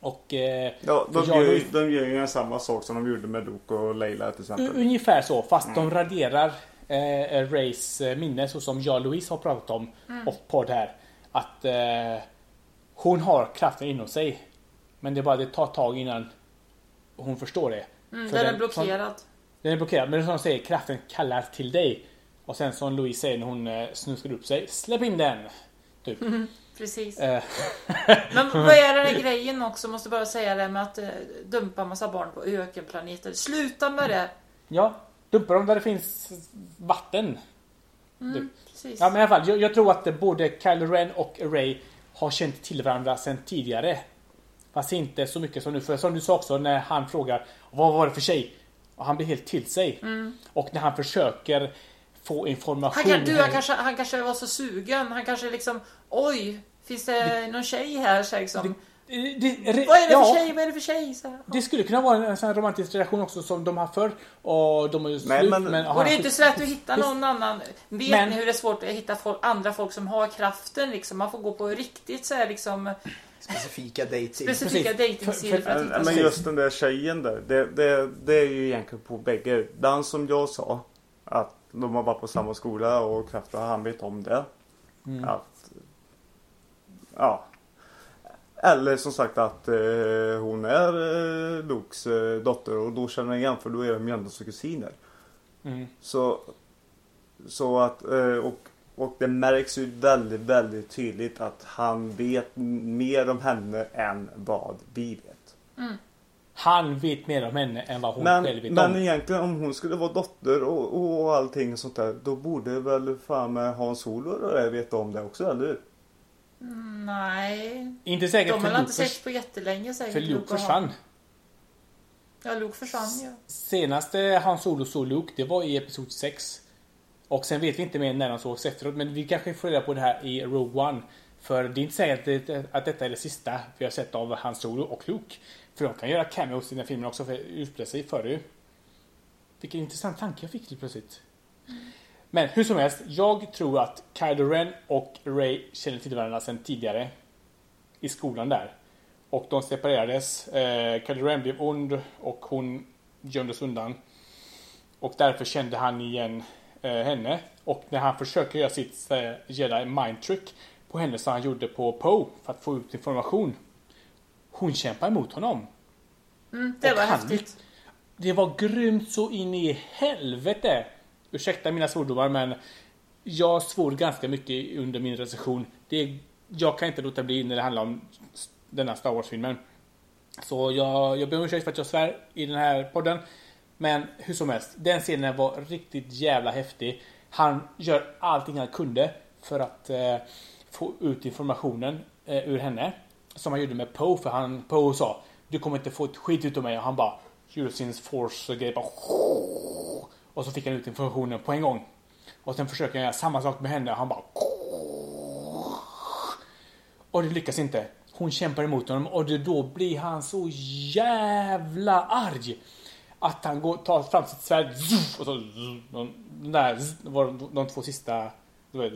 Och eh, Ja, de, gör, ju- de gör ju samma sak som de gjorde med Luke och Leila till exempel. U- Ungefär så, fast de raderar eh, Rays eh, minne så som jag och Louise har pratat om och podd här. Att eh, hon har kraften inom sig. Men det är bara det tar tag innan hon förstår det. Mm, För den är som- blockerad. Den är blockerad, men som de säger, kraften kallar till dig. Och sen som Louise säger när hon eh, snuskar upp sig, släpp in den! Typ. Precis. Eh, Men vad är den här grejen också? Måste bara säga det med att eh, dumpa massa barn på ökenplaneter. Sluta med det! ja, dumpa dem där det finns vatten. Mm, precis. Ja men i alla fall, jag, jag tror att både Kylo Ren och Ray har känt till varandra sedan tidigare. Fast inte så mycket som nu. För som du sa också när han frågar vad var det för tjej? Och han blir helt till sig. Och när han försöker få information. Han, kan, du, han, kanske, han kanske var så sugen. Han kanske liksom Oj, finns det någon tjej här? Så liksom. det, det, Vad är det ja, för tjej? Vad är det för tjej? Så här. Det skulle kunna vara en, sån romantisk relation också som de har förr. Och de är ju slut. men- Men, Och det är inte så lätt att hitta Visst. någon annan. Vet Men- ni hur det är svårt att hitta folk, andra folk som har kraften? Liksom? Man får gå på riktigt så här, liksom, Specifika dates. specifika dejtingsidor För- för att Men, men just den där tjejen där. Det, det, det är ju egentligen på bägge. Den som jag sa. Att de har varit på samma skola och kraften han vet om det. Mm. Att, ja. Eller som sagt att eh, hon är eh, Lukes eh, dotter och då känner jag igen för då är de ju ändå så kusiner. Mm. Så, så att eh, och, och det märks ju väldigt, väldigt tydligt att han vet mer om henne än vad vi vet. Han vet mer om henne än vad hon Men, själv vet men om. egentligen om hon skulle vara dotter och, och allting sånt där. Då borde väl fan med Hans Solo och det veta om det också, eller hur? Nej, Inte säkert de har väl inte förs- på jättelänge säkert. för Luke han. försvann. Ja, Luke försvann ju. Senaste Han Solo såg Luke, det var i Episod 6. Och sen vet vi inte mer när de sågs efteråt, men vi kanske får reda på det här i Rogue One. För det är inte säkert att, det, att detta är det sista vi har sett av Han Solo och Luke. För de kan göra cameos i den här filmen också, för utspelar sig förr ju. Vilken intressant tanke jag fick helt plötsligt. Men hur som helst, jag tror att Kylo Ren och Ray känner till varandra sedan tidigare. I skolan där. Och de separerades. Eh, Kylo Ren blev ond och hon gömdes undan. Och därför kände han igen eh, henne. Och när han försöker göra sitt eh, jedi mind trick på henne som han gjorde på Poe för att få ut information. Hon kämpar emot honom. Mm, det Och var han- häftigt. Det var grymt så in i helvete. Ursäkta mina svordomar men jag svor ganska mycket under min recension. Det jag kan inte låta bli när det handlar om denna Star Wars-filmen. Så jag, jag ber om ursäkt för att jag svär i den här podden. Men hur som helst, den scenen var riktigt jävla häftig. Han gör allting han kunde för att eh, få ut informationen eh, ur henne. Som han gjorde med Poe, för han, Poe sa Du kommer inte få ett skit ut av mig och han bara gjorde sin force grej bara och så fick han ut informationen på en gång. Och sen försöker han göra samma sak med henne han bara och det lyckas inte. Hon kämpar emot honom och då blir han så jävla arg. Att han går, tar fram sitt svärd och så de, där var de, två sista du vet,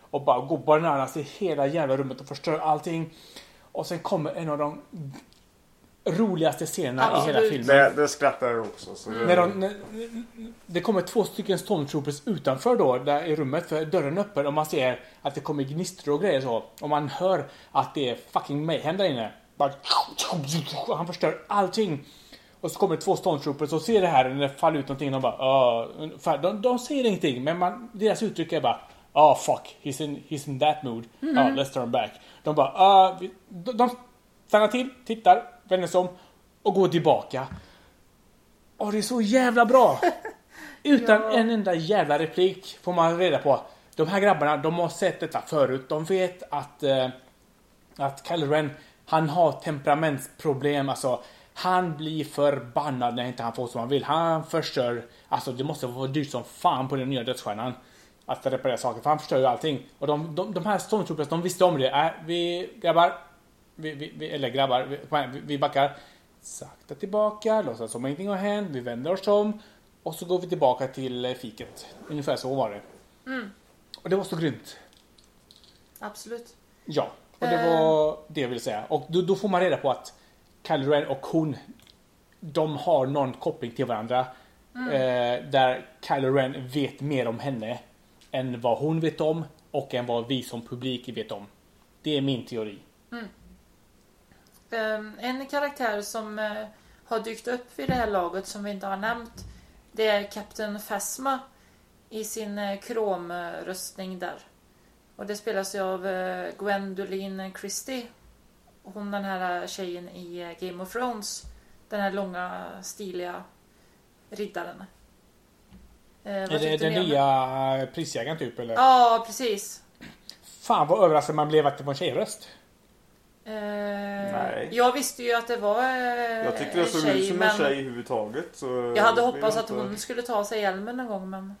och bara går bananas i hela jävla rummet och förstör allting. Och sen kommer en av de roligaste scenerna i hela Absolut. filmen. Det, det skrattar jag också. Så det, När de, när, det kommer två stycken stormtroopers utanför då, där i rummet, för dörren är öppen och man ser att det kommer gnistor och grejer så. Och man hör att det är fucking mayhem där inne. Bara, han förstör allting. Och så kommer två stormtroopers och ser det här när det faller ut någonting. De bara, "Ah." ungefär. de, de säger ingenting, men man, deras uttryck är bara Ah fuck, he's in, he's in that mood. Ja, let's turn back. De bara, ah, vi, de, de stannar till, tittar, vänder sig om och går tillbaka. Och det är så jävla bra! Utan en enda jävla replik får man reda på. De här grabbarna, de har sett detta förut. De vet att, eh, att Kylo Ren, han har temperamentsproblem. Alltså, han blir förbannad när inte han får som han vill. Han förstör, alltså det måste vara dyrt som fan på den nya dödsstjärnan. Att reparera saker, för han förstör ju allting. Och de, de, de här stormtroopers, de visste om det. Äh, vi grabbar, vi, vi, vi, eller grabbar, vi, kom igen, vi, backar. Sakta tillbaka, låtsas som ingenting har hänt. Vi vänder oss om. Och så går vi tillbaka till eh, fiket. Ungefär så var det. Och det var så grymt. Absolut. Ja, och det Eh. var det jag ville säga. Och då, då får man reda på att Kylo och hon, de har någon koppling till varandra. Eh, där Kylo Ren vet mer om henne än vad hon vet om och än vad vi som publik vet om. Det är min teori. Ehm, en karaktär som eh, har dykt upp vid det här laget som vi inte har nämnt. Det är Captain Phasma i sin eh, kromröstning där. Och det spelas ju av eh, Gwendoline Christie. Hon den här tjejen i eh, Game of Thrones. Den här långa stiliga riddaren. Eh, Är det den nya prisjägaren typ eller? Ja, precis. Fan vad överraskad man blev att det var en tjejröst. Eh, Nej. Jag visste ju att det var eh, jag tyckte det såg tjej, ut som en tjej överhuvudtaget. Så Jag hade hoppats att hon skulle ta sig hjälmen någon gång men...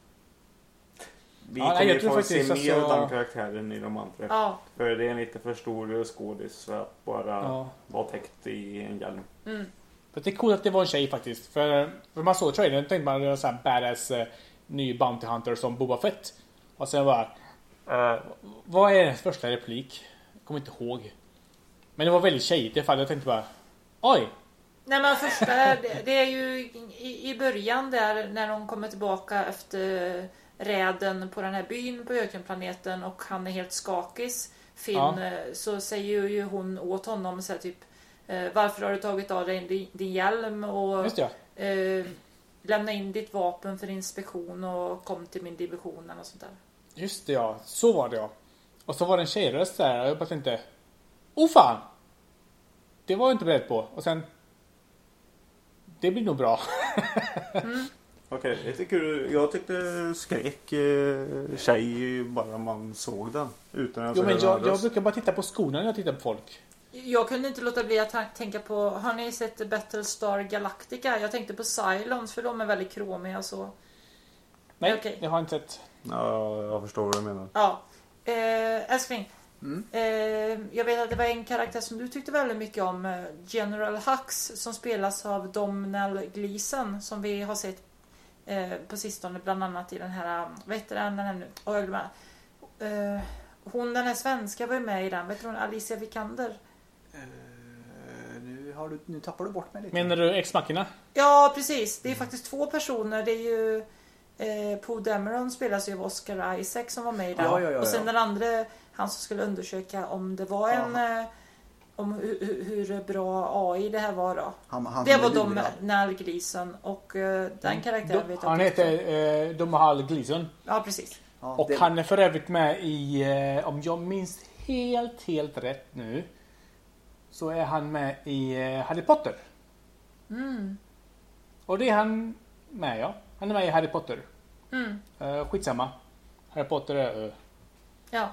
Vi Ja, kommer jag ju få se mer alltså- av den karaktären i de andra. Ja. För det är en lite för stor skådis för att bara Ja. vara täckt i en hjälm. Mm. För det är coolt att det var en tjej faktiskt. För, för man såg trailern tänkte man det var en sån här badass eh, ny Bounty Hunter som Boba Fett. Och sen bara... eh, vad är hennes första replik? Jag kommer inte ihåg. Men det var väldigt tjejigt i alla fall. Jag tänkte bara... Oj! Nej men första, det, det är ju i, i början där när de kommer tillbaka efter räden på den här byn på ökenplaneten och han är helt skakis. Finn, Ja. eh, så säger ju hon åt honom så här, typ eh, Varför har du tagit av dig din, din hjälm och eh, lämna in ditt vapen för inspektion och kom till min division eller sånt där. Just det ja. Så var det ja. Och så var det en tjejröst där och jag bara tänkte... Oh fan! Det var jag inte beredd på. Och sen... Det blir nog bra. Okej, jag, tycker, jag tyckte skrek eh, tjej bara man såg den. Utan att Jo, men jag, jag brukar bara titta på skorna när jag tittar på folk. Jag kunde inte låta bli att tänka på, har ni sett Battlestar Galactica? Jag tänkte på Cylons för de är väldigt kromiga så. Nej, Okej. jag har inte sett. Ja, jag förstår vad du menar. Ja. Eh, älskling. Mm. Eh, jag vet att det var en karaktär som du tyckte väldigt mycket om. eh, General Hux som spelas av Domhnall Gleeson som vi har sett eh, på sistone bland annat i den här, vad heter den, den här nu? Eh, hon den här svenska var ju med i den, vad heter hon? Alicia Vikander. Nu, har du, nu tappar du bort mig lite. Menar du X-Machina? Ja, precis. Det är faktiskt två personer. Det är ju eh, Poe Dameron spelas ju av Oscar Isaac som var med i den. Ja, ja, ja, och sen ja. den andra, han som skulle undersöka om det var en... Eh, om hur, hur- bra AI det här var då. han, han Det var är de lurad. Nal Gleeson och eh, den karaktären vet jag Han heter eh, Domahal Gleeson. Ja, precis. Ja, Och det- han är för övrigt med i, eh, om jag minns helt, helt rätt nu. Så är han med i eh, Harry Potter. Mm. Och det är han med ja. Han är med i Harry Potter. Mm. Uh, skitsamma. Harry Potter är... Uh, Ja.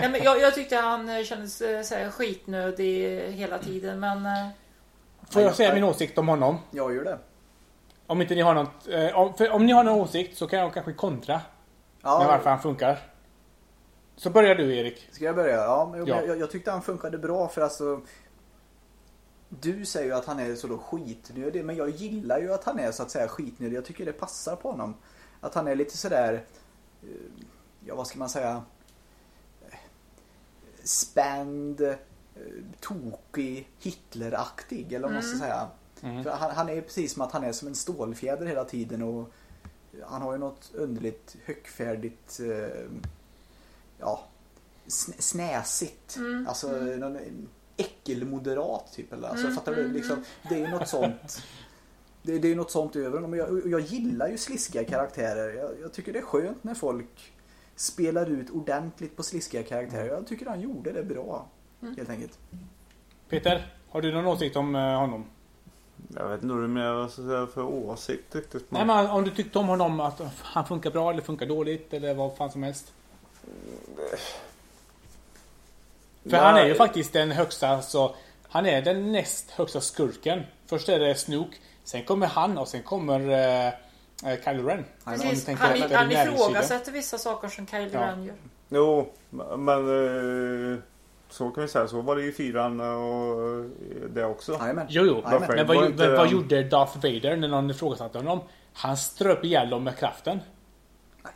Nej, men jag, jag tyckte han eh, kändes eh, så här, skitnödig hela tiden men... eh, Får jag säga min åsikt om honom? Jag gör det. Om inte ni har något... Om, för om ni har någon åsikt så kan jag kanske kontra med Ja, varför han funkar. Så börjar du Erik. Ska jag börja? Ja, men Ja. Jag, jag tyckte han funkade bra för alltså Du säger ju att han är så då skitnödig men jag gillar ju att han är så att säga skitnödig. Jag tycker det passar på honom. Att han är lite sådär Ja vad ska man säga Spänd eh, Tokig Hitleraktig eller vad man ska säga. Mm. För han, han är precis som att han är som en stålfjäder hela tiden och han har ju något underligt högfärdigt eh, ja, sn- snäsigt. Alltså någon äckelmoderat typ. Eller? Alltså, fattar du? Liksom, det är ju något sånt. Det, det är ju något sånt över honom. Jag, jag gillar ju sliskiga karaktärer. Jag, jag tycker det är skönt när folk spelar ut ordentligt på sliskiga karaktärer. Jag tycker han gjorde det bra. Helt enkelt. Peter, har du någon åsikt om eh, honom? Jag vet inte hur mer vad ska jag säga för åsikt riktigt. Nej men om du tyckte om honom, att han funkar bra eller funkar dåligt eller vad fan som helst. För Ja, han är ju faktiskt den högsta, alltså, han är den näst högsta skurken. Först är det Snook, sen kommer han och sen kommer uh, Kylo Ren. Precis, han, han näringssidan. ifrågasätter vissa saker som Kylo Ja. Ren gör. Jo, men eh, så kan vi säga. Så var det i fyran och det också. Jajamän. Jo, jo. Jajamän. Men vad, inte vad, han- gjorde Darth Vader när någon ifrågasatte honom? Han ströp ihjäl dem med kraften.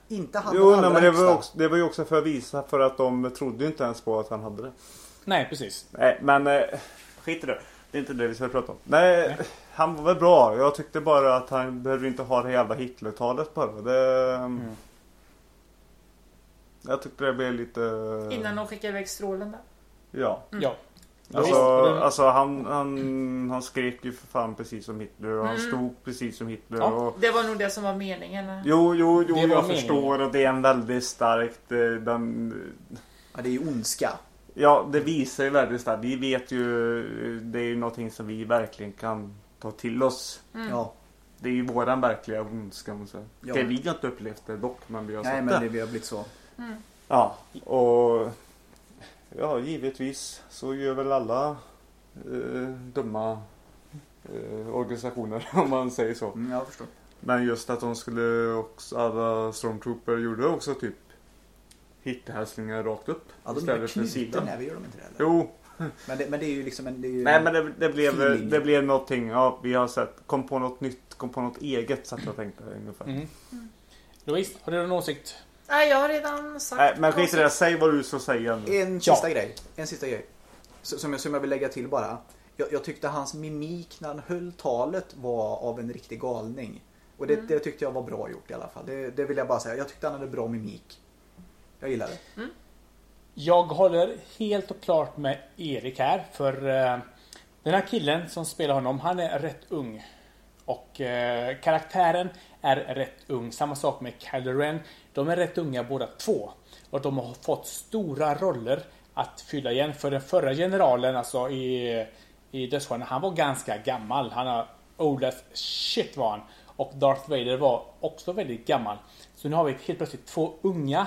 Inte han Jo, nej, men det var, också, det var ju också för att visa för att de trodde inte ens på att han hade det. Nej, precis. Nej, men eh, skit i det. Det är inte det vi ska prata om. Nej, han var väl bra. Jag tyckte bara att han behöver inte ha det jävla Hitler-talet bara. Det, Mm. Jag tyckte det blev lite... Innan de skickar iväg strålen där. Ja. Ja. Alltså, alltså han, han, han skrek ju för fan precis som Hitler och han stod precis som Hitler. Ja. Och, Det var nog det som var meningen. jo, jo, jo Det jag meningen. förstår att det är en väldigt starkt... eh, Den, Ja, det är ju ondska. ja, det visar ju väldigt starkt. Vi vet ju... Det är ju någonting som vi verkligen kan ta till oss. Ja. Det är ju våran verkliga ondska. Ja. Okej, vi har inte upplevt det dock, men vi har Nej sett men det. det vi har blivit så. Ja, och... Ja, givetvis så gör väl alla eh, dumma eh, organisationer om man säger så. Mm, jag förstår. Men just att de skulle också, alla stormtrooper gjorde också typ Hitlerhälsningar rakt upp Ja, de istället för sidan. Nej, vi gör de inte det heller. Jo, Men det, men det är ju liksom en... Det är ju nej men det, det, blev, Feeling. det blev någonting, ja vi har sett, kom på något nytt, kom på något eget sätt att tänka ungefär. Mm. Louise, har du någon åsikt? Nej, jag har redan sagt. Nej men skit i det, säg vad du ska säga nu. En Ja. sista grej. En sista grej. Som jag, som jag vill lägga till bara. Jag, jag tyckte hans mimik när han höll talet var av en riktig galning. Och det, det tyckte jag var bra gjort i alla fall. Det, det vill jag bara säga. Jag tyckte han hade bra mimik. Jag gillar det. Jag håller helt och klart med Erik här. För eh, den här killen som spelar honom, han är rätt ung. Och eh, karaktären är rätt ung. Samma sak med Kylo Ren. De är rätt unga båda två. Och de har fått stora roller att fylla igen. För den förra generalen, alltså i, i Dödsstjärnan, han var ganska gammal. Han har old as shit var han. Och Darth Vader var också väldigt gammal. Så nu har vi helt plötsligt två unga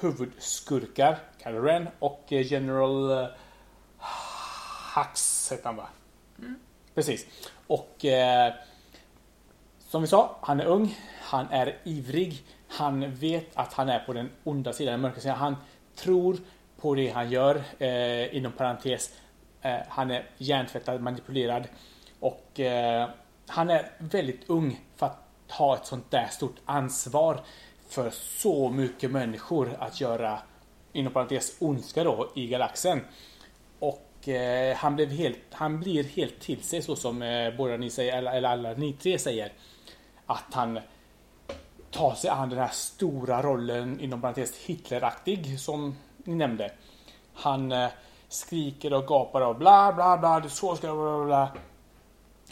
huvudskurkar. Kylo Ren och eh, General eh, Hux heter han va? Precis. Och eh, som vi sa, han är ung. Han är ivrig. Han vet att han är på den onda sidan, den mörka sidan. Han tror på det han gör. Eh, inom parentes. Eh, han är hjärntvättad, manipulerad. Och eh, han är väldigt ung för att ha ett sånt där stort ansvar för så mycket människor att göra inom parentes ondska då i galaxen. Och eh, han, blev helt, han blir helt till sig så som eh, båda ni säger, eller, eller alla ni tre säger. Att han tar sig an den här stora rollen inom parentes Hitleraktig som ni nämnde. Han eh, skriker och gapar och bla bla bla, det så ska bla, bla, bla.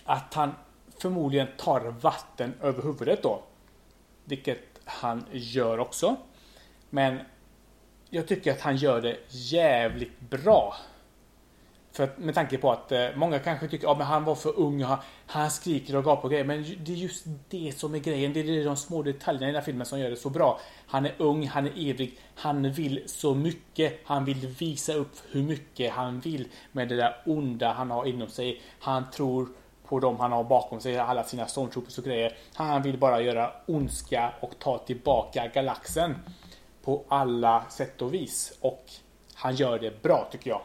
Att han förmodligen tar vatten över huvudet då. Vilket han gör också. Men jag tycker att han gör det jävligt bra. För att, med tanke på att eh, många kanske tycker att han var för ung, han, han skriker och gapar och grejer. Men det är just det som är grejen. Det är de små detaljerna i den här filmen som gör det så bra. Han är ung, han är ivrig, han vill så mycket. Han vill visa upp hur mycket han vill med det där onda han har inom sig. Han tror på dem han har bakom sig, alla sina stormtroopers och grejer. Han vill bara göra ondska och ta tillbaka galaxen på alla sätt och vis. Och han gör det bra tycker jag.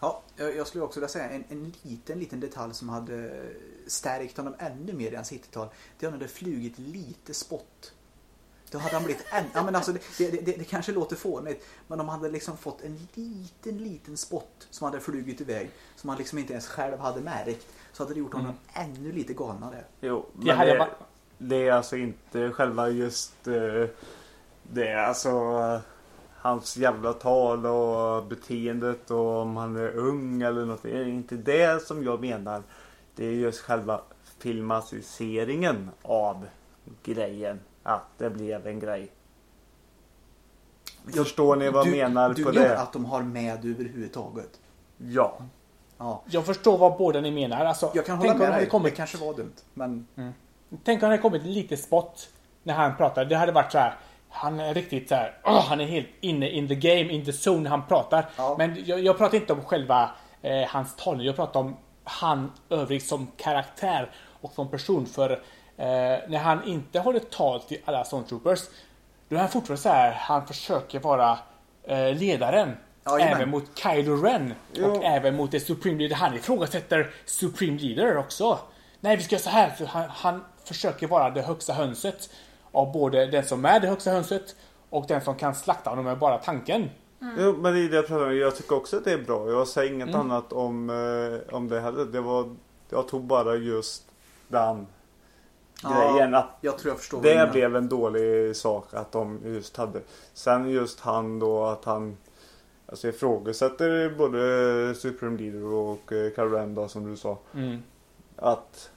Ja, jag, skulle också vilja säga en, en liten, liten detalj som hade stärkt honom ännu mer i hans hittetal. Det är när det hade flugit lite spott. Då hade han blivit än, ja, men alltså det, det, det, det kanske låter fånigt, men om han hade liksom fått en liten, liten spott som hade flugit iväg, som han liksom inte ens själv hade märkt, så hade det gjort honom ännu lite galnare. Jo, Det men det, det är alltså inte själva just eh, det är alltså eh, hans jävla tal och beteendet och om han är ung eller något. Det är inte det som jag menar. Det är just själva filmatiseringen av grejen. Att det blev en grej. Förstår ni vad jag du, menar du på det? att de har med överhuvudtaget? Ja. Ja. Jag förstår vad båda ni menar. Alltså, Jag kan tänk hålla med dig, kommit det kanske var dumt. Men Tänk om det hade kommit lite spott när han pratar. Det hade varit så här. Han är riktigt så här. åh, han är helt inne in the game, in the zone när han pratar. Ja. Men jag, jag pratar inte om själva eh, hans tal. Jag pratar om han övrig som karaktär och som person. För eh, när han inte håller tal till alla Stormtroopers. Då är han fortfarande så här. Han försöker vara eh, ledaren. Jajamän. även mot Kylo Ren. Jo. Och även mot the Supreme Leader. Han ifrågasätter Supreme Leader också. Nej, vi ska göra så här. För han, han försöker vara det högsta hönset. Av både den som är det högsta hönset och den som kan slakta honom med bara tanken. Jo, men det är det jag pratar om. Jag tycker också att det är bra. Jag säger inget Mm. annat om, eh, om det heller. Det var, jag tog bara just den grejen. Att jag tror jag förstår det blev en dålig sak att de just hade. Sen just han då att han Alltså ifrågasätter både Supreme Leader och eh, då, som du sa. Mm. Att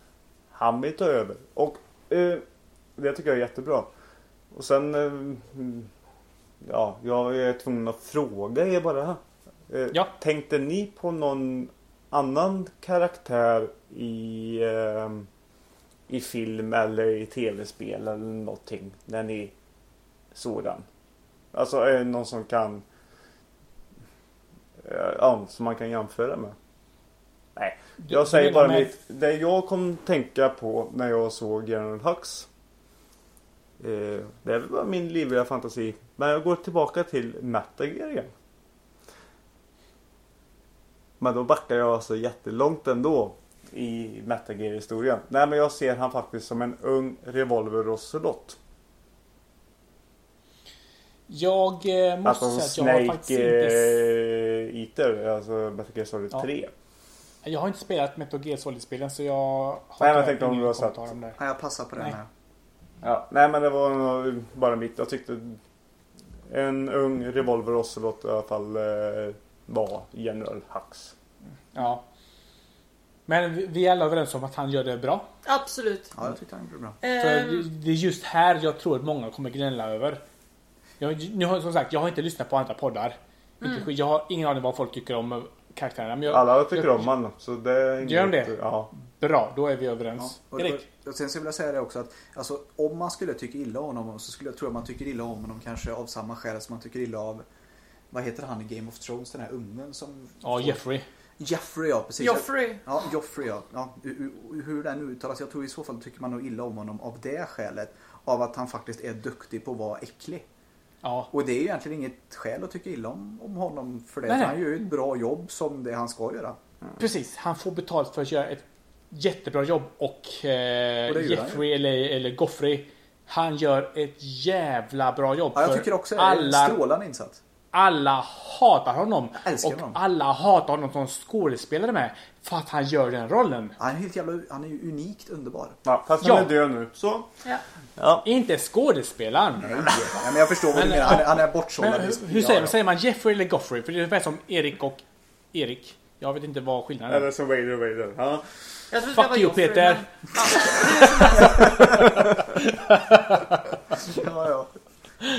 han vill ta över. Och eh, det tycker jag är jättebra. Och sen eh, mm, Ja, jag är tvungen att fråga er bara. Eh, Ja. Tänkte ni på någon annan karaktär i eh, i film eller i tv-spel eller någonting när ni såg den? Alltså är det någon som kan eh, Ja, som man kan jämföra med? Nej, jag säger bara mitt. Det jag kom tänka på när jag såg General Hux. Eh, det var min livliga fantasi. Men jag går tillbaka till Metal Gear igen. Men då backar jag alltså jättelångt ändå i Metal historien. Nej men jag ser han faktiskt som en ung Revolver Ocelot. Jag eh, måste Alltså säga att jag har faktiskt inte... eh, Eater, alltså Metal Gear Solid Ja. 3. Jag har inte spelat Metal Gear Solid-spelen så jag har men jag tänkte om ingen du har kommentar sett. om det. Ja, jag passar på det Nej. med. Ja, nej men det var nog bara mitt. Jag tyckte en ung Revolver Ocelot i alla fall eh, var General Hux. Ja. Men vi- är alla överens om att han gör det bra. Absolut. Ja, jag tyckte han gjorde det bra. För Ehm, det- är just här jag tror att många kommer gnälla över. Jag, nu har, som sagt, jag har inte lyssnat på andra poddar. Mm. Jag har ingen aning vad folk tycker om eh, karaktärerna. Men jag, Alla tycker jag, om honom. Så det är inget, Gör de det? Ja. Bra, då är vi Ja. överens. Och, Erik? och, och sen så vill jag säga det också att alltså, om man skulle tycka illa om honom så skulle jag tro att man tycker illa om honom kanske av samma skäl som man tycker illa av vad heter han i Game of Thrones, den här ungen som... Ja, Jeffrey. Jeffrey ja, precis. Joffrey. Ja, Joffrey ja. ja hur, den uttalas. Jag tror i så fall tycker man nog illa om honom av det skälet. Av att han faktiskt är duktig på att vara äcklig. Ja. Och det är egentligen inget skäl att tycka illa om, om honom för det. Nej. Han gör ju ett bra jobb som det han ska göra. Precis, han får betalt för att göra ett jättebra jobb och, eh, Och Jeffrey eller, eller Goffrey han gör ett jävla bra jobb. Ja, jag tycker också det. alla, strålande insats. Alla hatar honom. Och honom. alla hatar honom som skådespelare med. För att han gör den rollen. Han är helt jävla, han är ju unikt underbar. ja fast Ja. han är död nu. Så. Ja. Ja. Inte skådespelaren. Nej, men jag förstår vad Men, du menar. Han är, han är bortsållad. Men hur, hur säger, man, säger man Jeffrey eller Goffrey? För det är ungefär som Erik och Erik. Jag vet inte vad skillnaden är. Eller som Vader Vader. Ja. Jag Fuck you, Joffrey, Peter. men- Ja, ja.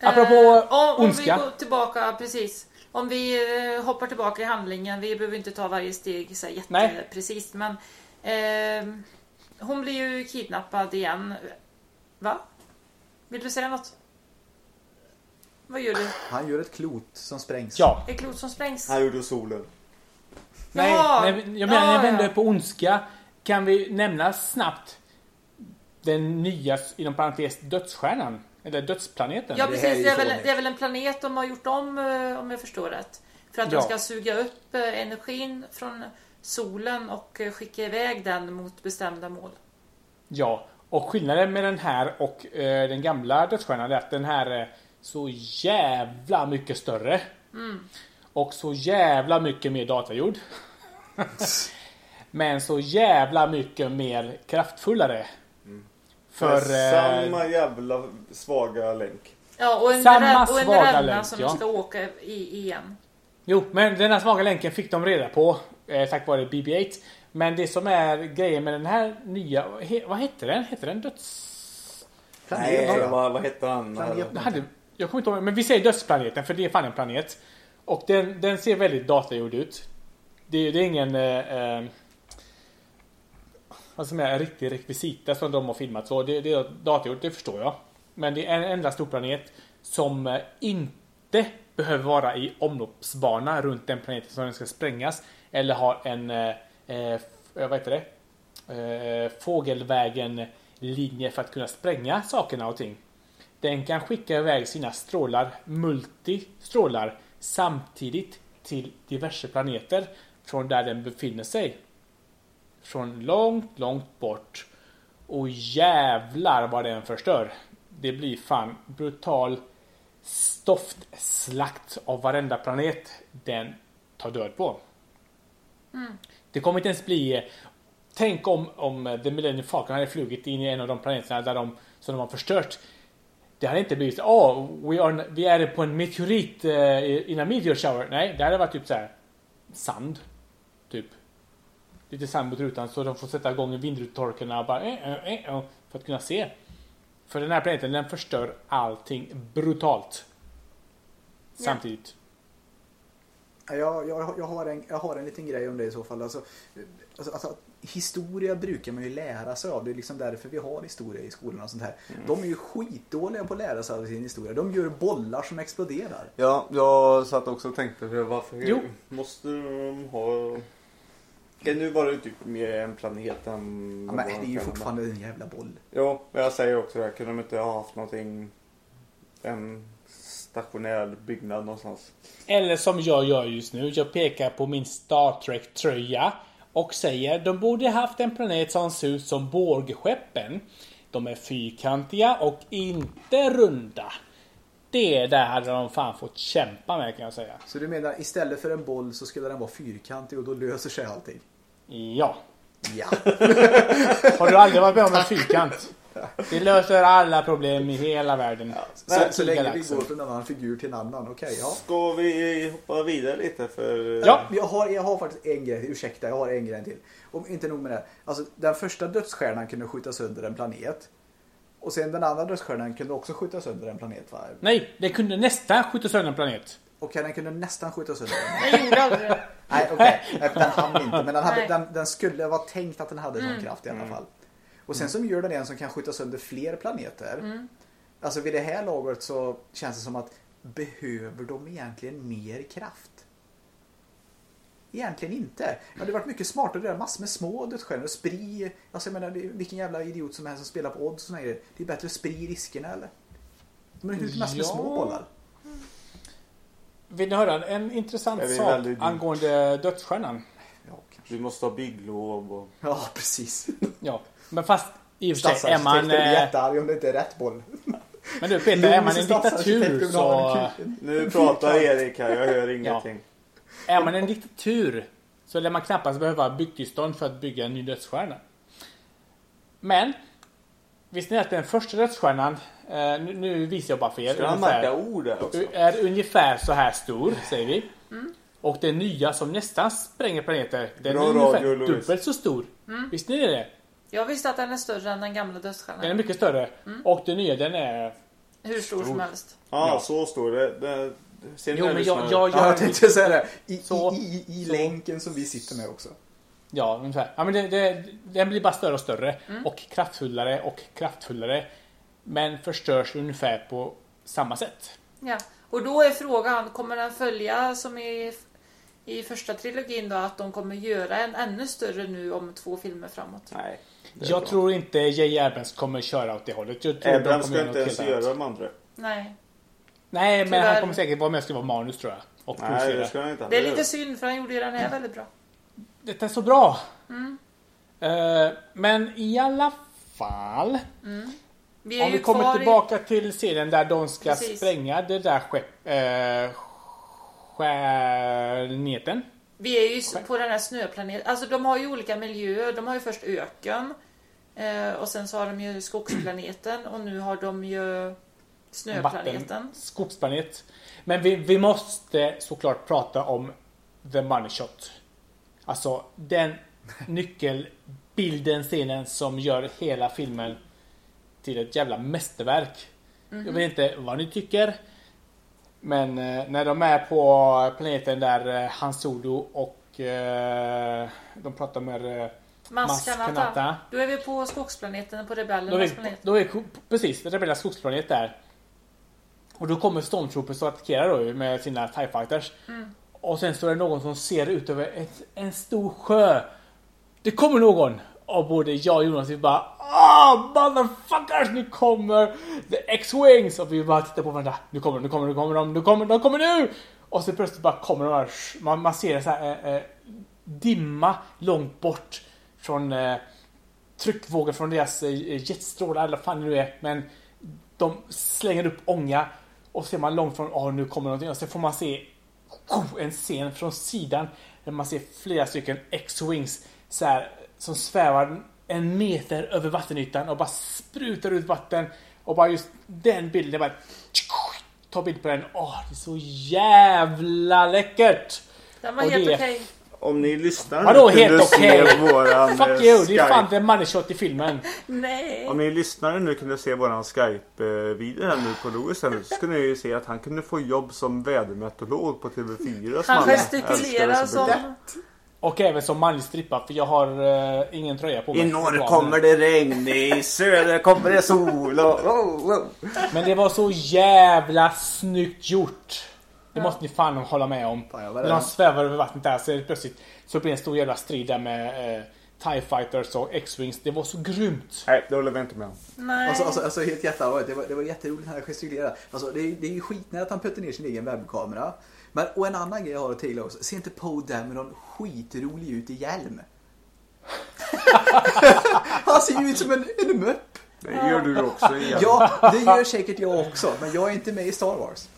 Apropå Eh, om, om vi ondska. går tillbaka, precis. om vi eh, hoppar tillbaka i handlingen. Vi behöver inte ta varje steg så jätteprecis. Men eh, hon blir ju kidnappad igen. Va? Vill du säga något? Vad gör du? Han gör ett klot som sprängs. Ja. Ett klot som sprängs? Han gjorde solen. Nej, nej, jag menar, Ja, jag vänder ja. på ondska. Kan vi nämna snabbt den nya, inom parentes, dödsstjärnan? Eller dödsplaneten? Ja det precis, ju det är, väl, det är väl en planet de har gjort om eh, om jag förstår rätt. För att Ja. de ska suga upp eh, energin från solen och eh, skicka iväg den mot bestämda mål. Ja, och skillnaden med den här och eh, den gamla dödsstjärnan är att den här är så jävla mycket större. Och så jävla mycket mer datagjord. Men så jävla mycket mer kraftfullare. För... Eh, samma jävla svaga länk. Ja, och en, Samma rä- och en svaga ränna länk, som ja. ska åka i igen. Jo, men den här svaga länken fick de reda på eh, tack vare BB-8. Men det som är grejen med den här nya... He, vad hette den? Hette den döds... Planet, Nej, vad, vad hette han? Hade, jag kommer inte ihåg, men vi säger dödsplaneten för det är fan en planet. Och den, den ser väldigt datagjord ut. Det, det är ingen... Eh, eh, vad som är en riktig rekvisita som de har filmat så. Det, det är datorgjort, det förstår jag. Men det är en enda stor planet som eh, inte behöver vara i omloppsbana runt den planeten som den ska sprängas. Eller ha en... Eh, eh, eh, vad heter det? Eh, fågelvägen linje för att kunna spränga sakerna och ting. Den kan skicka iväg sina strålar, multistrålar, samtidigt till diverse planeter från där den befinner sig. Från långt, långt bort. Och jävlar vad den förstör. Det blir fan brutal stoftslakt av varenda planet den tar död på. Det kommer inte ens bli... Tänk om, om The Millennium Falcon hade flugit in i en av de planeterna där de, som de har förstört. Det hade inte blivit oh, we are, vi är på en meteorit uh, in a meteor shower. Nej, det hade varit typ så här sand. Typ. Lite sand mot rutan så de får sätta igång vindrutetorkarna och bara eh, eh, eh, för att kunna se. För den här planeten den förstör allting brutalt. Ja. Samtidigt. Ja, Jag, jag, jag, har en, jag har en liten grej om det i så fall. Alltså, alltså, alltså, historia brukar man ju lära sig av. Det är liksom därför vi har historia i skolan och sånt här. De är ju skitdåliga på att lära sig av sin historia. De gör bollar som exploderar. Ja, jag satt också och tänkte för varför Jo. måste de ha... Nu var det typ mer en planet än... Ja, men det är ju fortfarande en jävla boll. Jo, men jag säger också det. Kunde de inte ha haft någonting... En stationär byggnad någonstans? Eller som jag gör just nu. Jag pekar på min Star Trek tröja och säger de borde haft en planet som ser ut som Borgskeppen. De är fyrkantiga och inte runda. Det där hade de fan fått kämpa med kan jag säga. Så du menar istället för en boll så skulle den vara fyrkantig och då löser sig allting? Ja. Ja. Har du aldrig varit med om en fyrkant? Det löser alla problem i hela världen. Så, så i länge vi går från en annan figur till en annan. Okej, ja. Ska vi hoppa vidare lite för... Ja. Jag har, jag har faktiskt en grej, ursäkta, jag har en grej till. Om inte nog med det. Alltså, den första dödsstjärnan kunde skjuta sönder en planet. Och sen den andra dödsstjärnan kunde också skjuta sönder en planet va? Nej, det kunde nästan skjuta sönder en planet. Okej, den kunde nästan skjuta sönder den. Den gjorde aldrig det. Nej, okej. Den hann inte. Men den, hade, den, den skulle vara tänkt att den hade sån kraft i alla fall. Och sen så gör den en som kan skjuta sönder fler planeter. Alltså vid det här laget så känns det som att behöver de egentligen mer kraft? Egentligen inte. Det hade varit mycket smartare att göra massor med små dödsstjärnor. Spri, alltså jag menar vilken jävla idiot som helst som spelar på odds och såna grejer. Det är bättre att spri riskerna eller? De är ut massor med Ja. små bollar. Vill ni höra en intressant sak väldigt- angående dödsstjärnan? Ja, kanske. Vi måste ha bygglov och... Ja, precis. Ja, men fast i och för sig är man... blir eh, jättearg om det inte är rätt boll. Men du Peter, är man en diktatur så... Nu pratar Erik här, jag hör ingenting. Är man en diktatur så lär man knappast behöva byggtillstånd för att bygga en ny dödsstjärna. Men Visste ni att den första dödsstjärnan, eh, nu, nu visar jag bara för er, Ska ungefär, ord också? är ungefär så här stor, säger vi. Och den nya som nästan spränger planeter, den Bra är ungefär radio, dubbelt så stor. Visste ni det? Jag visste att den är större än den gamla Den är dödsstjärnan. mycket större. Och den nya den är... Hur stor som helst. Ja, Ja. så står det. det. Ser Jo, men jag, lyssnar? jag Ja, jag tänkte säga det. I, Så. i, i, i Så. länken som vi sitter med också. Ja, ungefär. Ja, men det, det, den blir bara större och större. Mm. Och kraftfullare och kraftfullare. Men förstörs ungefär på samma sätt. Ja. Och då är frågan, kommer den följa som i, i första trilogin då, att de kommer göra en ännu större nu om två filmer framåt? Nej. Jag bra. tror inte J. Abrams kommer köra åt det hållet. Jag tror de Abrams kommer ska inte ens göra de andra. Nej. Nej, men Tyvärr. han kommer säkert vara med och skriva manus tror jag. Och Nej, det ska han inte. Det är lite synd för han gjorde ju den här väldigt bra. Detta är så bra. Mm. Eh, men i alla fall. Vi är Om vi kommer tillbaka till scenen där de ska Precis. spränga det där skepp... Eh, stjärneten. i, vi är ju på den här snöplaneten. Alltså de har ju olika miljöer. De har ju först öken. Eh, och sen så har de ju skogsplaneten och nu har de ju snöplaneten. Vatten, skogsplanet. Men vi, vi måste såklart prata om The Money Shot. Alltså den nyckelbilden, scenen som gör hela filmen till ett jävla mästerverk. Jag vet inte vad ni tycker. Men eh, när de är på planeten där eh, Han Solo och eh, de pratar med eh, Maskanata. Då är vi på skogsplaneten, på rebellernas planet. då är vi precis, rebellernas skogsplanet där. Och då kommer Stormtroopers och attackerar då med sina TIE Fighters. Mm. Och sen så är det någon som ser ut över ett, en stor sjö. Det kommer någon! Och både jag och Jonas vi bara Ah motherfuckers! Nu kommer the X-Wings! Och vi bara tittar på varandra. Nu kommer de, nu kommer de, nu kommer de, nu kommer de, kommer nu! Och så plötsligt bara kommer de här, man, man ser så här eh, eh, dimma långt bort från eh, tryckvågor från deras eh, jetstrålar eller vad fan det nu är. Men de slänger upp ånga och så ser man långt från, åh nu kommer någonting. Och så får man se oh, en scen från sidan där man ser flera stycken X-Wings så här, som svävar en meter över vattenytan och bara sprutar ut vatten. Och bara just den bilden, bara ta bild på den. Åh, det är så jävla läckert! Den var Och helt okej. Om ni lyssnar Vadå nu kan helt du se okej? våran Fuck eh, you! Det är fan Skype. the money shot i filmen. Nej. Om ni lyssnar nu kan du se våran Skype-video här nu på Louis här nu. Så skulle ni ju se att han kunde få jobb som vädermeteorolog på TV4. som Han gestikulerar så mycket. som... Och även som manlig strippa för jag har eh, ingen tröja på mig. I norr kommer det regn, i söder kommer det sol och... Oh, oh. Men det var så jävla snyggt gjort. Det måste ni fan hålla med om. Fan, När de svävar över vattnet där så är det plötsligt så blir det en stor jävla strid där med eh, TIE Fighters och X-Wings. Det var så grymt. Nej, det håller vi inte med om. Nej. Alltså, alltså, alltså helt hjärtat, det var, det var jätteroligt när han gestikulerade. Alltså, det, är, det är ju skitnära att han puttar ner sin egen webbkamera. Men, och en annan grej jag har att tillägga också. Ser inte Poe Dameron skitrolig ut i hjälm? han ser ju ut som en, en mupp. Det gör du också igen. Ja, det gör säkert jag också. Men jag är inte med i Star Wars.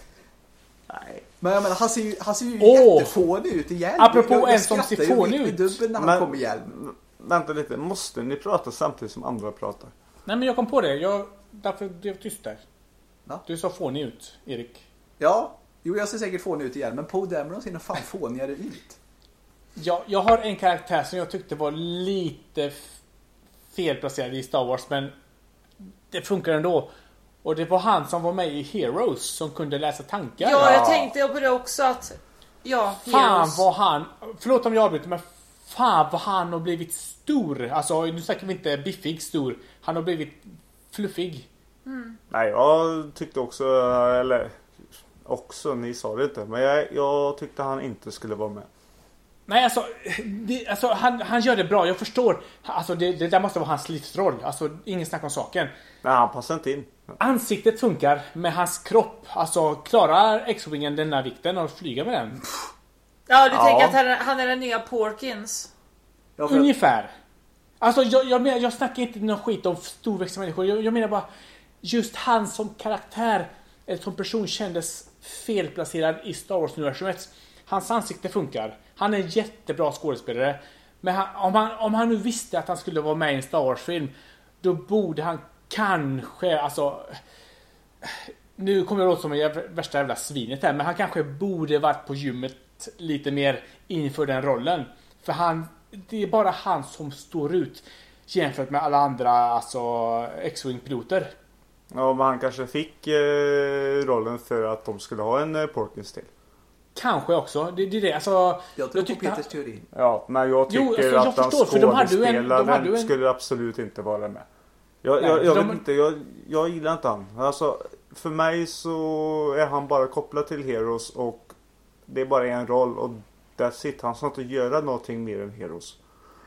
Nej. Men jag menar, han ser ju, han ser ju Åh! jättefånig ut i hjälm. Apropå Jag- jag en som ser fånig ut. dubbel när han Men- kommer i hjälm. Vänta lite, måste ni prata samtidigt som andra pratar? Nej men jag kom på det. Jag, därför blev jag tyst där. Va? Du sa fånig ut, Erik. Ja, jo jag ser säkert fånig ut i hjälm. Men Poe Dameron ser nog fan fånigare ut. Jag, jag har en karaktär som jag tyckte var lite felplacerad i Star Wars men det funkar ändå. Och det var han som var med i Heroes som kunde läsa tankar. Ja, jag tänkte på det också att... Ja, Fan Heroes. vad han, förlåt om jag avbryter men fan vad han har blivit stor. Alltså nu snackar vi inte biffig stor. Han har blivit fluffig. Nej, jag tyckte också, eller också, ni sa det inte, men jag, jag tyckte han inte skulle vara med. Nej alltså, det, alltså han, han gör det bra, jag förstår. Alltså det, det där måste vara hans livsroll. Alltså ingen snack om saken. Nej, han passar inte in. Ansiktet funkar, med hans kropp. Alltså klarar X-Wingen denna vikten och flyga med den? Ja, du Ja. tänker att han är, han är den nya Porkins. Ja, för, Ungefär. Alltså jag, jag, menar, jag snackar inte någon skit om storväxta människor. Jag, jag menar bara just han som karaktär eller som person kändes felplacerad i Star Wars-universumet. Hans ansikte funkar. Han är en jättebra skådespelare. Men han, om, han, om han nu visste att han skulle vara med i en Star Wars-film då borde han kanske, alltså nu kommer jag låta som jag värsta jävla svinet här, men han kanske borde varit på gymmet lite mer inför den rollen. För han, det är bara han som står ut jämfört med alla andra alltså X-Wing piloter. Ja, men han kanske fick eh, rollen för att de skulle ha en eh, Porkins till. Kanske också. Det, det är det. Alltså, Jag tror på tyckte han- Peters teori. Ja, men jag tycker Jo, alltså, jag att han förstår, för de hade en- de hade en- skulle absolut inte vara med. Jag, Nej, jag, jag de- vet inte, jag, jag gillar inte han. Alltså, för mig så är han bara kopplad till Heroes och det är bara en roll och that's it. Han ska inte göra någonting mer än Heroes.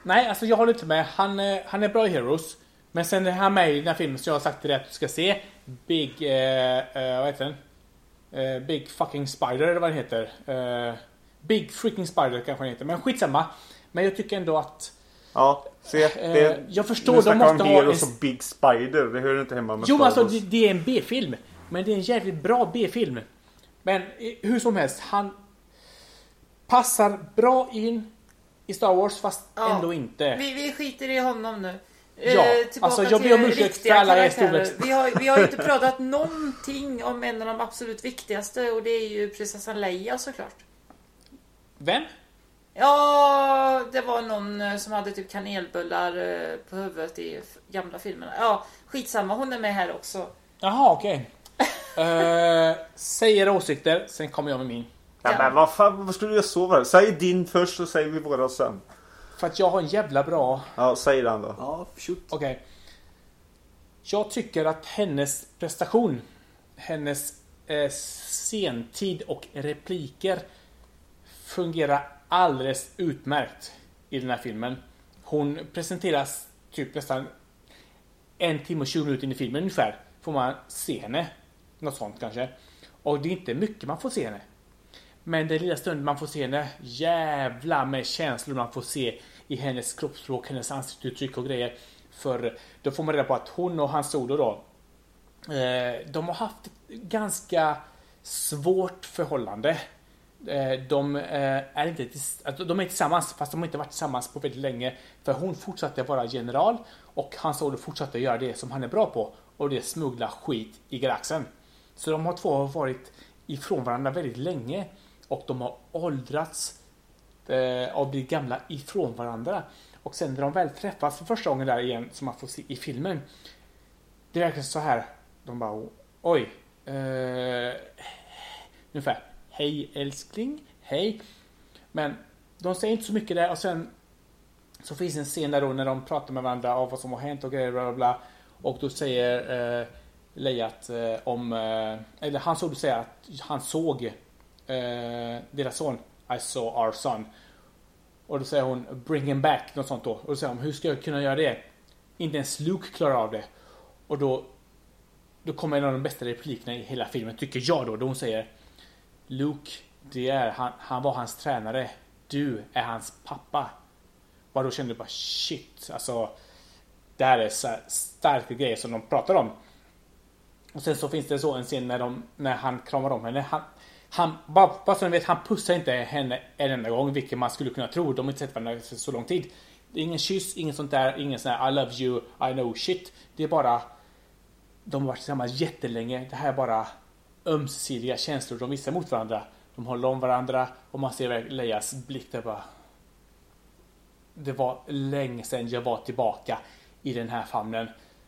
Nej, alltså jag håller inte med. Han, eh, han är bra i Heroes. Men sen är han med i den här filmen som jag har sagt till dig att du ska se. Big... Eh, eh, vad heter den? Eh, Big fucking Spider eller vad den heter. Eh, Big freaking Spider kanske den heter. Men skitsamma. Men jag tycker ändå att... Ja, se. Eh, Det, jag förstår, nu de måste ha en- och Big Spider. Det hör inte hemma med Jo Star alltså Wars. det, det är en B-film. Men det är en jävligt bra B-film. Men eh, hur som helst, han passar bra in i Star Wars fast Ja. ändå inte. Vi, vi skiter i honom nu. Eh, Ja, tillbaka alltså, jag ber till om ursäkt riktiga för alla er Vi har, vi har inte pratat någonting om en av de absolut viktigaste och det är ju prinsessan Leia såklart. Vem? Ja, det var någon eh, som hade typ kanelbullar eh, på huvudet i gamla filmerna. Ja, skitsamma, hon är med här också. Jaha okej. Eh, säg era åsikter, sen kommer jag med min. Ja, men vad fan, vad skulle du göra så? Säg din först så säger vi våra sen. För att jag har en jävla bra... Ja, säg den då. Ja, shoot. Okej. Jag tycker att hennes prestation, hennes eh, sentid och repliker fungerar alldeles utmärkt i den här filmen. Hon presenteras typ nästan en timme och 20 minuter in i filmen ungefär. Får man se henne. Något sånt kanske. Och det är inte mycket man får se henne. Men den lilla stunden man får se henne, jävla med känslor man får se i hennes kroppsspråk, hennes ansiktsuttryck och grejer. För då får man reda på att hon och hans solo då, eh, de har haft ett ganska svårt förhållande. Eh, eh, alltså, de, är inte, alltså, de är tillsammans, fast de har inte varit tillsammans på väldigt länge. För hon fortsatte vara general och hans solo fortsatte göra det som han är bra på. Och det är smuggla skit i galaxen. Så de har två varit ifrån varandra väldigt länge. Och de har åldrats eh, och blivit gamla ifrån varandra. Och sen när de väl träffas för första gången där igen, som man får se i filmen. Det är verkligen så här. De bara oj. Eh, ungefär. Hej älskling. Hej. Men de säger inte så mycket där och sen så finns en scen där då när de pratar med varandra om vad som har hänt och grejer bla bla bla. Och då säger eh, Leia att eh, om, eh, eller han såg säga att han såg eh, deras son. I saw our son. Och då säger hon bring him back, något sånt då. Och då säger hon hur ska jag kunna göra det? Inte ens Luke klarar av det. Och då då kommer en av de bästa replikerna i hela filmen, tycker jag då. Då hon säger Luke, det är, han, han var hans tränare. Du är hans pappa. Och då kände du bara shit, alltså. Det här är så här starka grejer som de pratar om. Och sen så finns det så en scen när, de, när han kramar om henne. Han, han, bara, bara så ni vet, han pussar inte henne en enda gång, vilket man skulle kunna tro. De har inte sett varandra för så lång tid. Ingen kyss, inget sånt där, ingen sån här I love you, I know shit. Det är bara de har varit tillsammans jättelänge. Det här är bara ömsesidiga känslor de visar mot varandra. De håller om varandra och man ser Leias blick där bara. Det var länge sedan jag var tillbaka i den här famnen.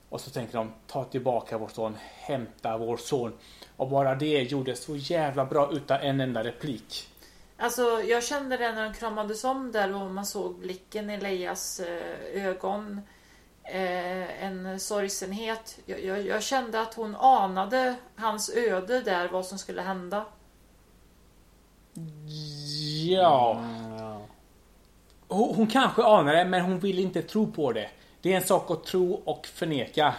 Och så tänker de, ta tillbaka vår son, hämta vår son. Och bara det gjorde så jävla bra utan en enda replik. Alltså jag kände det när de kramades om där och man såg blicken i Leias eh, ögon. Eh, en sorgsenhet. Jag, jag, jag kände att hon anade hans öde där, vad som skulle hända. Ja. Hon, hon kanske anar det, men hon vill inte tro på det. Det är en sak att tro och förneka.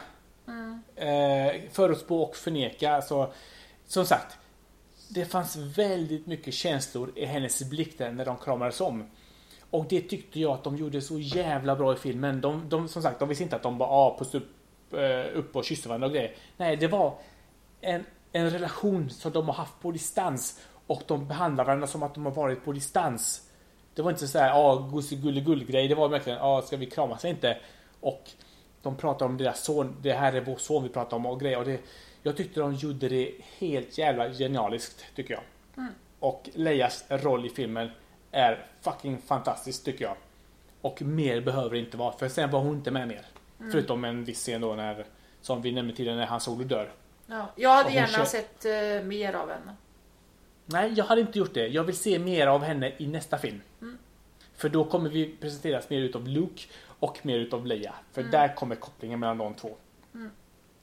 Eh, förutspå och förneka. Så, som sagt, det fanns väldigt mycket känslor i hennes blick där när de kramades om. Och det tyckte jag att de gjorde så jävla bra i filmen. De, de som sagt, de visste inte att de bara ah, pussade upp, upp och kysste varandra och grejer. Nej, det var en, en relation som de har haft på distans. Och de behandlar varandra som att de har varit på distans. Det var inte så här, ja, ah, gulligull grej. Det var verkligen, ja, ah, ska vi kramas eller inte? Och de pratar om deras son. Det här är vår son vi pratar om och grejer. Och det, jag tyckte de gjorde det helt jävla genialiskt, tycker jag. Och Leias roll i filmen är fucking fantastisk, tycker jag. Och mer behöver det inte vara, för sen var hon inte med mer. Förutom en viss scen då när Som vi nämnde tidigare när Han Solo dör. Ja, jag hade gärna känner- sett eh, mer av henne. Nej, jag hade inte gjort det. Jag vill se mer av henne i nästa film. Mm. För då kommer vi presenteras mer utav Luke och mer utav Leia. För Mm. där kommer kopplingen mellan de två.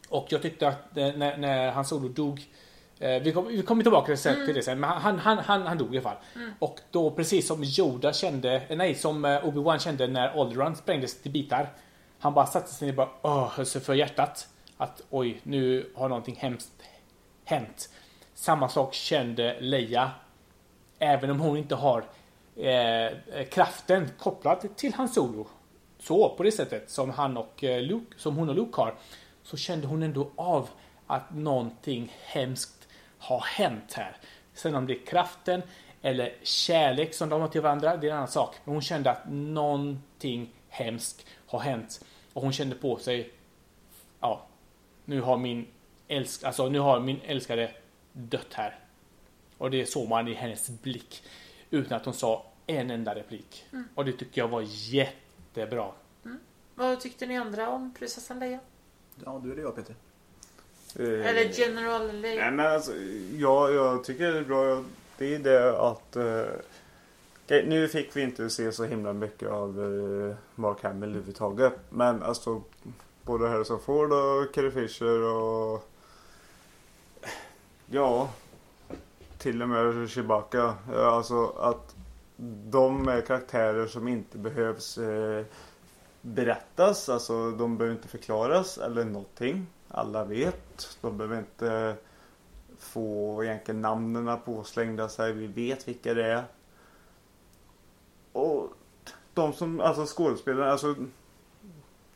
Och jag tyckte att eh, när, när Han Solo dog vi, kom, vi kommer tillbaka till, det sen, men han, han, han, han dog i alla fall. Och då precis som Yoda kände, eh, nej som eh, Obi-Wan kände när Alderaan sprängdes till bitar. Han bara satte sig ner och bara höll sig för hjärtat. Att oj, nu har någonting hemskt hänt. Samma sak kände Leia. Även om hon inte har eh, kraften kopplad till hans solo. Så på det sättet som han och eh, Luke, som hon och Luke har. Så kände hon ändå av att någonting hemskt har hänt här. Sen om det är kraften eller kärlek som de har till varandra, det är en annan sak. Men hon kände att någonting hemskt har hänt. Och hon kände på sig, ja, nu har min älsk, alltså nu har min älskade dött här. Och det såg man i hennes blick. Utan att hon sa en enda replik. Och det tycker jag var jättebra. Vad tyckte ni andra om prinsessan Leia? Ja, du är det jag Peter. Eh, Eller General Leia? Nej men alltså, ja, jag tycker det är bra. Det är det att... eh, nu fick vi inte se så himla mycket av eh, Mark Hamill överhuvudtaget. Men alltså både Harrison Ford och Carrie Fisher och... Ja. Till och med Chewbacca. Eh, Alltså att de är karaktärer som inte behövs eh, berättas. Alltså de behöver inte förklaras eller någonting. Alla vet. De behöver inte få egentligen namnen påslängda sig. Vi vet vilka det är. Och de som, alltså skådespelarna, alltså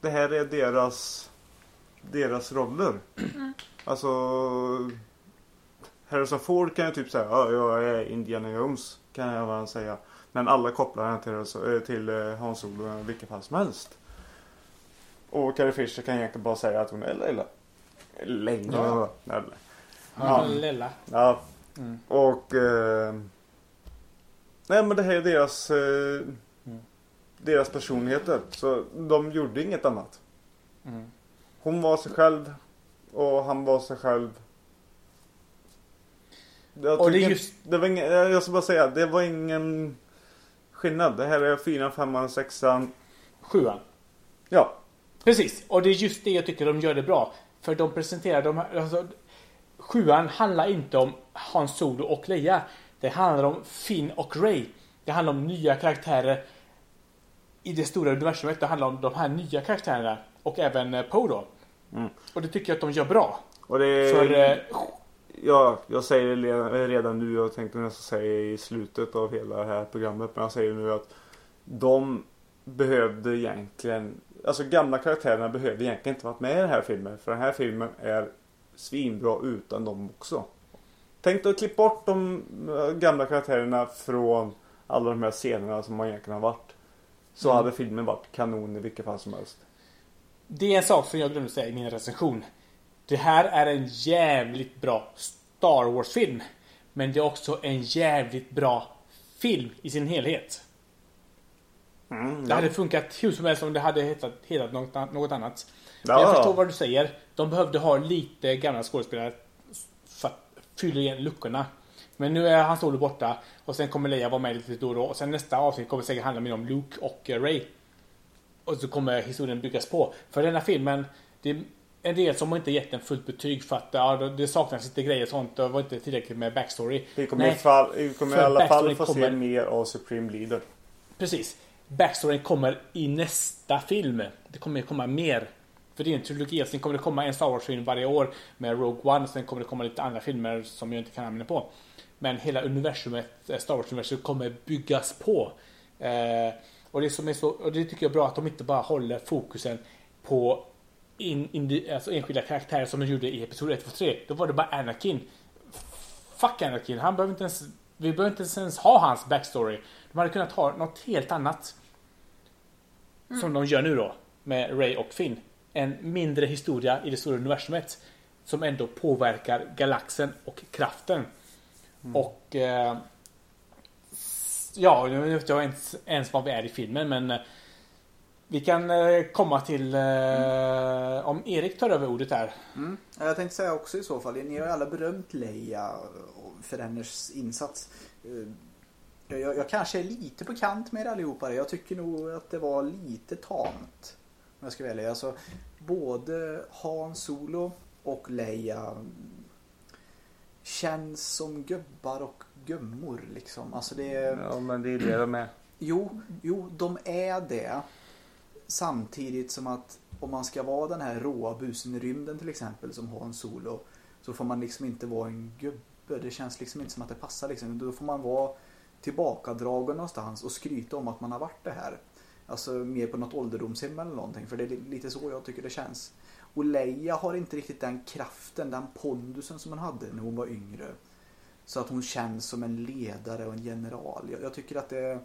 det här är deras deras roller. Alltså Harrison Ford kan ju typ säga ja, jag är Indiana Jones kan jag väl säga. Men alla kopplar han till, eh, till eh, Hans Solo i vilket fall som helst. Och Carrie Fisher kan egentligen bara säga att hon är Leila. Leila? Ja. Ja. Ja. Lella. Ja. Mm. Och... Eh, nej men det här är deras... Eh, Mm. Deras personligheter. Så de gjorde inget annat. Mm. Hon var sig själv. Och han var sig själv. Jag, Och det är just- det var ingen, jag ska bara säga. Det var ingen skillnad. Det här är fyran, femman, sexan. Sjuan. Ja. Precis, och det är just det jag tycker de gör det bra. För de presenterar de här, alltså, Sjuan handlar inte om Hans Solo och Leia. Det handlar om Finn och Ray. Det handlar om nya karaktärer i det stora universumet. Det handlar om de här nya karaktärerna. Och även eh, Poe då. Mm. Och det tycker jag att de gör bra. Och det För eh, Ja, jag säger det redan nu. Jag tänkte nästan säga i slutet av hela det här programmet. Men jag säger nu att de behövde egentligen... Alltså gamla karaktärerna behövde egentligen inte varit med i den här filmen. För den här filmen är svinbra utan dem också. Tänk dig att klippa bort de eh, gamla karaktärerna från alla de här scenerna som man egentligen har varit. Så Mm. hade filmen varit kanon i vilket fall som helst. Det är en sak som jag glömde säga i min recension. Det här är en jävligt bra Star Wars-film. Men det är också en jävligt bra film i sin helhet. Mm, Det hade funkat hur som helst om det hade hetat, hetat något, något annat. Ja. Jag förstår vad du säger. De behövde ha lite gamla skådespelare för att fylla igen luckorna. Men nu är han Solo borta och sen kommer Leia vara med lite då och då. Och sen nästa avsnitt kommer säkert handla mer om Luke och eh, Ray. Och så kommer historien byggas på. För denna filmen, det är en del som har inte gett en fullt betyg för att ja, det saknas lite grejer och sånt. Det var inte tillräckligt med backstory. Vi kommer, i, Nej, fall, vi kommer i alla fall få se mer av Supreme Leader. Precis. Backstoryn kommer i nästa film. Det kommer komma mer. För det är en trilogi. Sen kommer det komma en Star Wars-film varje år med Rogue One. Sen kommer det komma lite andra filmer som jag inte kan använda på. Men hela universumet, eh, Star Wars-universumet kommer byggas på. Eh, och, det som är så, och det tycker jag är bra att de inte bara håller fokusen på in, in, alltså enskilda karaktärer som de gjorde i Episod 1 2, 3. Då var det bara Anakin. Fuck Anakin. Han behöver inte ens, vi behöver inte ens ha hans backstory. De hade kunnat ha något helt annat. Som de gör nu då. Med Ray och Finn. En mindre historia i det stora universumet. Som ändå påverkar galaxen och kraften. Och... Eh, ja, nu vet jag inte ens var vi är i filmen men... Vi kan eh, komma till eh, om Erik tar över ordet här. Mm. Ja, Jag tänkte säga också i så fall, ni har ju alla berömt Leia för hennes insats. Eh, Jag, jag, jag kanske är lite på kant med er allihopa. Jag tycker nog att det var lite tamt. Om jag ska välja. Alltså, både Han Solo och Leia känns som gubbar och gummor liksom. Alltså det är... Ja, men det är det de är. Jo, jo, de är det. Samtidigt som att om man ska vara den här råa busen i rymden till exempel som har en solo så får man liksom inte vara en gubbe. Det känns liksom inte som att det passar liksom. Då får man vara tillbakadragen någonstans och skryta om att man har varit det här. Alltså mer på något ålderdomshem eller någonting. För det är lite så jag tycker det känns. Och Leia har inte riktigt den kraften, den pondusen som hon hade när hon var yngre. Så att hon känns som en ledare och en general. Jag, jag tycker att det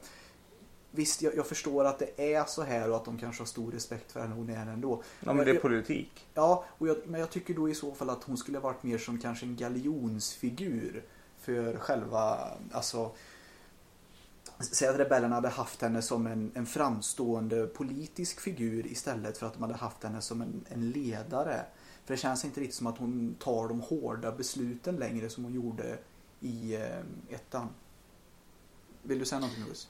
Visst, jag, jag förstår att det är så här och att de kanske har stor respekt för henne. Hon är ändå. Ja, men det är politik. ja, och jag, men jag tycker då i så fall att hon skulle ha varit mer som kanske en galjonsfigur för själva, alltså Säg att rebellerna hade haft henne som en, en framstående politisk figur istället för att de hade haft henne som en, en ledare. För det känns inte riktigt som att hon tar de hårda besluten längre som hon gjorde i eh, ettan. Vill du säga någonting Louis?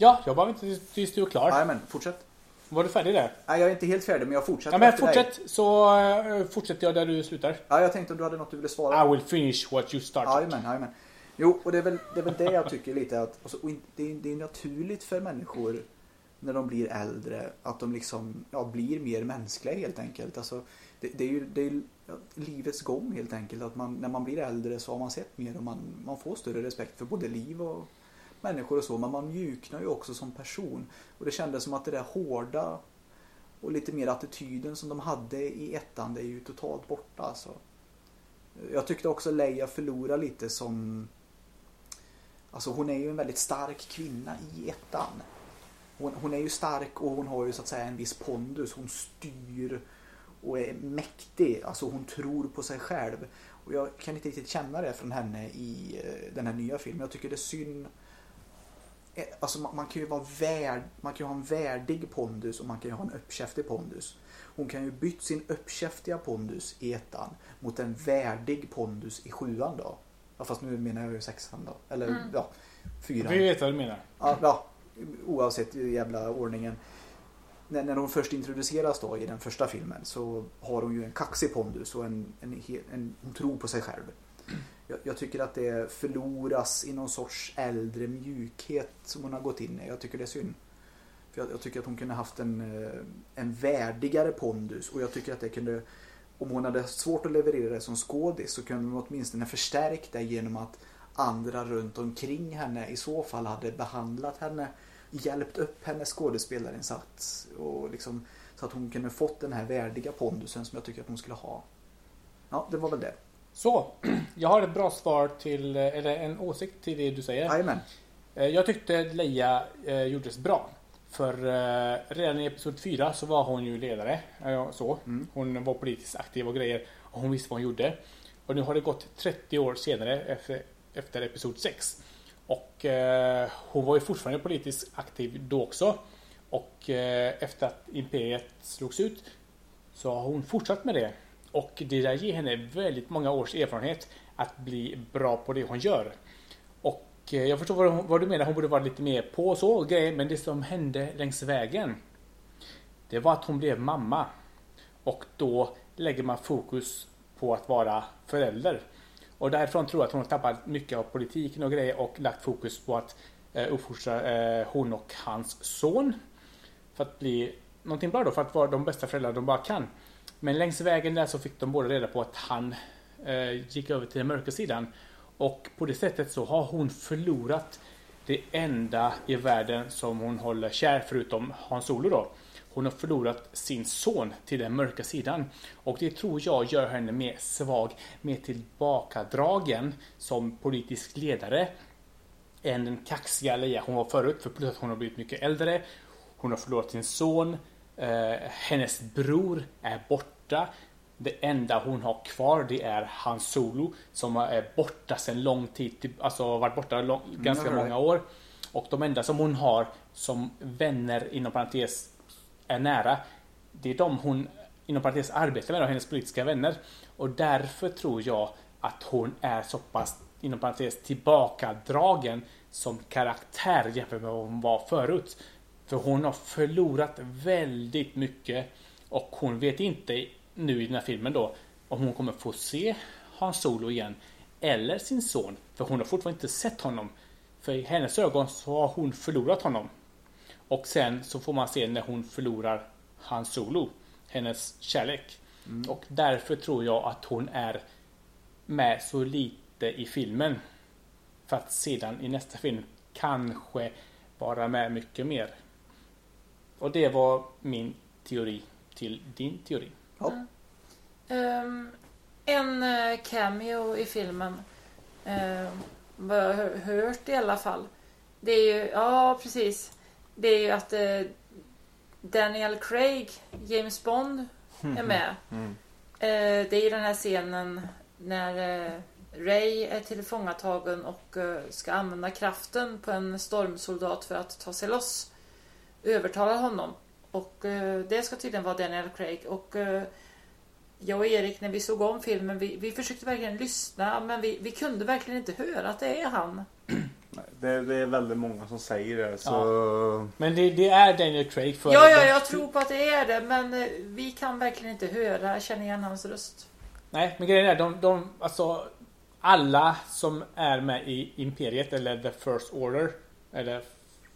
Ja, jag var inte tills du är klar. Nej men fortsätt. Var du färdig där? Nej jag är inte helt färdig men jag fortsätter Ja, men efter dig. fortsätt så eh, fortsätter jag där du slutar. Ja jag tänkte om du hade något du ville svara. I will finish what you started. Jajamän, jajamän. Jo, och det är väl det, är väl det jag tycker lite att alltså, det, är, det är naturligt för människor när de blir äldre att de liksom ja, blir mer mänskliga helt enkelt. Alltså, det, det är ju det är, livets gång helt enkelt. Att man, när man blir äldre så har man sett mer och man, man får större respekt för både liv och människor och så. Men man mjuknar ju också som person. Och det kändes som att det där hårda och lite mer attityden som de hade i ettan, det är ju totalt borta. Alltså. Jag tyckte också Leia förlora lite som... Alltså hon är ju en väldigt stark kvinna i ettan. Hon, hon är ju stark och hon har ju så att säga en viss pondus. Hon styr och är mäktig. Alltså hon tror på sig själv. Och jag kan inte riktigt känna det från henne i eh, den här nya filmen. Jag tycker det är synd. Eh, Alltså man, man kan ju vara värd, man kan ju ha en värdig pondus och man kan ju ha en uppkäftig pondus. Hon kan ju bytt sin uppkäftiga pondus i ettan mot en värdig pondus i sjuan då. Ja, fast nu menar jag ju sexan då. Eller Mm. ja, fyran. Vi vet vad du menar. Ja, ja, oavsett jävla ordningen. När, när hon först introduceras då i den första filmen så har hon ju en kaxig pondus och en, en, he- en, hon tror på sig själv. Jag, jag tycker att det förloras i någon sorts äldre mjukhet som hon har gått in i. Jag tycker det är synd. För jag, jag tycker att hon kunde haft en, eh, en värdigare pondus och jag tycker att det kunde om hon hade svårt att leverera det som skådis så kunde hon åtminstone förstärkt det genom att andra runt omkring henne i så fall hade behandlat henne, hjälpt upp hennes skådespelarinsats och liksom, så att hon kunde fått den här värdiga pondusen som jag tycker att hon skulle ha. Ja, det var väl det. Så, jag har ett bra svar till, eller en åsikt till det du säger. Jajamän. Eh, Jag tyckte Leia eh, gjordes bra. För eh, redan i Episod 4 så var hon ju ledare. Så. Mm. Hon var politiskt aktiv och grejer. Och hon visste vad hon gjorde. Och nu har det gått 30 år senare efter, efter Episod 6. Och hon var ju fortfarande politiskt aktiv då också. Och efter att Imperiet slogs ut så har hon fortsatt med det. Och det där ger henne väldigt många års erfarenhet att bli bra på det hon gör. Och eh, jag förstår vad, hon- vad du menar, hon borde vara lite mer på och så grejer. Men det som hände längs vägen Det var att hon blev mamma. Och då lägger man fokus på att vara förälder. Och därifrån tror jag att hon har tappat mycket av politiken och grejer och lagt fokus på att eh, uppfostra eh, hon och hans son. För att bli någonting bra då, för att vara de bästa föräldrar de bara kan. Men längs vägen där så fick de båda reda på att han eh, gick över till den mörka sidan. Och på det sättet så har hon förlorat det enda i världen som hon håller kär förutom Hans Solo då. Hon har förlorat sin son till den mörka sidan. Och det tror jag gör henne mer svag, mer tillbakadragen som politisk ledare än den kaxiga Leia hon var förut. För plus att hon har blivit mycket äldre. Hon har förlorat sin son. Eh, hennes bror är borta. Det enda hon har kvar det är hans solo som är borta sedan lång tid. typ- Alltså varit borta lång, ganska jag hör många år. Och de enda som hon har som vänner inom parentes är nära. Det är de hon inom parentes arbetar med, och hennes politiska vänner. Och därför tror jag att hon är så pass inom parentes tillbakadragen som karaktär jämfört med vad hon var förut. För hon har förlorat väldigt mycket och hon vet inte nu i den här filmen då om hon kommer få se Hans Solo igen eller sin son. För hon har fortfarande inte sett honom. För i hennes ögon så har hon förlorat honom. Och sen så får man se när hon förlorar Hans Solo. Hennes kärlek. Och därför tror jag att hon är med så lite i filmen. För att sedan i nästa film kanske vara med mycket mer. Och det var min teori till din teori. Ja. Ehm, en eh, cameo i filmen. Uh, vad jag har hört i alla fall. Det är ju, ja precis. Det är ju att eh, Daniel Craig, James Bond, är med. Mm. Eh, det är ju den här scenen när Ray är tillfångatagen och ska använda kraften på en stormsoldat för att ta sig loss. Övertala honom. Och eh, det ska tydligen vara Daniel Craig. Och eh, jag och Erik när vi såg om filmen, vi, vi försökte verkligen lyssna men vi, vi kunde verkligen inte höra att det är han. Det, det är väldigt många som säger det. Så... Men det, det är Daniel Craig för Ja, ja, jag tror på att det är det men eh, vi kan verkligen inte höra, känna igen hans röst. Nej, men grejen är de, de alltså alla som är med i Imperiet eller The First Order eller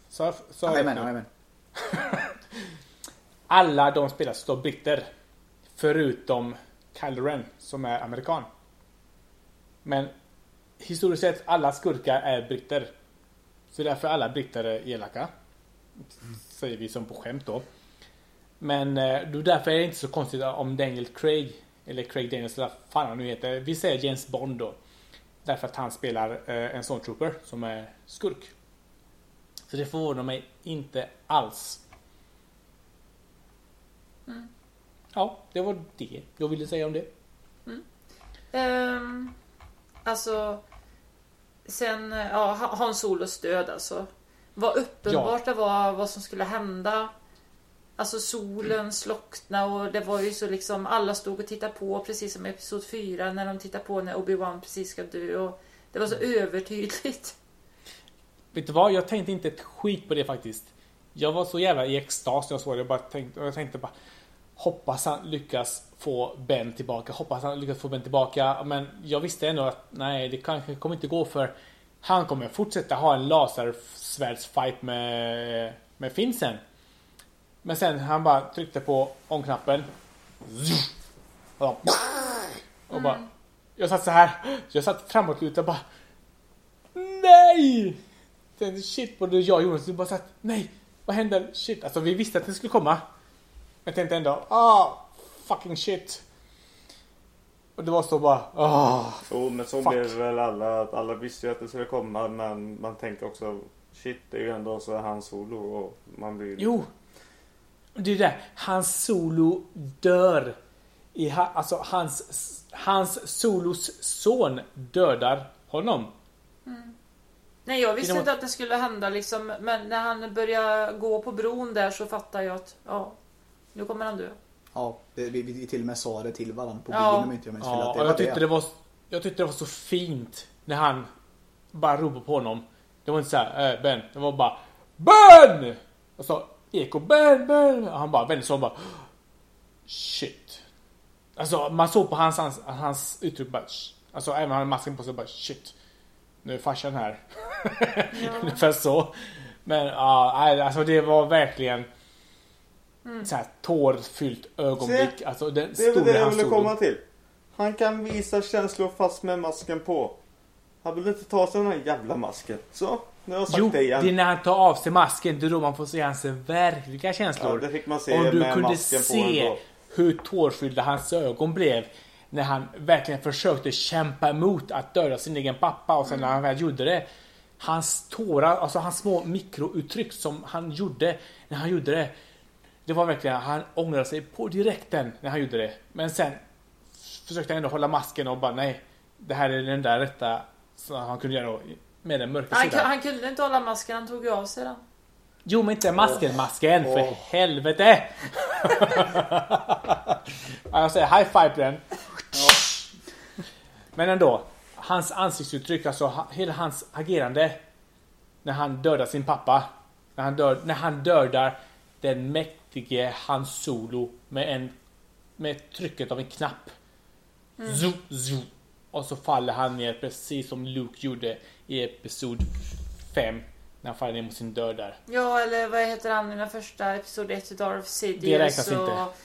så, så Jajamän, jajamän. alla de spelar står britter. Förutom Kylo Ren som är amerikan. Men historiskt sett alla skurkar är britter. Så därför är alla britter är elaka. Säger vi som på skämt då. Men eh, då därför är det inte så konstigt om Daniel Craig eller Craig Daniels eller vad fan han nu heter. Vi säger James Bond då. Därför att han spelar eh, en sån trooper som är skurk. Så det förvånar mig inte alls. Ja, det var det jag ville säga om det. Ehm, alltså, sen, ja, Ha- Hans Solos död alltså. Vad uppenbart det var vad som skulle hända. Alltså solen slocknade och det var ju så liksom alla stod och tittade på precis som i Episod 4 när de tittade på när Obi-Wan precis ska dö. Och det var så övertydligt. Vet du vad? Jag tänkte inte ett skit på det faktiskt. Jag var så jävla i extas när jag såg det. Jag, bara tänkte, jag tänkte bara Hoppas han lyckas få Ben tillbaka. Hoppas han lyckas få Ben tillbaka. Men jag visste ändå att nej, det kanske kommer inte gå för han kommer fortsätta ha en lasersvärdsfight med, med Finsen. Men sen han bara tryckte på on-knappen. Och, och bara, jag satt så här. Jag satt framåtlutad bara Nej! Tänkte shit både jag och Jonas, du bara satt nej, vad händer? Shit, alltså vi visste att det skulle komma. Men jag tänkte ändå, ah, fucking shit. Och det var så bara, ah. Jo, men så Fuck. blev det väl alla. Att alla visste ju att det skulle komma. Men man tänkte också shit, det är ju ändå så hans solo. Och man blir... Jo. Det är det, hans solo dör. I, ha- alltså hans, hans solos son dödar honom. Nej, jag visste inte att det skulle hända liksom. Men när han började gå på bron där så fattade jag att ja, nu kommer han dö. Ja, det, vi, vi till och med sa det till varandra på Ja. bilden om inte jag minns. Ja, att det jag tyckte det. det var, jag tyckte det var så fint när han bara ropade på honom. Det var inte så här, äh, Ben. Det var bara Ben! Och så eko Ben, Ben. Och han bara vände sig om och bara Shit. Alltså man såg på hans, hans, hans uttryck bara Alltså även han hade masken på sig bara shit. Nu är farsan här. Ungefär så. Men ja, alltså det var verkligen så här tårfyllt ögonblick. Alltså den Det är väl det jag ville komma till. Han kan visa känslor fast med masken på. Han vill inte ta sig den här jävla masken. Så, nu har jag sagt Jo, det igen. det är när han tar av sig masken. Det är då man får se hans verkliga Ja, känslor. det fick man se Om du med kunde masken på se ändå. hur tårfyllda hans ögon blev. När han verkligen försökte kämpa emot att döda sin egen pappa och sen när han väl gjorde det. Hans tårar, alltså hans små mikrouttryck som han gjorde när han gjorde det. Det var verkligen, han ångrade sig på direkten när han gjorde det. Men sen försökte han ändå hålla masken och bara nej. Det här är den där rätta som han kunde göra med den mörka Han, sidan. han kunde inte hålla masken, han tog ju av sig den. Jo, men inte masken, masken. För helvete! Ja, jag säger high five på den. Men ändå. Hans ansiktsuttryck, alltså hela hans agerande. När han dödar sin pappa. När han, död, när han dödar den mäktige Hans Solo med en med trycket av en knapp. Zo, zo. Och så faller han ner precis som Luke gjorde i Episod 5. När han faller ner mot sin död där. Ja, eller vad heter han i den första episod 1 Darth Sidious Det räknas och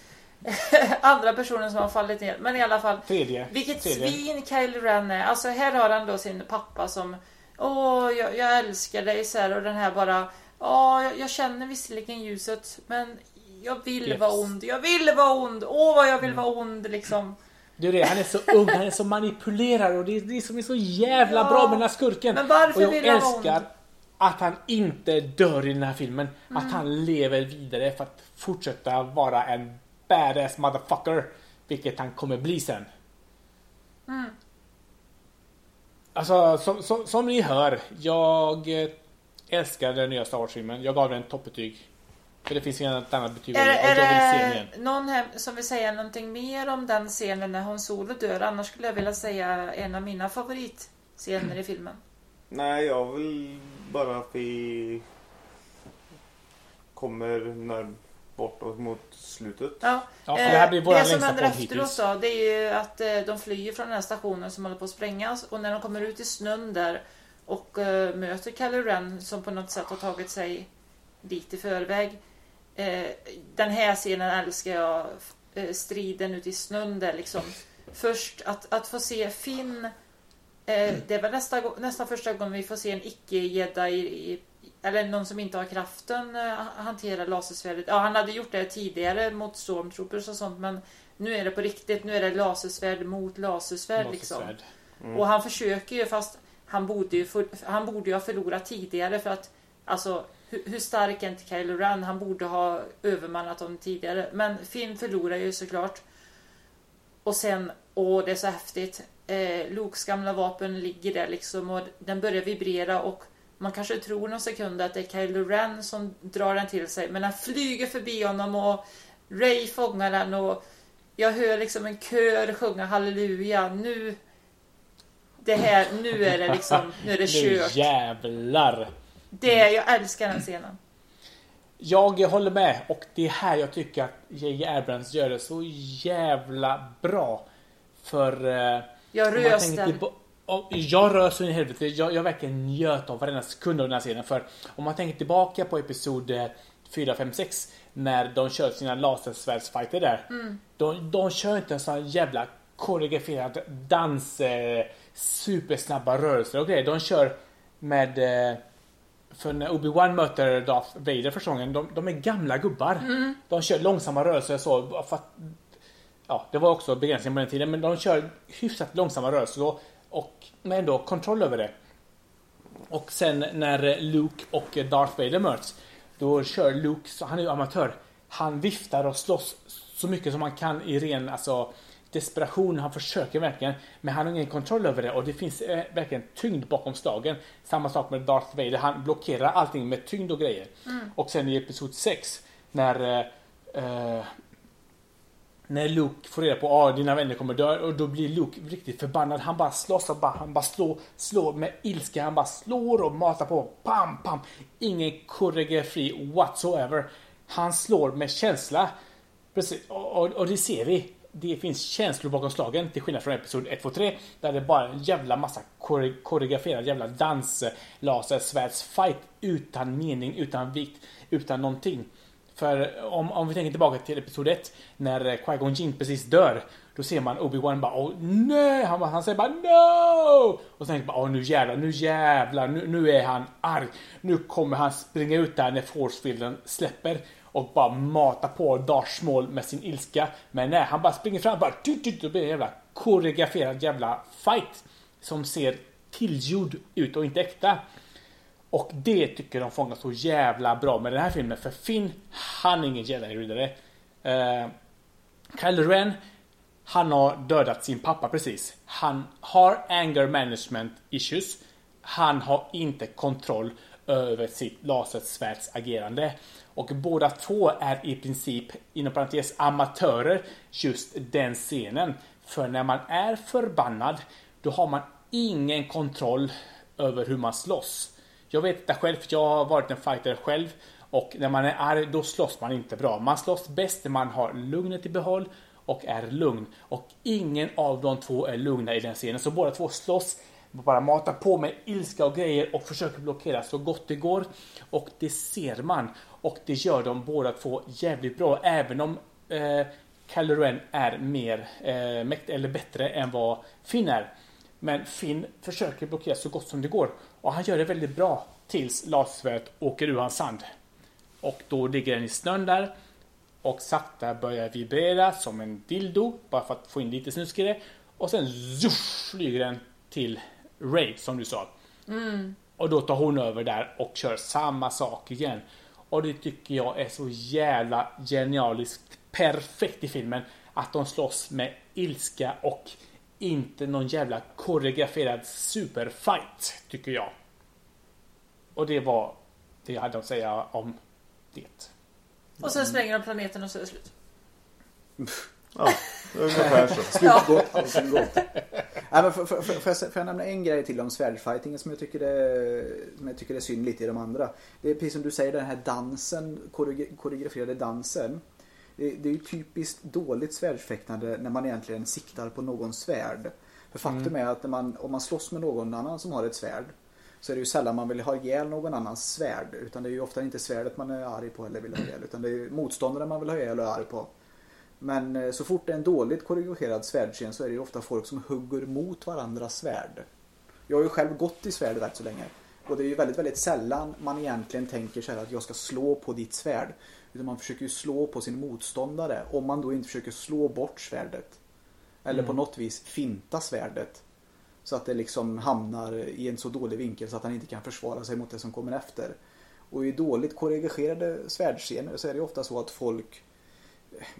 andra personer som har fallit ner. Men i alla fall, Tredje. vilket tredje. svin Kylo Ren är. Alltså här har han då sin pappa som Åh, jag, jag älskar dig så här och den här bara Åh, jag, jag känner visserligen ljuset men jag vill Yes. vara ond. Jag vill vara ond. Åh, vad jag vill vara ond liksom. Det är det, han är så ung, han är så manipulerad och det är det som är så jävla Ja, bra med den här skurken. men varför och jag vill han vara älskar ond? att han inte dör i den här filmen. Mm. Att han lever vidare för att fortsätta vara en badass motherfucker. Vilket han kommer bli sen. Mm. Alltså som, som, som ni hör, jag eh, älskar den nya Star Wars-filmen. Jag gav den toppbetyg. För det finns inget annat betyg Är, är det någon här som vill säga någonting mer om den scenen när Hon Solo dör? Annars skulle jag vilja säga en av mina favoritscener i filmen. Nej, jag vill bara att vi kommer när bortåt mot slutet. Ja, Ja, för det här blir det som händer efteråt då, det är ju att eh, de flyr från den här stationen som håller på att sprängas och när de kommer ut i snön där och eh, möter Kylo Ren som på något sätt har tagit sig dit i förväg. Eh, den här scenen älskar jag. Eh, striden ute i snön där liksom. Först att, att få se Finn. Eh, det är väl nästa, nästan första gången vi får se en icke-jedi eller någon som inte har kraften eh, hantera lasersvärdet. Ja, han hade gjort det tidigare mot stormtroopers och sånt men nu är det på riktigt. Nu är det lasersvärd mot lasersvärd liksom. Lasersvärd. Och han försöker ju fast han borde ju, för, han borde ju ha förlorat tidigare för att alltså hur, hur stark är inte Kylo Ren? Han borde ha övermannat dem tidigare. Men Finn förlorar ju såklart. Och sen, åh det är så häftigt. Eh, Lukes gamla vapen ligger där liksom och den börjar vibrera och man kanske tror någon sekund att det är Kylo Ren som drar den till sig men den flyger förbi honom och Ray fångar den och jag hör liksom en kör sjunga halleluja. Nu det här, nu är det liksom, nu är det Nu kört. jävlar! Det, jag älskar den scenen. Jag håller med och det är här jag tycker att J.J. Abrams gör det så jävla bra. För... Eh, Jag om jag rös så in i helvete. Jag, jag verkligen njöt av varenda sekund av den här scenen. För om man tänker tillbaka på episod eh, 4, 5, 6. När de kör sina lasersvärdsfighter där. De, de kör inte en sån jävla koreograferad dans, eh, supersnabba rörelser och grejer. De kör med eh, för när Obi-Wan möter Darth Vader första gången, de, de är gamla gubbar. De kör långsamma rörelser så. Att, ja, det var också begränsning på den tiden, men de kör hyfsat långsamma rörelser då, och med ändå kontroll över det. Och sen när Luke och Darth Vader möts, då kör Luke, så han är ju amatör, han viftar och slåss så mycket som han kan i ren alltså, desperation. Han försöker verkligen, men han har ingen kontroll över det och det finns eh, verkligen tyngd bakom slagen. Samma sak med Darth Vader, han blockerar allting med tyngd och grejer. Och sen i Episod 6, när eh, eh, när Luke får reda på att dina vänner kommer dö och då blir Luke riktigt förbannad. Han bara slåss och bara, han bara slår, slår med ilska. Han bara slår och matar på. Pam, pam. Ingen koreografi whatsoever. Han slår med känsla. Precis, och, och, och det ser vi. Det finns känslor bakom slagen till skillnad från Episod 1, 2, 3 där det bara är en jävla massa kore, koreograferad jävla dans, lasersvärdsfight utan mening, utan vikt, utan någonting. För om, om vi tänker tillbaka till Episod 1 när Qui-Gon Jinn precis dör. Då ser man Obi-Wan bara åh nej! Han, han säger bara no! Och sen tänker man åh nu jävlar, nu jävlar, nu, nu är han arg. Nu kommer han springa ut där när forcefielden släpper och bara mata på Darth Maul med sin ilska. Men nej, han bara springer fram bara tut, tut, då blir det en jävla koreograferad jävla fight som ser tillgjord ut och inte äkta. Och det tycker de fångar så jävla bra med den här filmen. För Finn, han är ingen jedi-riddare. Uh, Kylo Ren, han har dödat sin pappa precis. Han har anger management issues. Han har inte kontroll över sitt lasersvärds agerande. Och båda två är i princip, inom parentes, amatörer just den scenen. För när man är förbannad, då har man ingen kontroll över hur man slåss. Jag vet det själv, för jag har varit en fighter själv. Och när man är arg, då slåss man inte bra. Man slåss bäst när man har lugnet i behåll och är lugn. Och ingen av de två är lugna i den scenen. Så båda två slåss, bara matar på med ilska och grejer och försöker blockera så gott det går. Och det ser man. Och det gör de båda två jävligt bra. Även om eh, Calloran är mer eh, mäkt eller bättre än vad Finn är. Men Finn försöker blockera så gott som det går. Och han gör det väldigt bra tills lasersvärdet åker ur hans hand. Och då ligger den i snön där. Och sakta börjar vibrera som en dildo. Bara för att få in lite snusk i det. Och sen zuff, flyger den till Ray som du sa. Och då tar hon över där och kör samma sak igen. Och det tycker jag är så jävla genialiskt perfekt i filmen. Att de slåss med ilska och inte någon jävla koreograferad superfight, tycker jag. Och det var det jag hade att säga om det. Och sen spränger de planeten och så är det slut. Ja, ungefär så. Slut gott, allting gott. Nej, men för, för, för, för, jag, får jag nämna en grej till om svärdfightingen som jag tycker är, som jag tycker är synd lite i de andra. Det är precis som du säger den här dansen, koreograferade dansen. Det, det är ju typiskt dåligt svärdsfäktande när man egentligen siktar på någons svärd. För faktum är att man, om man slåss med någon annan som har ett svärd så är det ju sällan man vill ha ihjäl någon annans svärd. Utan det är ju ofta inte svärdet man är arg på eller vill ha ihjäl. Utan det är motståndaren man vill ha ihjäl och är arg på. Men eh, så fort det är en dåligt koreograferad svärdscen så är det ju ofta folk som hugger mot varandras svärd. Jag har ju själv gått i svärd rätt så länge. Och det är ju väldigt, väldigt sällan man egentligen tänker så här att jag ska slå på ditt svärd. Utan man försöker ju slå på sin motståndare. Om man då inte försöker slå bort svärdet. Eller på något vis finta svärdet. Så att det liksom hamnar i en så dålig vinkel så att han inte kan försvara sig mot det som kommer efter. Och i dåligt koreograferade svärdscener så är det ofta så att folk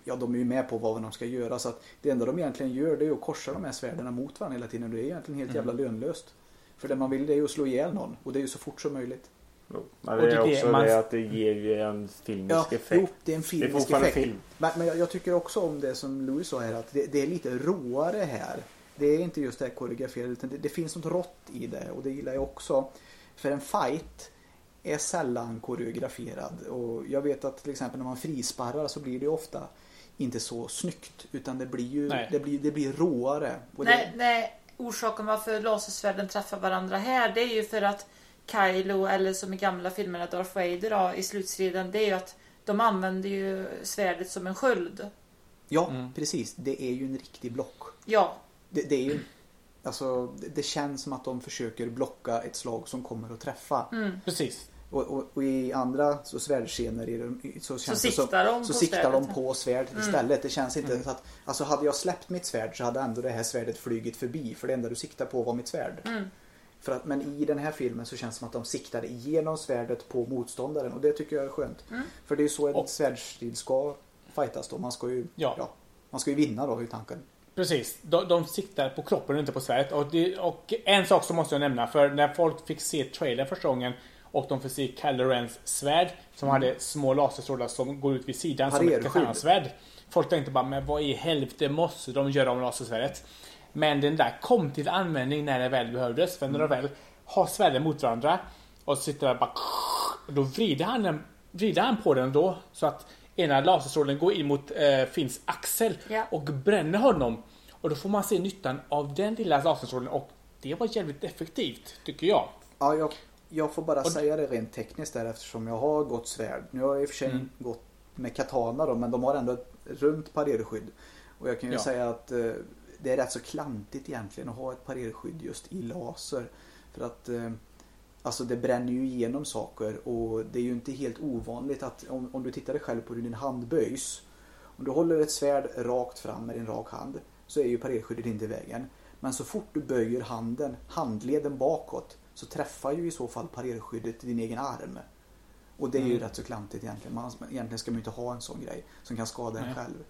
Ja, de är ju med på vad de ska göra så att det enda de egentligen gör det är att korsa de här svärden mot varandra hela tiden. Det är egentligen helt jävla lönlöst. För det man vill det är ju att slå ihjäl någon och det är ju så fort som möjligt. Jo, Men Och det det är också man- det att det ger ju en filmisk Ja, jo, effekt. det är en Det är filmisk fortfarande effekt. film. Men, men jag, jag tycker också om det som Louis sa här att det, det är lite råare här. Det är inte just det här koreograferade utan det, det finns något rått i det och det gillar jag också. För en fight är sällan koreograferad och jag vet att till exempel när man frisparrar så blir det ofta inte så snyggt utan det blir ju Nej. det blir, det blir råare. Nej, det, nej, orsaken varför lasersvärden träffar varandra här det är ju för att Kylo eller som i gamla filmerna Darth Vader då, i slutstriden det är ju att de använder ju svärdet som en sköld. ja, precis. Det är ju en riktig block. Ja, Det, det är ju Alltså det, det känns som att de försöker blocka ett slag som kommer att träffa. Precis. Och, och, och i andra så svärdscener i de- så, känns det siktar de så på siktar svärdet. de på svärdet istället. Det känns inte så att Alltså hade jag släppt mitt svärd så hade ändå det här svärdet flugit förbi. För det enda du siktar på var mitt svärd. För att, men i den här filmen så känns det som att de siktade igenom svärdet på motståndaren. Och det tycker jag är skönt. För det är ju så en Och- svärdstrid ska fightas då. Man ska ju, Ja. man ska ju vinna då, är tanken. Precis. De, de siktar på kroppen och inte på svärdet. Och, det, och en sak som måste jag nämna. För när folk fick se trailern första gången och de fick se Kylo Rens svärd som hade små laserstrålar som går ut vid sidan som ett Parerskydd. katanas-svärd. Folk tänkte bara, men vad i helvete måste de göra om lasersvärdet? Men den där kom till användning när det väl behövdes. För när de väl har svärden mot varandra och sitter där bara... Då vrider han, den, vrider han på den då så att ena laserstrålen går in mot eh, Finns axel Ja. och bränner honom. Och då får man se nyttan av den lilla laserstrålen och det var jävligt effektivt tycker jag. Ja, jag, jag får bara Och- säga det rent tekniskt där eftersom jag har gått svärd. Nu har jag i och för sig Mm. gått med katana då, men de har ändå ett runt parerskydd. Och jag kan ju Ja. säga att eh, det är rätt så klantigt egentligen att ha ett parerskydd just i laser. För att eh, Alltså det bränner ju igenom saker och det är ju inte helt ovanligt att om, om du tittar dig själv på hur din hand böjs. Om du håller ett svärd rakt fram med din rak hand så är ju parerskyddet inte i vägen. Men så fort du böjer handen, handleden bakåt, så träffar ju i så fall parerskyddet din egen arm. Och det är ju Mm. rätt så klantigt egentligen. Man, egentligen ska man ju inte ha en sån grej som kan skada en själv.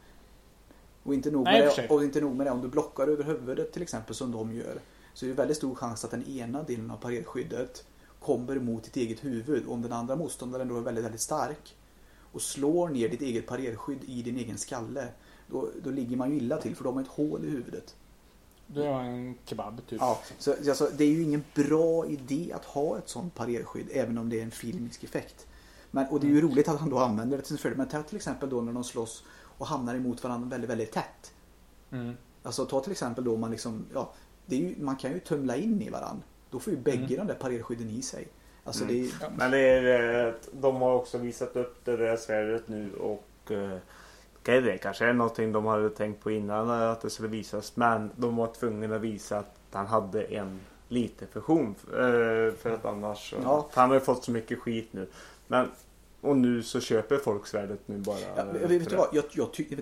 Och inte, nog Nej, med för det, och inte nog med det, om du blockar över huvudet till exempel som de gör. Så är det väldigt stor chans att den ena delen av parerskyddet kommer mot ditt eget huvud. Om den andra motståndaren då är väldigt, väldigt stark och slår ner ditt eget parerskydd i din egen skalle. Då, då ligger man ju illa till för då har ett hål i huvudet. Du är en kebab typ. Ja, så alltså, det är ju ingen bra idé att ha ett sånt parerskydd även om det är en filmisk effekt. Men, och det är ju roligt att han då använder det till sin fördel. Men ta till exempel då när de slåss och hamnar emot varandra väldigt, väldigt tätt. Mm. Alltså ta till exempel då man liksom, ja, det är ju, man kan ju tumla in i varandra. Då får ju bägge de där parerskydden i sig. Alltså det är, Men det är, eh, de har också visat upp det där svärdet nu och eh, okej, det kanske är någonting de hade tänkt på innan eh, att det skulle visas. Men de var tvungna att visa att han hade en liten funktion. eh, För att annars... Ja. Han har ju fått så mycket skit nu. Men, och nu så köper folk svärdet nu bara. ja, vet, du vad? Jag, jag tycker,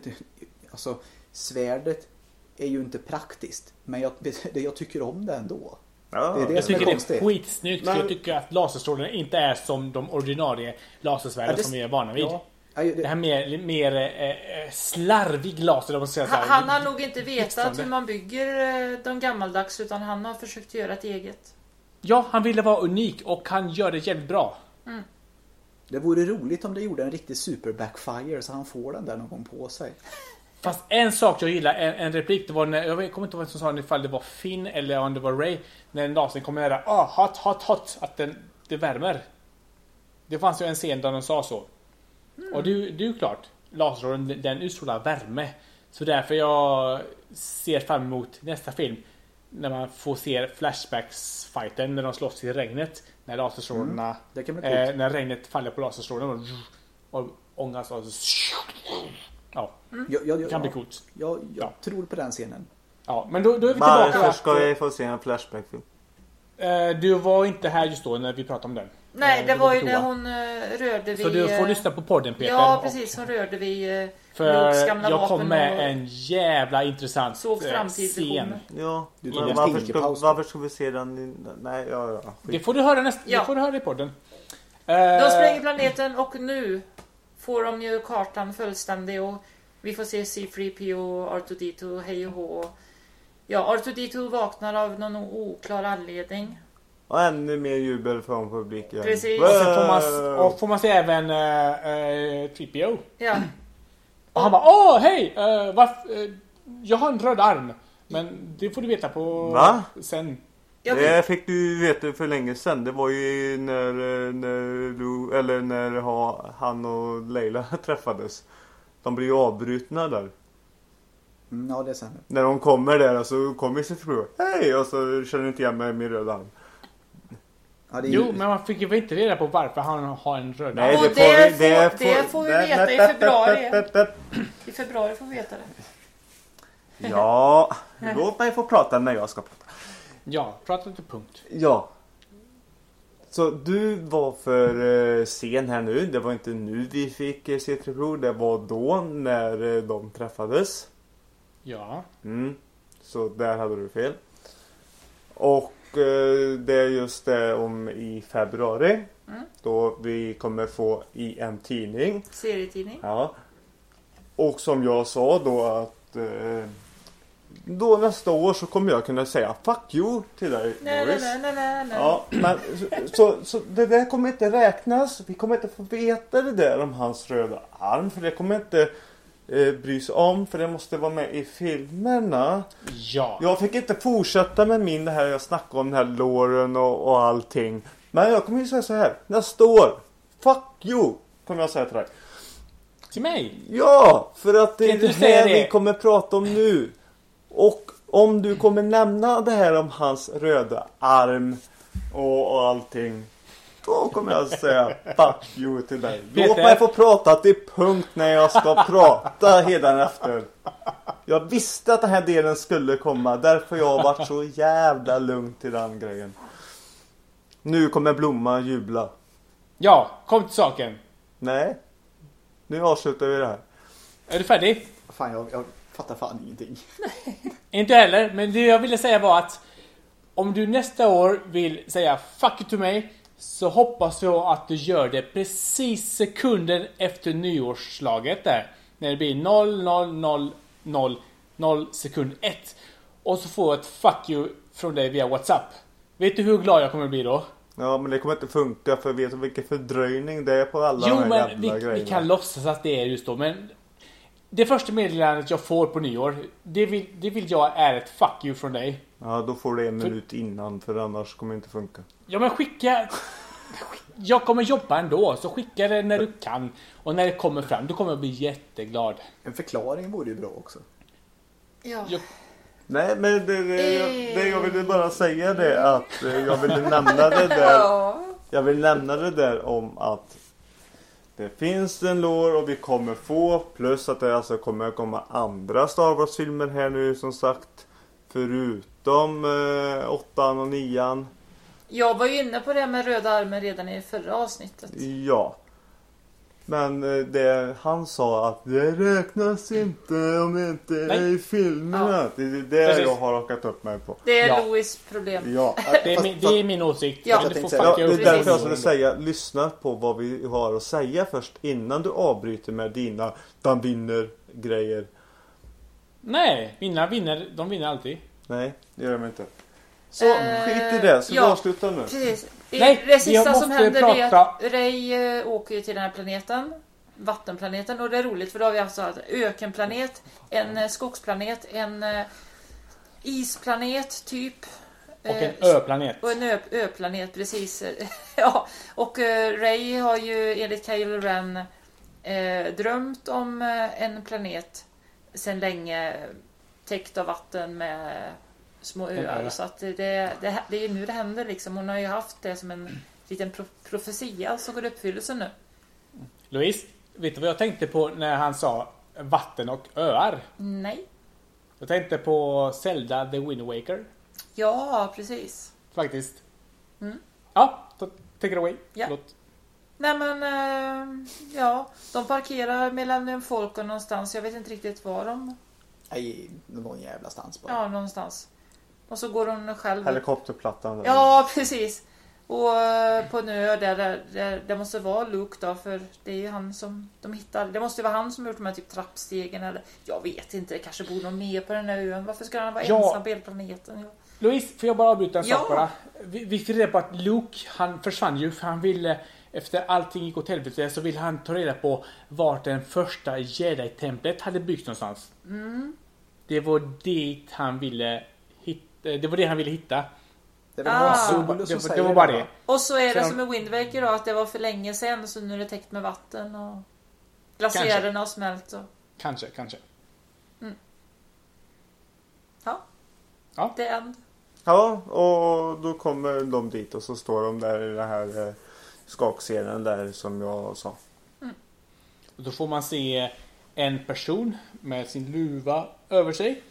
alltså svärdet är ju inte praktiskt. Men jag, jag tycker om det ändå. Ja, det är det Jag som är tycker det är skitsnyggt. för Men- Jag tycker att laserstrålarna inte är som de ordinarie lasersvärden Ja, det- som vi är vana vid. Ja, ja, det, Det här mer, mer eh, eh, slarvig laser, om man säger Han, han har nog inte vetat Blixtrande. hur man bygger eh, de gammaldags utan han har försökt göra ett eget. Ja, han ville vara unik och han gör det jävligt bra. Det vore roligt om det gjorde en riktig super backfire så han får den där någon gång på sig. Fast en sak jag gillar, en, en replik, det var när, jag kommer inte ihåg vem som sa det, ifall det var Finn eller om det var Ray. När lasern kommer nära, ah, hot, hot, hot, att den, det värmer. Det fanns ju en scen där de sa så. Och det, det är ju klart, laserstrålen den utstrålar värme. Så därför jag ser fram emot nästa film. När man får se flashbacks-fighten när de slåss i regnet. När laserstrålarna, Det kan bli coolt. eh, när regnet faller på laserstrålen och, och ångas och Ja, Jag, jag, det kan bli ja, coolt. Jag, jag Ja. tror på den scenen. Ja, men då, då är vi tillbaka. Varför att, ska vi få se en Flashback-film? eh, du var inte här just då när vi pratade om den. Nej, Eh, det var ju när hon eh, rörde vid... Så du får eh, lyssna på podden Peter. Ja, och- precis. Hon rörde vid eh, För jag kom med och en jävla intressant såg eh, scen. Ja, men varför, ska, varför ska vi se den? Nej, ja, ja. Det får du höra nästa, Ja. det får du höra i podden. De Eh, spränger planeten och nu får de ju kartan fullständig och vi får se C3PO och R2D2 hej och hå. Ja, R2D2 vaknar av någon oklar anledning. Och ännu mer jubel från publiken. Precis. och sen får man, och får man se även uh, uh, 3PO. Ja, Och han bara Åh hej! Uh, varf- eh, jag har en röd arm. Men det får du veta på Va? sen. Det fick du veta för länge sedan. Det var ju när, eh, när, du, eller när ha- han och Leila träffades. De blir ju avbrutna där. Mm, ja, det stämmer. När de kommer där och så kommer sitt fru. Hej! Och så känner inte igen mig med röda arm. Ja, det är Jo, ju, men man fick ju inte reda på varför han har en röd Nej, arm. Och det får- det får vi veta i februari. I februari får vi veta det. Ja, låt mig få prata när jag ska prata. Ja, prata till punkt. Ja. Så du var för eh, sen här nu. Det var inte nu vi fick eh, se Tripro. Det var då när eh, de träffades. Ja. Mm. Så där hade du fel. Och eh, det är just det om i februari. Mm. Då vi kommer få i en tidning. Serietidning. Ja. Och som jag sa då att eh, då nästa år så kommer jag kunna säga fuck you till dig Nej, Doris. nej, nej, nej, nej. Ja, men så, så, så det där kommer inte räknas. Vi kommer inte få veta det där om hans röda arm. För det kommer inte eh, bry sig om. För det måste vara med i filmerna. Ja. Jag fick inte fortsätta med min det här jag snackade om den här låren och, och allting. Men jag kommer ju säga så här. Nästa år. Fuck you. Kommer jag säga till dig. Till mig. Ja, för att det är det här det? vi kommer prata om nu. Och om du kommer nämna det här om hans röda arm och, och allting. Då kommer jag säga fuck you till dig. Låt mig få prata till punkt när jag ska prata efter. Jag visste att den här delen skulle komma. Därför jag har varit så jävla lugn till den grejen. Nu kommer Blomma jubla. Ja, kom till saken. Nej. Nu avslutar vi det här. Är du färdig? fan, jag, jag fattar fan ingenting. Inte heller, men det jag ville säga var att om du nästa år vill säga fuck you to mig så hoppas jag att du gör det precis sekunden efter nyårsslaget där. När det blir 0, 0, 0, 0, 0 sekund 1. Och så får jag ett fuck you från dig via WhatsApp. Vet du hur glad jag kommer bli då? Ja men det kommer inte funka för vet du vilken fördröjning det är på alla Jo de här men jävla vi, grejerna. vi kan låtsas att det är just då men Det första meddelandet jag får på nyår det vill, det vill jag är ett fuck you från dig. Ja då får du en För- minut innan för annars kommer det inte funka. Ja men skicka Jag kommer jobba ändå så skicka det när du kan och när det kommer fram då kommer jag bli jätteglad. En förklaring vore ju bra också. Ja. Jag, Nej men det, det, jag, det jag ville bara säga det att eh, jag ville nämna det där. Ja. Jag vill nämna det där om att det finns en lår och vi kommer få plus att det alltså kommer komma andra Star Wars-filmer här nu som sagt. Förutom eh, åttan och nian. Jag var ju inne på det med röda armen redan i förra avsnittet. Ja. Men eh, det han sa att det räknas inte om det inte är Nej. i filmerna. Ja. Det är det Precis. jag har hakat upp mig på. Det är Ja. Louis problem. Ja. det, är min, det är min åsikt. Ja. Du Jag får Ja, det är därför jag skulle säga lyssna på vad vi har att säga först innan du avbryter med dina Dan vinner grejer. Nej, vinnare vinner. De vinner alltid. Nej, det gör de inte. Så Eh, skit i det, så ja. vi avslutar nu. Precis. Nej, det sista som händer är prata- att Ray eh, åker till den här planeten. Vattenplaneten. Och det är roligt för då har vi alltså en ökenplanet, en eh, skogsplanet, en eh, isplanet typ. Och en öplanet. Och en ö, öplanet, precis. ja, och Ray har ju enligt Kylo Ren drömt om en planet sedan länge täckt av vatten med små En öar. Så att det, det, det, är ju nu det händer liksom. Hon har ju haft det som en liten pro, profetia som går i uppfyllelse nu. Louise, vet du vad jag tänkte på när han sa vatten och öar? Nej. Jag tänkte på Zelda The Wind Waker. Ja, precis. Faktiskt. Mm. Ja, ta- take it away. Ja. Förlåt. Nej men, eh, ja. De parkerar mellan folk och någonstans. Jag vet inte riktigt var de Nej, det var en jävla stans bara. Ja, någonstans. Och så går hon själv. Helikopterplattan. Ja, precis. Och eh, på en ö där, där, där det måste vara Luke då för det är ju han som de hittar. Det måste ju vara han som har gjort de här typ trappstegen eller jag vet inte. Det kanske bor någon mer på den här ön. Varför ska han vara Ja. ensam på elplaneten? Ja. Louise, får jag bara avbryta en Ja. sak bara? Vi, vi fick reda på att Luke, han försvann ju för han ville efter allting gick åt helvete så ville han ta reda på vart den första Jedi-templet hade byggts någonstans. Mm. Det var dit han ville det var det han ville hitta. Det väl Ah. Hans Det, var- det, säger var bara det. Och så är det Så- som med Wind Waker då att det var för länge sedan så nu är det täckt med vatten och glaciärerna har smält och Kanske, kanske. ja. Ja. Det är en. Ja, och då kommer de dit och så står de där i den här eh, skakscenen där som jag sa. Och Då får man se en person med sin luva över sig.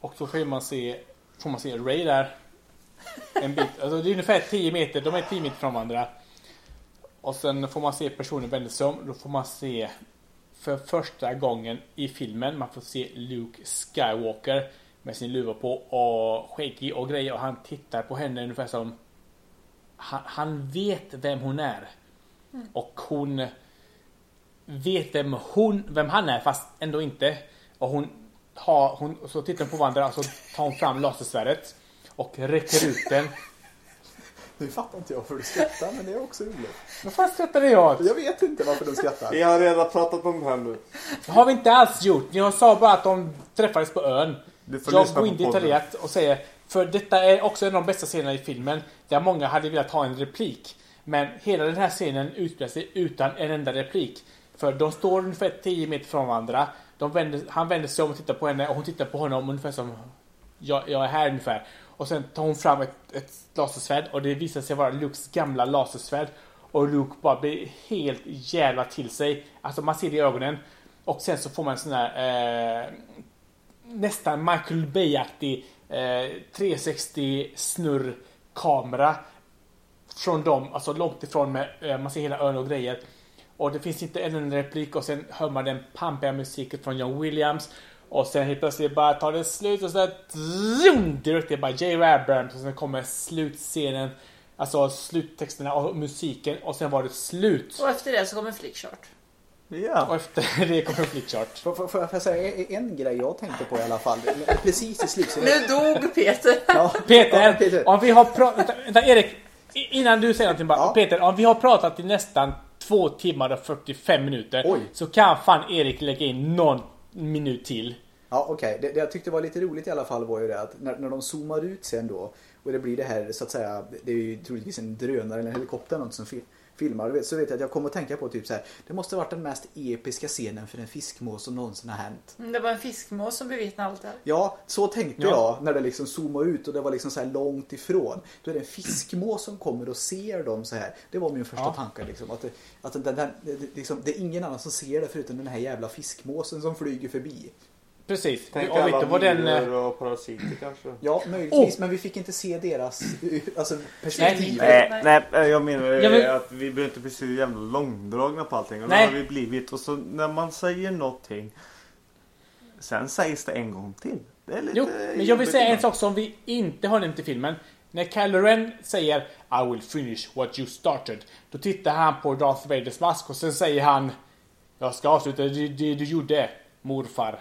Och så får man se, får man se Ray där. En bit, alltså det är ungefär 10 meter, de är 10 meter från varandra. Och sen får man se personen vända sig om. Då får man se för första gången i filmen, man får se Luke Skywalker med sin luva på och skäggig och grejer och han tittar på henne ungefär som han, han vet vem hon är. Och hon vet vem hon, vem han är fast ändå inte. Och hon har, hon, så tittar de på varandra och så tar hon fram lasersvärdet och räcker ut den. Nu fattar inte jag varför du skrattar, men det är också roligt. Vad fan skrattade jag åt? Jag vet inte varför de skrattar. Vi har redan pratat om det här nu. Det har vi inte alls gjort. Jag sa bara att de träffades på ön. Du Jag går in detaljerat och säger för detta är också en av de bästa scenerna i filmen där många hade velat ha en replik. Men hela den här scenen utspelar sig utan en enda replik. För de står ungefär 10 meter från varandra. De vänder, han vänder sig om och tittar på henne och hon tittar på honom ungefär som jag, jag är här ungefär. Och sen tar hon fram ett, ett lasersvärd och det visar sig vara Lukes gamla lasersvärd. Och Luke bara blir helt jävla till sig. Alltså man ser det i ögonen. Och sen så får man en sån här eh, nästan Michael Bay-aktig eh, 360 snurr kamera från dem, alltså långt ifrån med, eh, man ser hela ön och grejer. Och det finns inte en enda replik och sen hör man den pampiga musiken från John Williams. Och sen helt plötsligt bara tar det slut och så zoom, direkt det är bara J. Abrams och sen kommer slutscenen. Alltså sluttexterna och musiken och sen var det slut. Och efter det så kommer Flickchart. Och Ja. efter det kommer Flickchart. Får, får, får jag säga en- grej jag tänkte på i alla fall? Precis i slutskedet. Nu dog Peter! Ja, Peter, ja, Peter. om vi har pratat... Erik. Innan du säger någonting bara. Ja. Peter, om vi har pratat i nästan två timmar och 45 minuter. Oj. Så kan fan Erik lägga in någon minut till. Ja, okej. Det, det jag tyckte var lite roligt i alla fall var ju det att när, när de zoomar ut sen då och det blir det här så att säga, det är ju troligtvis en drönare eller en helikopter eller något som filmar. Så vet jag att jag kommer att tänka på typ så här. Det måste ha varit den mest episka scenen för en fiskmås som någonsin har hänt. Mm, Det var en fiskmås som bevittnade allt det. Ja, så tänkte Ja. jag när det liksom zoomade ut och det var liksom så här långt ifrån. Då är det en fiskmås som kommer och ser dem så här. Det var min första Ja. tanke liksom. Att, det, att den, den, den, liksom, det är ingen annan som ser det förutom den här jävla fiskmåsen som flyger förbi. Precis. Tänk och alla vad den... eh, och parasiter kanske. Ja, möjligtvis. Oh! Men vi fick inte se deras alltså, perspektiv. Nej. Nej, nej, jag menar Jag vill- att vi behöver inte bli så jävla långdragna på allting. Och det Nej. har vi blivit. Och så när man säger någonting. Sen sägs det en gång till. Det är lite Jo, men jag vill säga en sak som vi inte har nämnt i filmen. När Kylo Ren säger I will finish what you started. Då tittar han på Darth Vaders mask och sen säger han Jag ska avsluta det, det du gjorde, morfar.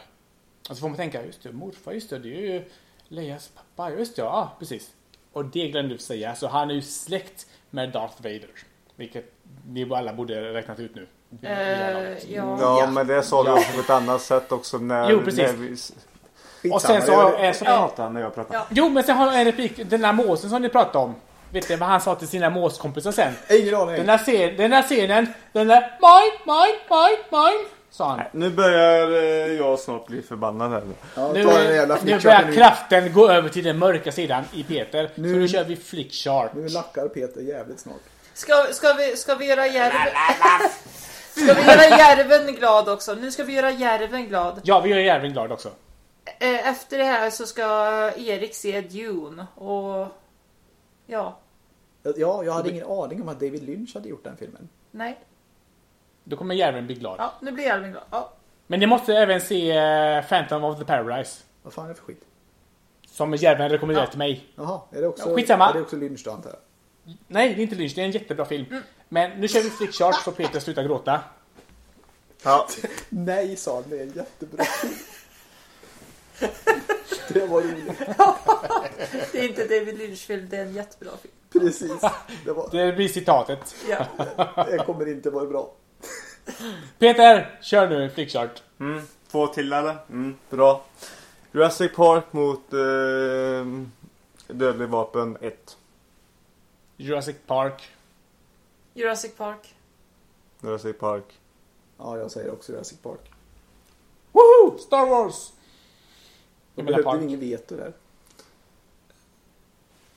Och så får man tänka, just det, morfar, just det, det är ju Leias pappa, just det, ja, precis. Och det glömde du säga, så han är ju släkt med Darth Vader. Vilket ni alla borde räknat ut nu. Eh, ja. Ja, men det sa du också på ett annat sätt också när, Jo, precis. när vi... Och sen så har jag som pratar när jag pratar. Ja. Jo, men sen har jag en replik. Den där måsen som ni pratade om. Vet ni vad han sa till sina måskompisar sen? Ingen aning. Den där, scen, den där scenen, den där mine, mine, mine, mine, sa han. Nu börjar eh, jag snart bli förbannad här. Ja, Nu, ta den jävla nu flickcharten börjar nu. kraften gå över till den mörka sidan i Peter. Så Nu- nu kör vi flickchart. Nu lackar Peter jävligt snart. Ska, ska, vi, ska vi göra järven... Ska vi göra järven glad också? Nu ska vi göra järven glad. Ja, vi gör Järvin glad också. Eh, Efter det här så ska Erik se Dune och... Ja, Ja, jag hade ingen aning om att David Lynch hade gjort den filmen. nej. Då kommer Järvin bli glad. Ja, nu blir järven glad. Ja. Men ni måste även se eh, Phantom of the Paradise. Vad fan är det för skit? Som Järvin rekommenderade Ja. till mig. Jaha, är det också, Ja, skitsamma. är det också Lynch då antar jag? Nej, det är inte Lynch. Det är en jättebra film. Men nu kör vi flickchart så Peter slutar gråta. Ja, Nej sa han, det är en jättebra film. det var roligt. Det är inte David Lynch-film, det är en jättebra film. Precis. Det, var, Det blir citatet. Ja. det kommer inte vara bra. Peter, kör nu flickchart. mm, två till eller? Mm, bra. Jurassic Park mot eh, Dödlig vapen 1. Jurassic Park. Jurassic Park. Jurassic Park. Ja, jag säger också Jurassic Park. Woho! Star Wars! Jag menar Park. ingen veto där.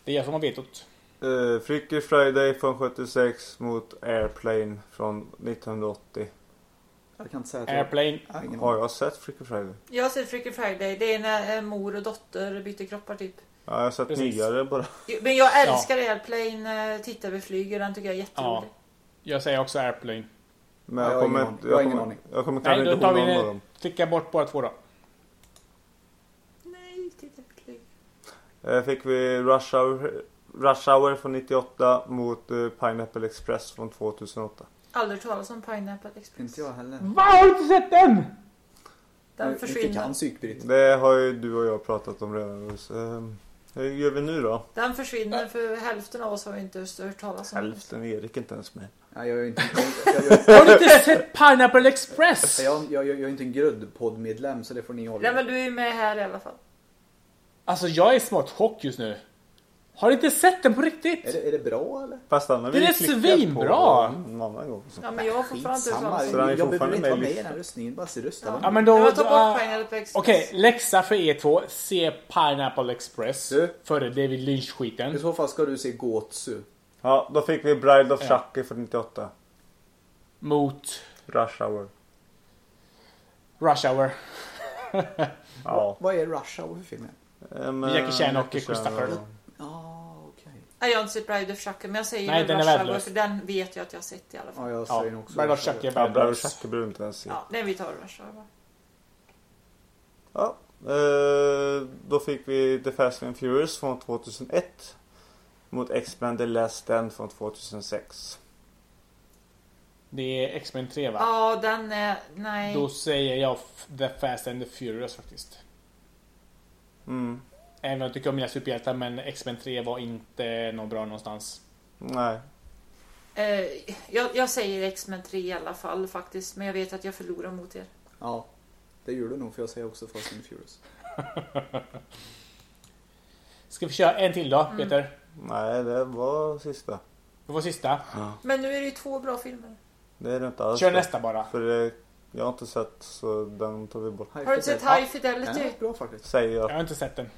Det är jag som har vetot. Uh, Freaky Friday från 76 mot Airplane från 1980. Jag kan inte säga att jag... Airplane. Jag har jag sett Freaky Friday? Jag har sett Freaky Friday. Det är när mor och dotter byter kroppar typ. Ja, jag har sett Precis. nyare bara. Men jag älskar Airplane. eh, Titta vi flyger. Den tycker jag är jätterolig. Jag säger också Airplane. Men Ja, jag jag kommer aning. Jag har Jag ingen kommer, aning. jag kommer Nej, kanske då inte tar ihåg vi någon av dem. Klicka bort båda två då. Nej, titta vi flyger. Eh, fick vi Rush Hour, Rush Hour från 98 mot eh, Pineapple Express från 2008. Aldrig talas om Pineapple Express. Inte jag heller. Va? Har du inte sett den? Den Inte försvinner. kan psykbryt. Det har ju du och jag pratat om redan. Så, eh, hur gör vi nu då? Den försvinner för hälften av oss har vi inte hört talas om. Hälften Erik är inte ens med. Nej, jag är inte... Jag, jag, jag, Har du inte sett Pineapple Express? jag, jag, jag är inte en grödpoddmedlem så det får ni hålla. Nej men du är ju med här i alla fall. Alltså jag är smått chock just nu. Har du inte sett den på Är riktigt? det, är det bra eller? Fast den har Den vi är klickat svinbra. på en annan gång. Så. Ja men jag har fortfarande inte talas Så om den är Jag behöver fortfarande inte vara med med i i den här röstningen. Bara se rösta. Ja. Ja men då... Jag tar bort Pineapple Express. Okej, läxa för er två. Se Pineapple Express. Du? Före David I Lynch-skiten. så fall ska du se Gåtsu. Ja, då fick vi Bride of Ja. Chucky från 98. Mot Rush Hour. Rush Hour. Ja. Vad är Rush Hour för filmen? Eh, Jackie Chan och Christopher. Nej, jag har inte sett Bride of Chucky men jag säger Nej, den är Rush Hour värdelös. för den vet jag att jag har sett i alla fall. Ja, jag Ja, säger nog också Bride of. Chucky är Ja, Bride of värdelös. Chucky behöver inte ens se. Ja, nej vi tar Rush Hour. Ja. Eh, då fick vi The Fast and Furious från 2001. Mot X-Men The Last Stand från 2006. Det är X-Men 3 va? Ja, den är... Nej. Då säger jag f- The Fast and the Furious faktiskt. Mm. Även om jag tycker om mina superhjältar men X-Men 3 var inte någon bra någonstans. Nej. Eh, jag, jag säger X-Men 3 i alla fall faktiskt. Men jag vet att jag förlorar mot er. Ja, det gör du nog för jag säger också Fast and Furious. Ska vi köra en till då, Mm. Peter? Nej, det var sista. Det var sista. Men nu är det ju två bra filmer. Det är det inte alls. Kör nästa bara. För det, jag har inte sett så den tar vi bort. Har du sett High Fidelity? Ja, bra faktiskt. Säger Jag jag. har inte sett den.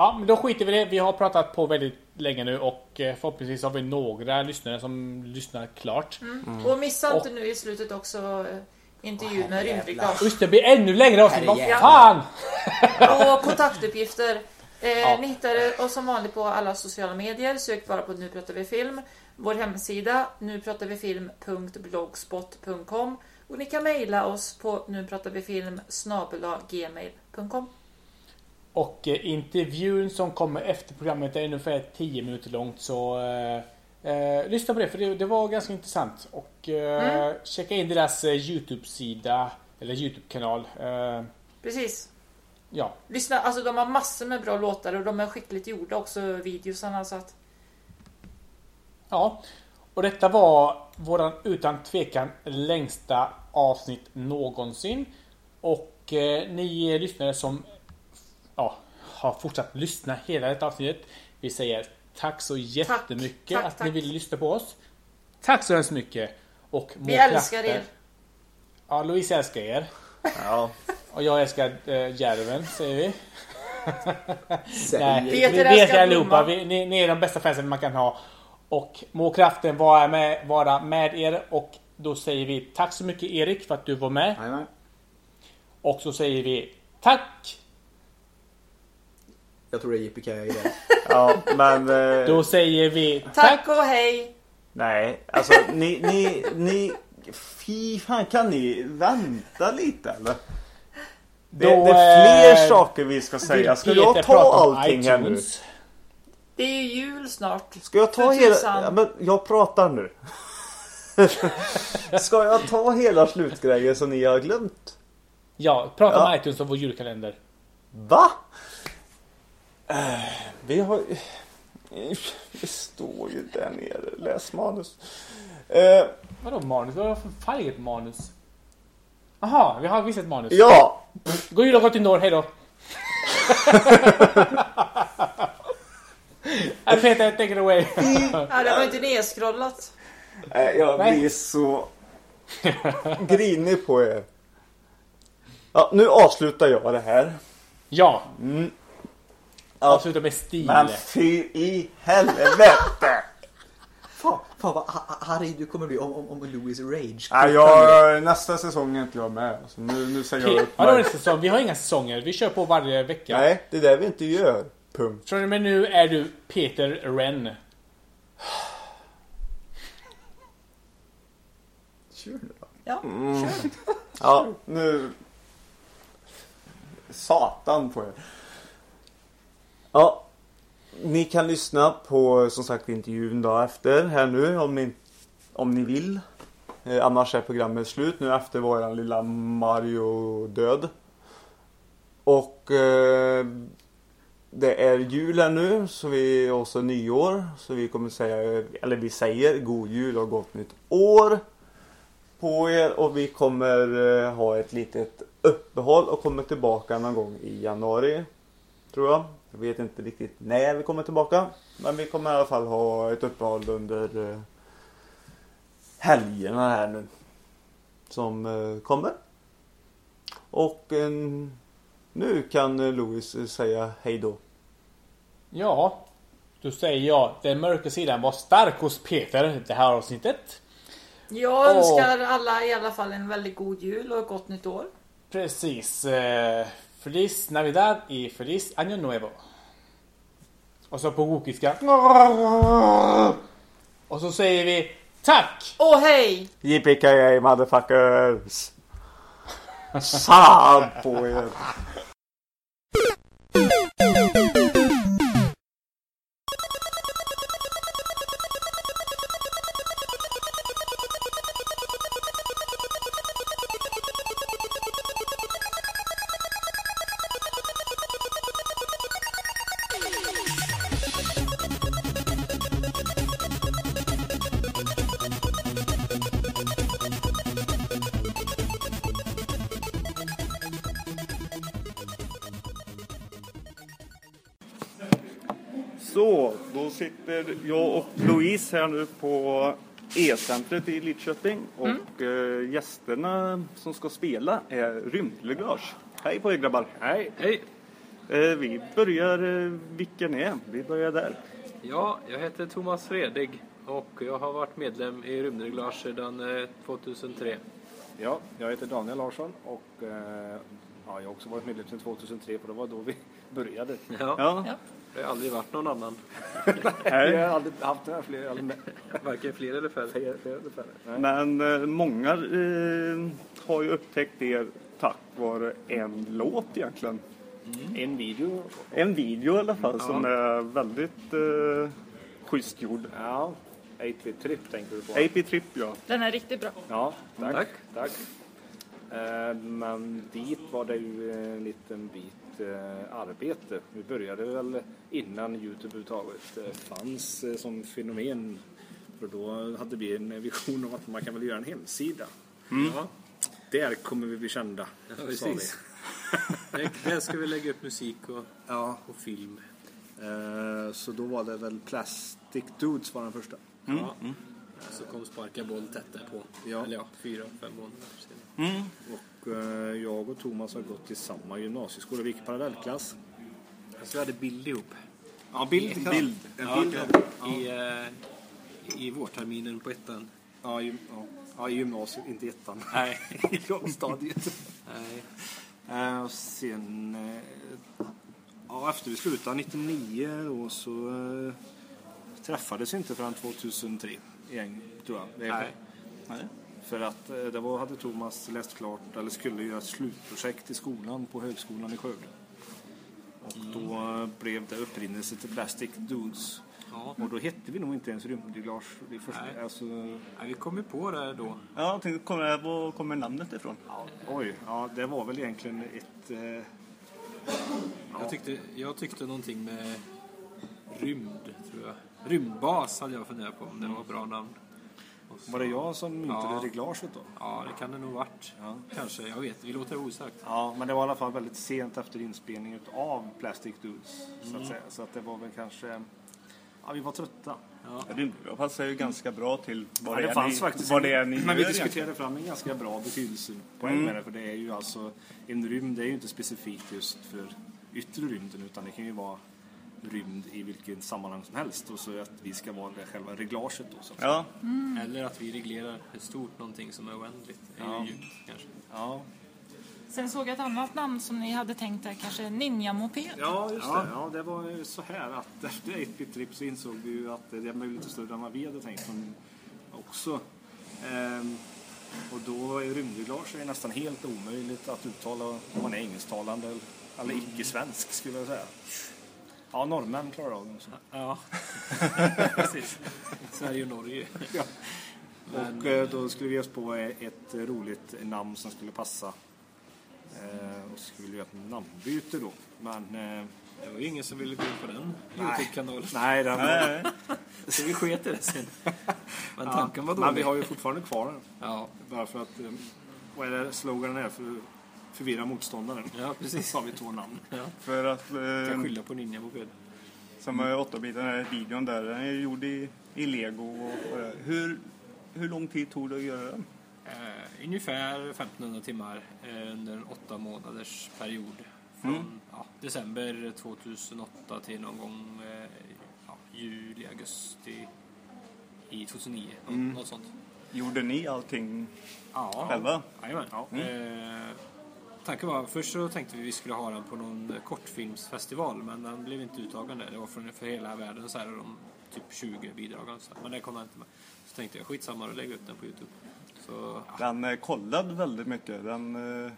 Ja, men då skiter vi i det. Vi har pratat på väldigt länge nu och eh, förhoppningsvis har vi några lyssnare som lyssnar klart. Mm. Och missa inte nu i slutet också eh, intervjun med Rymdglas. Just det, blir ännu längre avsnitt. Vad fan! Och kontaktuppgifter. Eh, Ja. Ni hittar oss som vanligt på alla sociala medier. Sök bara på Nu pratar vi film. Vår hemsida nu pratar vi film.blogspot.com och ni kan mejla oss på nu pratar vi film gmail.com. Och eh, intervjun som kommer efter programmet är ungefär 10 minuter långt så eh, eh, lyssna på det för det, det var ganska intressant. Och eh, checka in deras eh, Youtube-sida eller Youtube-kanal. Eh, Precis. ja, Lyssna, alltså de har massor med bra låtar och de är skickligt gjorda också, videosarna. Så att, Ja, och detta var våran utan tvekan längsta avsnitt någonsin. Och eh, ni lyssnare som ja, har fortsatt lyssna hela detta avsnittet. Vi säger tack så jättemycket Tack, att tack. ni ville lyssna på oss. Tack så hemskt mycket. Och må vi älskar krafter- er. Ja, Louise älskar er. Ja. Och jag älskar äh, Järven, säger vi. Nej, Peter vi vet allihopa. Vi, ni, ni är de bästa fansen man kan ha. Och må kraften vara med, vara med er. Och då säger vi tack så mycket Erik för att du var med. Jajamän. Och så säger vi tack. Jag tror det är Yippee i det. ja, men... Eh, Då säger vi Tack och hej! Nej, alltså ni, ni, ni... Fy fan, kan ni vänta lite eller? Det, Då, det är fler eh, saker vi ska säga. Ska Peter jag ta allting här nu? Det är ju jul snart. Ska jag ta hela... Ja, men jag pratar nu. Ska jag ta hela slutgrejen som ni har glömt? Ja, prata Ja. om iTunes och vår julkalender. Va? Eh, vi har... Det står ju där nere. Läs manus. Eh, Vadå manus? Vad är det för färget manus? Jaha, vi har visst ett manus. ja! God jul och gott nytt år, hejdå! Äh, Peter, take it away. Ja, det var inte nedscrollat. Eh, jag Nej. blir så grinig på er. Ja, nu avslutar jag det här. ja, Mm. Avsluta med stil. Men fy i helvete! Fan, fan vad ha- ha- Harry du kommer bli om, om, om Louis Rage. Nej, jag, nästa säsong är inte jag med. Så nu, nu säger jag upp mig. säsong? Vi har inga säsonger. Vi kör på varje vecka. Nej, det är det vi inte gör. Punkt. Från och med nu är du Peter Ren. Kör nu då. Ja, Mm. kör. Ja, nu... Satan på er. Ja. Ni kan lyssna på som sagt intervjun dag efter här nu om ni, om ni vill. Eh, annars är programmet slut nu efter våran lilla Mario död. Och eh, det är jul här nu så vi och också nyår. Så vi kommer säga, eller vi säger god jul och gott nytt år på er och vi kommer eh, ha ett litet uppehåll och kommer tillbaka någon gång i januari. Tror jag. Jag vet inte riktigt när vi kommer tillbaka. Men vi kommer i alla fall ha ett uppehåll under eh, helgerna här nu. Som eh, kommer. Och eh, nu kan Louis säga hej då. Ja, då säger jag den mörka sidan var stark hos Peter det här avsnittet. Jag önskar alla i alla fall en väldigt god jul och ett gott nytt år. Precis. Eh, Feliz Navidad y Feliz Año Nuevo. Och så på wokiska. Och så säger vi tack! Och hej! Yippee motherfuckers! Fan på er! Louise här nu på E-centret i Lidköping och eh, gästerna som ska spela är Rymdlegage. Hej på er grabbar! Hej, hej! Eh, vi börjar, eh, vilken är? Vi börjar där. Ja, jag heter Thomas Redig och jag har varit medlem i Rymdreglage sedan eh, 2003. Ja, jag heter Daniel Larsson och ja, jag har också varit medlem sedan 2003 för det var då vi började. Ja, Ja, Ja. Det har aldrig varit någon annan. Vi har aldrig haft det här fler, Varken fler eller färre. fler, fler eller färre. Nej. men eh, många eh, har ju upptäckt er tack vare en låt egentligen. En video. En video i alla fall som är väldigt eh, schysst gjord. Ja, 8-bit trip tänker du på. AP Trip ja. Den är riktigt bra. Ja, tack. Tack. tack. Eh, men dit var det ju en liten bit eh, arbete. Vi började väl innan Youtube överhuvudtaget eh, fanns eh, som fenomen. För då hade vi en vision om att man kan väl göra en hemsida. Ja, där kommer vi bli kända. Ja, precis. Där- Där ska vi lägga upp musik och, Ja, och film. eh, så då var det väl Plastic Dudes var den första. Ja. Så kom Sparka boll tätt därpå. Ja. Eller ja, fyra, fem månader senare. Och eh, jag och Thomas har gått i samma gymnasieskola. Vi gick i parallellklass. Så vi hade bild ihop. Ja, bild. bild. En Ja, bild. I, eh, I vårterminen på ettan. Ja, i, ja. ja, i gymnasiet, inte i ettan. Nej. I lågstadiet. Nej. Eh, och sen... Ja, efter vi slutade 99 och så träffades vi inte förrän 2003 igen, tror jag. Det är Nej. För att eh, det var, hade Thomas läst klart, eller skulle göra ett slutprojekt i skolan på högskolan i Skövde. Och då eh, blev det upprinnelse till Plastic Dudes. Ja. Och då hette vi nog inte ens Rymdreglage. Nej. alltså, Nej, vi kom ju på det då. Ja, jag tänkte, kommer, var kommer namnet ifrån? oj, ja det var väl egentligen ett... Eh, Jag, tyckte, jag tyckte någonting med rymd, tror jag. Rymdbas hade jag funderat på om det var ett bra namn. Så- var det jag som myntade Ja. reglaget då? Ja, det kan det nog varit. Ja. Kanske, jag vet. Vi låter det osagt. Ja, men det var i alla fall väldigt sent efter inspelningen av Plastic Dudes. Så Mm. att säga. Så att det var väl kanske... Ja, vi var trötta. Ja. Rymdlegage passar ju ganska bra till vad, Ja, det, det är fanns ni, faktiskt. vad det är ni men vi diskuterade fram en ganska bra betydelsepoäng med det. För det är ju alltså, en rymd är ju inte specifikt just för yttre rymden utan det kan ju vara rymd i vilket sammanhang som helst. Och så att vi ska vara det själva reglaget då. Så att. Ja, Eller att vi reglerar ett stort någonting som är oändligt. Det är Ja. ju ljud, kanske. Ja, Sen såg jag ett annat namn som ni hade tänkt där, kanske Ninja-moped. Ja, just det. Ja, det var ju så här att efter 8-bit trip så insåg vi ju att det blev lite större än vad vi hade tänkt också. Ehm, och då är rymdreglage är nästan helt omöjligt att uttala om man är engelsktalande eller icke-svensk skulle jag säga. Ja, norrmän klarar av det. så. Ja, precis. Sverige och Norge. Ja. Och eh, då skulle vi ge oss på ett roligt namn som skulle passa. Eh, och så skulle vi göra ett namnbyte då. Men eh, Det var ju ingen som ville gå in på den. Youtube-kanalen. nej, den nej, Så vi sket i det sen. Men Ja, tanken var Men vi dålig. har ju fortfarande kvar den. Ja, Bara för att, eh, vad är det sloganen är för förvirra motståndaren? ja, precis. Har vi två namn. Ja. för att Kan eh, skylla på Ninja Moped. som är 8-biten, den här videon där, den är gjord i, i lego. Och, och, hur, hur lång tid tog det att göra den? Eh, ungefär 1500 timmar eh, under en åtta månaders period. Från ja, december 2008 till någon gång eh, ja, juli, augusti i 2009. Nå- Något sånt. Gjorde ni allting Ja. själva? Jajamän. Eh, tanken var, först så tänkte vi vi skulle ha den på någon kortfilmsfestival men den blev inte uttagen där. Det var från, för hela världen så här och de typ 20 bidrag och så här. Men det kom den inte med. Så tänkte jag skitsamma och lägga upp den på Youtube. Så ja, Den eh, kollade väldigt mycket. Den, eh,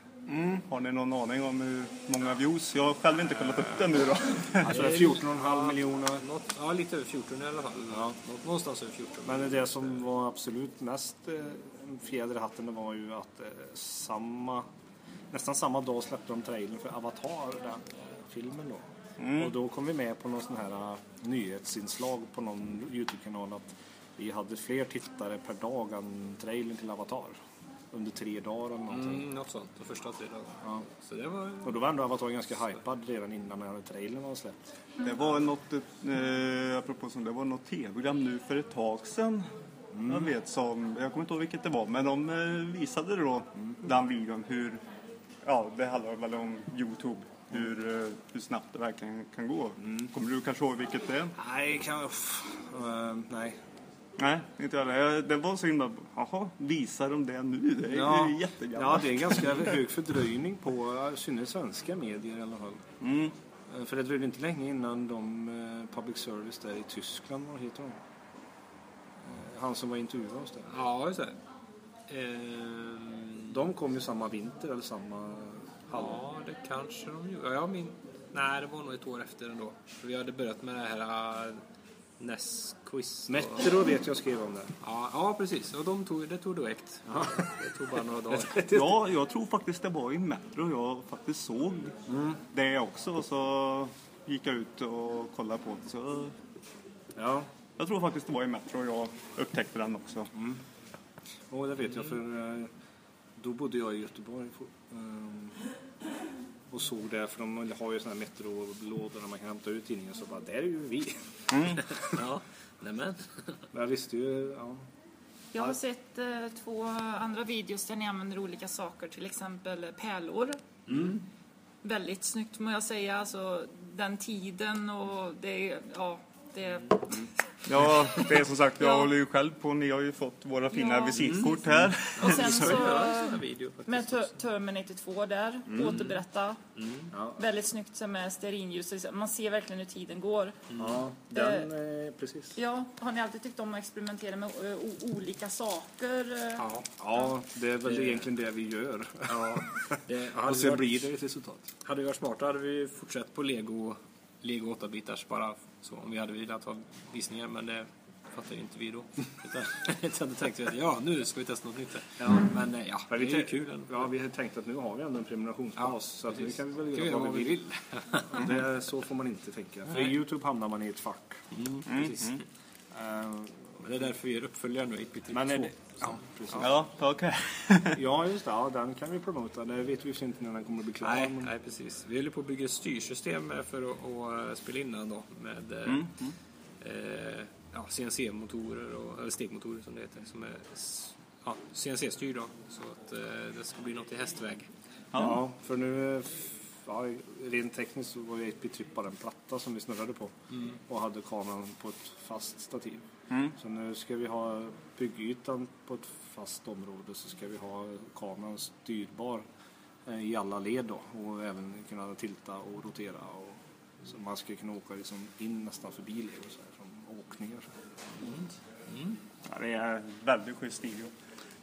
Har ni någon aning om hur många views? Jag har själv inte kollat upp den nu då. Alltså 14,5 miljoner. något, ja lite över 14 i alla fall. Ja. Någonstans över 14. Men det som var absolut mest eh, fjäder i hatten det var ju att samma, nästan samma dag släppte de trailern för Avatar, den eh, filmen då. Och då kom vi med på någon sån här eh, nyhetsinslag på någon Youtube-kanal att vi hade fler tittare per dag än trailern till Avatar. under tre dagar eller någonting. Mm, något sånt. De första tre dagarna. Ja. Så det var... Och då var ändå Avatar ganska hypad redan innan den här trailern var släppt. Det var något, eh, apropå som det var något tv-program nu för ett tag sedan. Jag vet som, jag kommer inte ihåg vilket det var, men de eh, visade då den videon hur, ja det handlar väl om Youtube, hur, eh, hur snabbt det verkligen kan gå. Kommer du kanske ihåg vilket det är? Nej, kan jag... Uh, nej. Nej, inte jag heller. Det var så himla, jaha, visar de det nu? Det är Ja. ju jättegammalt. Ja, det är en ganska hög fördröjning på i synnerhet svenska medier i alla fall. Mm. Eh, För det dröjde inte länge innan de eh, public service där i Tyskland, vad heter de? Eh, Han som var intervjuad oss där. Ja, just det. Ehm, De kom ju samma vinter eller samma halvår. Ja, det kanske de gjorde. Jag min... Nej, det var nog ett år efter ändå. För vi hade börjat med det här uh, NES-quiz. och- Metro vet jag skrev om det. Ja, ja, precis. Och de tog, det tog direkt. Ja. Det tog bara några dagar. Ja, jag tror faktiskt det var i Metro jag faktiskt såg det också. Och så gick jag ut och kollade på det. Så Ja, jag tror faktiskt det var i Metro jag upptäckte den också. och det vet jag för eh, då bodde jag i Göteborg ehm, och såg det för de har ju sådana här metrolådor där man kan hämta ut tidningen så bara där är ju vi. Ja, nämen. Men jag visste ju, ja. Jag har sett eh, två andra videos där ni använder olika saker, till exempel pärlor. Väldigt snyggt må jag säga, alltså den tiden och det, ja, det, Ja, det är som sagt, jag Ja. håller ju själv på. Ni har ju fått våra fina Ja. visitkort här. och sen så med Ter- Terminator 2 där, återberätta. Ja. Väldigt snyggt så med stearinljus, man ser verkligen hur tiden går. ja den, eh, precis. Ja, har ni alltid tyckt om att experimentera med eh, olika saker? eh? Ja, Ja, det är väl Det- egentligen det vi gör. ja. Det, Och så varit, blir det ett resultat. hade vi varit smarta hade vi fortsatt på Lego, Lego 8-bitars bara så om vi hade velat ha visningar men det fattar ju inte vi då. Utan, utan då tänkte vi att ja, nu ska vi testa något nytt. här. Men eh, ja, Men det vi är ju kul ändå. Ja, vi har tänkt att nu har vi ändå en prenumerationsbas så att nu kan vi väl göra vad vi vill. Det, så får man inte tänka. För i Youtube hamnar man i ett fack. Mm, precis. Men det är därför vi gör uppföljare nu, 8-bit Men är 2. det, ja, precis. Ja, okej. Ja, just det. Ja, den kan vi promota. Det vet vi ju inte när den kommer att bli klar. Nej, men- nej, precis. Vi håller på att bygga ett styrsystem för att, att eh, spela in den då med eh, Mm, eh, ja, CNC-motorer, och, eller stegmotorer som det heter, som är ja, CNC-styrd då. Så att eh, det ska bli något i hästväg. Ja, för nu... Ja, rent tekniskt så var ju 8-bit Trip bara en platta som vi snurrade på. Och hade kameran på ett fast stativ. Mm. Så nu ska vi ha byggytan på ett fast område så ska vi ha kameran styrbar eh, i alla led då. Och även kunna tilta och rotera. Och, så man ska kunna åka liksom in nästan förbi lego så här, som åkningar. Så här. Ja, det är väldigt schysst video.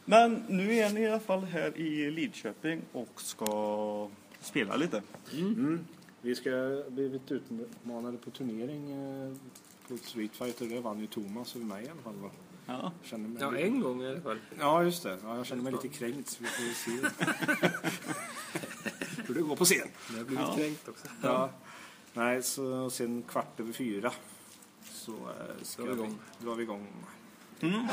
Men nu är ni i alla fall här i Lidköping och ska spela lite. Mm. Vi ska blivit utmanade på turnering på Street Fighter. Det vann ju Thomas över mig i alla fall. Va? Ja. Jag känner mig Ja, lite... en gång i alla fall. ja, just det. Ja, jag känner mig lite kränkt så vi får ju se hur det går på scen. Det har blivit Ja. kränkt också. Ja. Nej, så sen kvart över fyra så eh, ska Drar vi vi igång. drar vi igång Mm.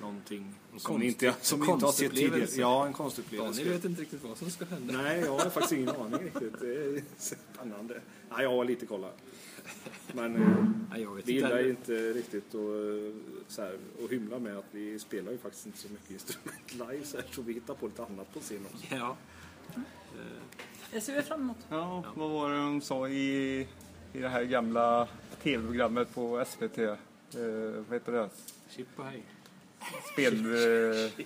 någonting som konst- ni inte, som ni inte har sett tidigare. Ja, en konstupplevelse. Daniel vet inte riktigt vad som ska hända. Nej, jag har faktiskt ingen aning riktigt. Det är spännande. Nej, jag har lite kolla. Men eh, Nej, jag vet vi gillar ju inte riktigt att, eh, så här, att hymla med att vi spelar ju faktiskt inte så mycket instrument live så, här, så vi hittar på lite annat på scen också. Ja. Det ser vi fram emot. Ja, vad var det de sa i, i det här gamla tv-programmet på SVT? Eh, vad heter det? Chip och hej. Spel... Eh,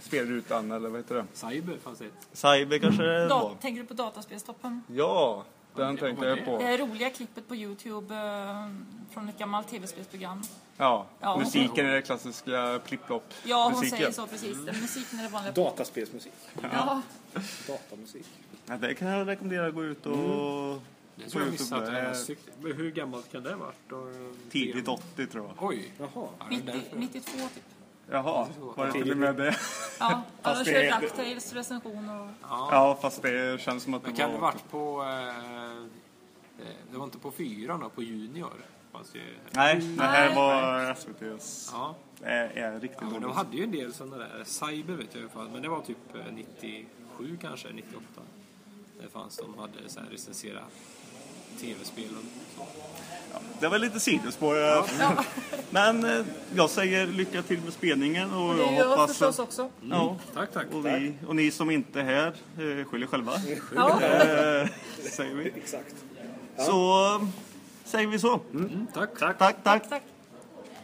spelrutan eller vad heter det? Cyber fanns det. Cyber kanske det var? tänker du på dataspelstoppen? Ja, den Ja, tänkte jag det på. Det roliga klippet på Youtube eh, från ett gammalt tv-spelsprogram. Ja, Ja. musiken är det klassiska plipp-plopp Ja, hon musiken. säger så precis. Den musiken är det vanliga. Dataspelsmusik. Ja. Datamusik. Ja, det kan jag rekommendera att gå ut och... Det på tror jag missat. Det Det är är... Men hur gammalt kan det ha varit? Och, Tidigt 80 tror jag. Oj. Jaha. Ja, det är 90, därför. 92 typ. Jaha, var det till och med det? Ja, Fast det kör DuckTales recension och... Ja, fast det känns som att det Men kan det var... varit på... Eh, eh, det var inte på fyran då, på Junior? fanns ju... Nej, det här var SVT's. Ja, Är, är riktigt ja men de hade ju en del sådana där. Cyber vet jag i alla fall, men det var typ eh, 97 kanske, 98. Det fanns de hade så här recensera tv-spel och så. Det var lite sidospår. eh, Men eh, jag säger lycka till med spelningen och Det jag gör jag hoppas... förstås också. Ja, Tack, tack. och, vi, och ni som inte är här, eh, skyll er själva. Ja. Eh, säger vi. Exakt. Så eh, säger vi så. Mm, tack. Tack, tack. Tack.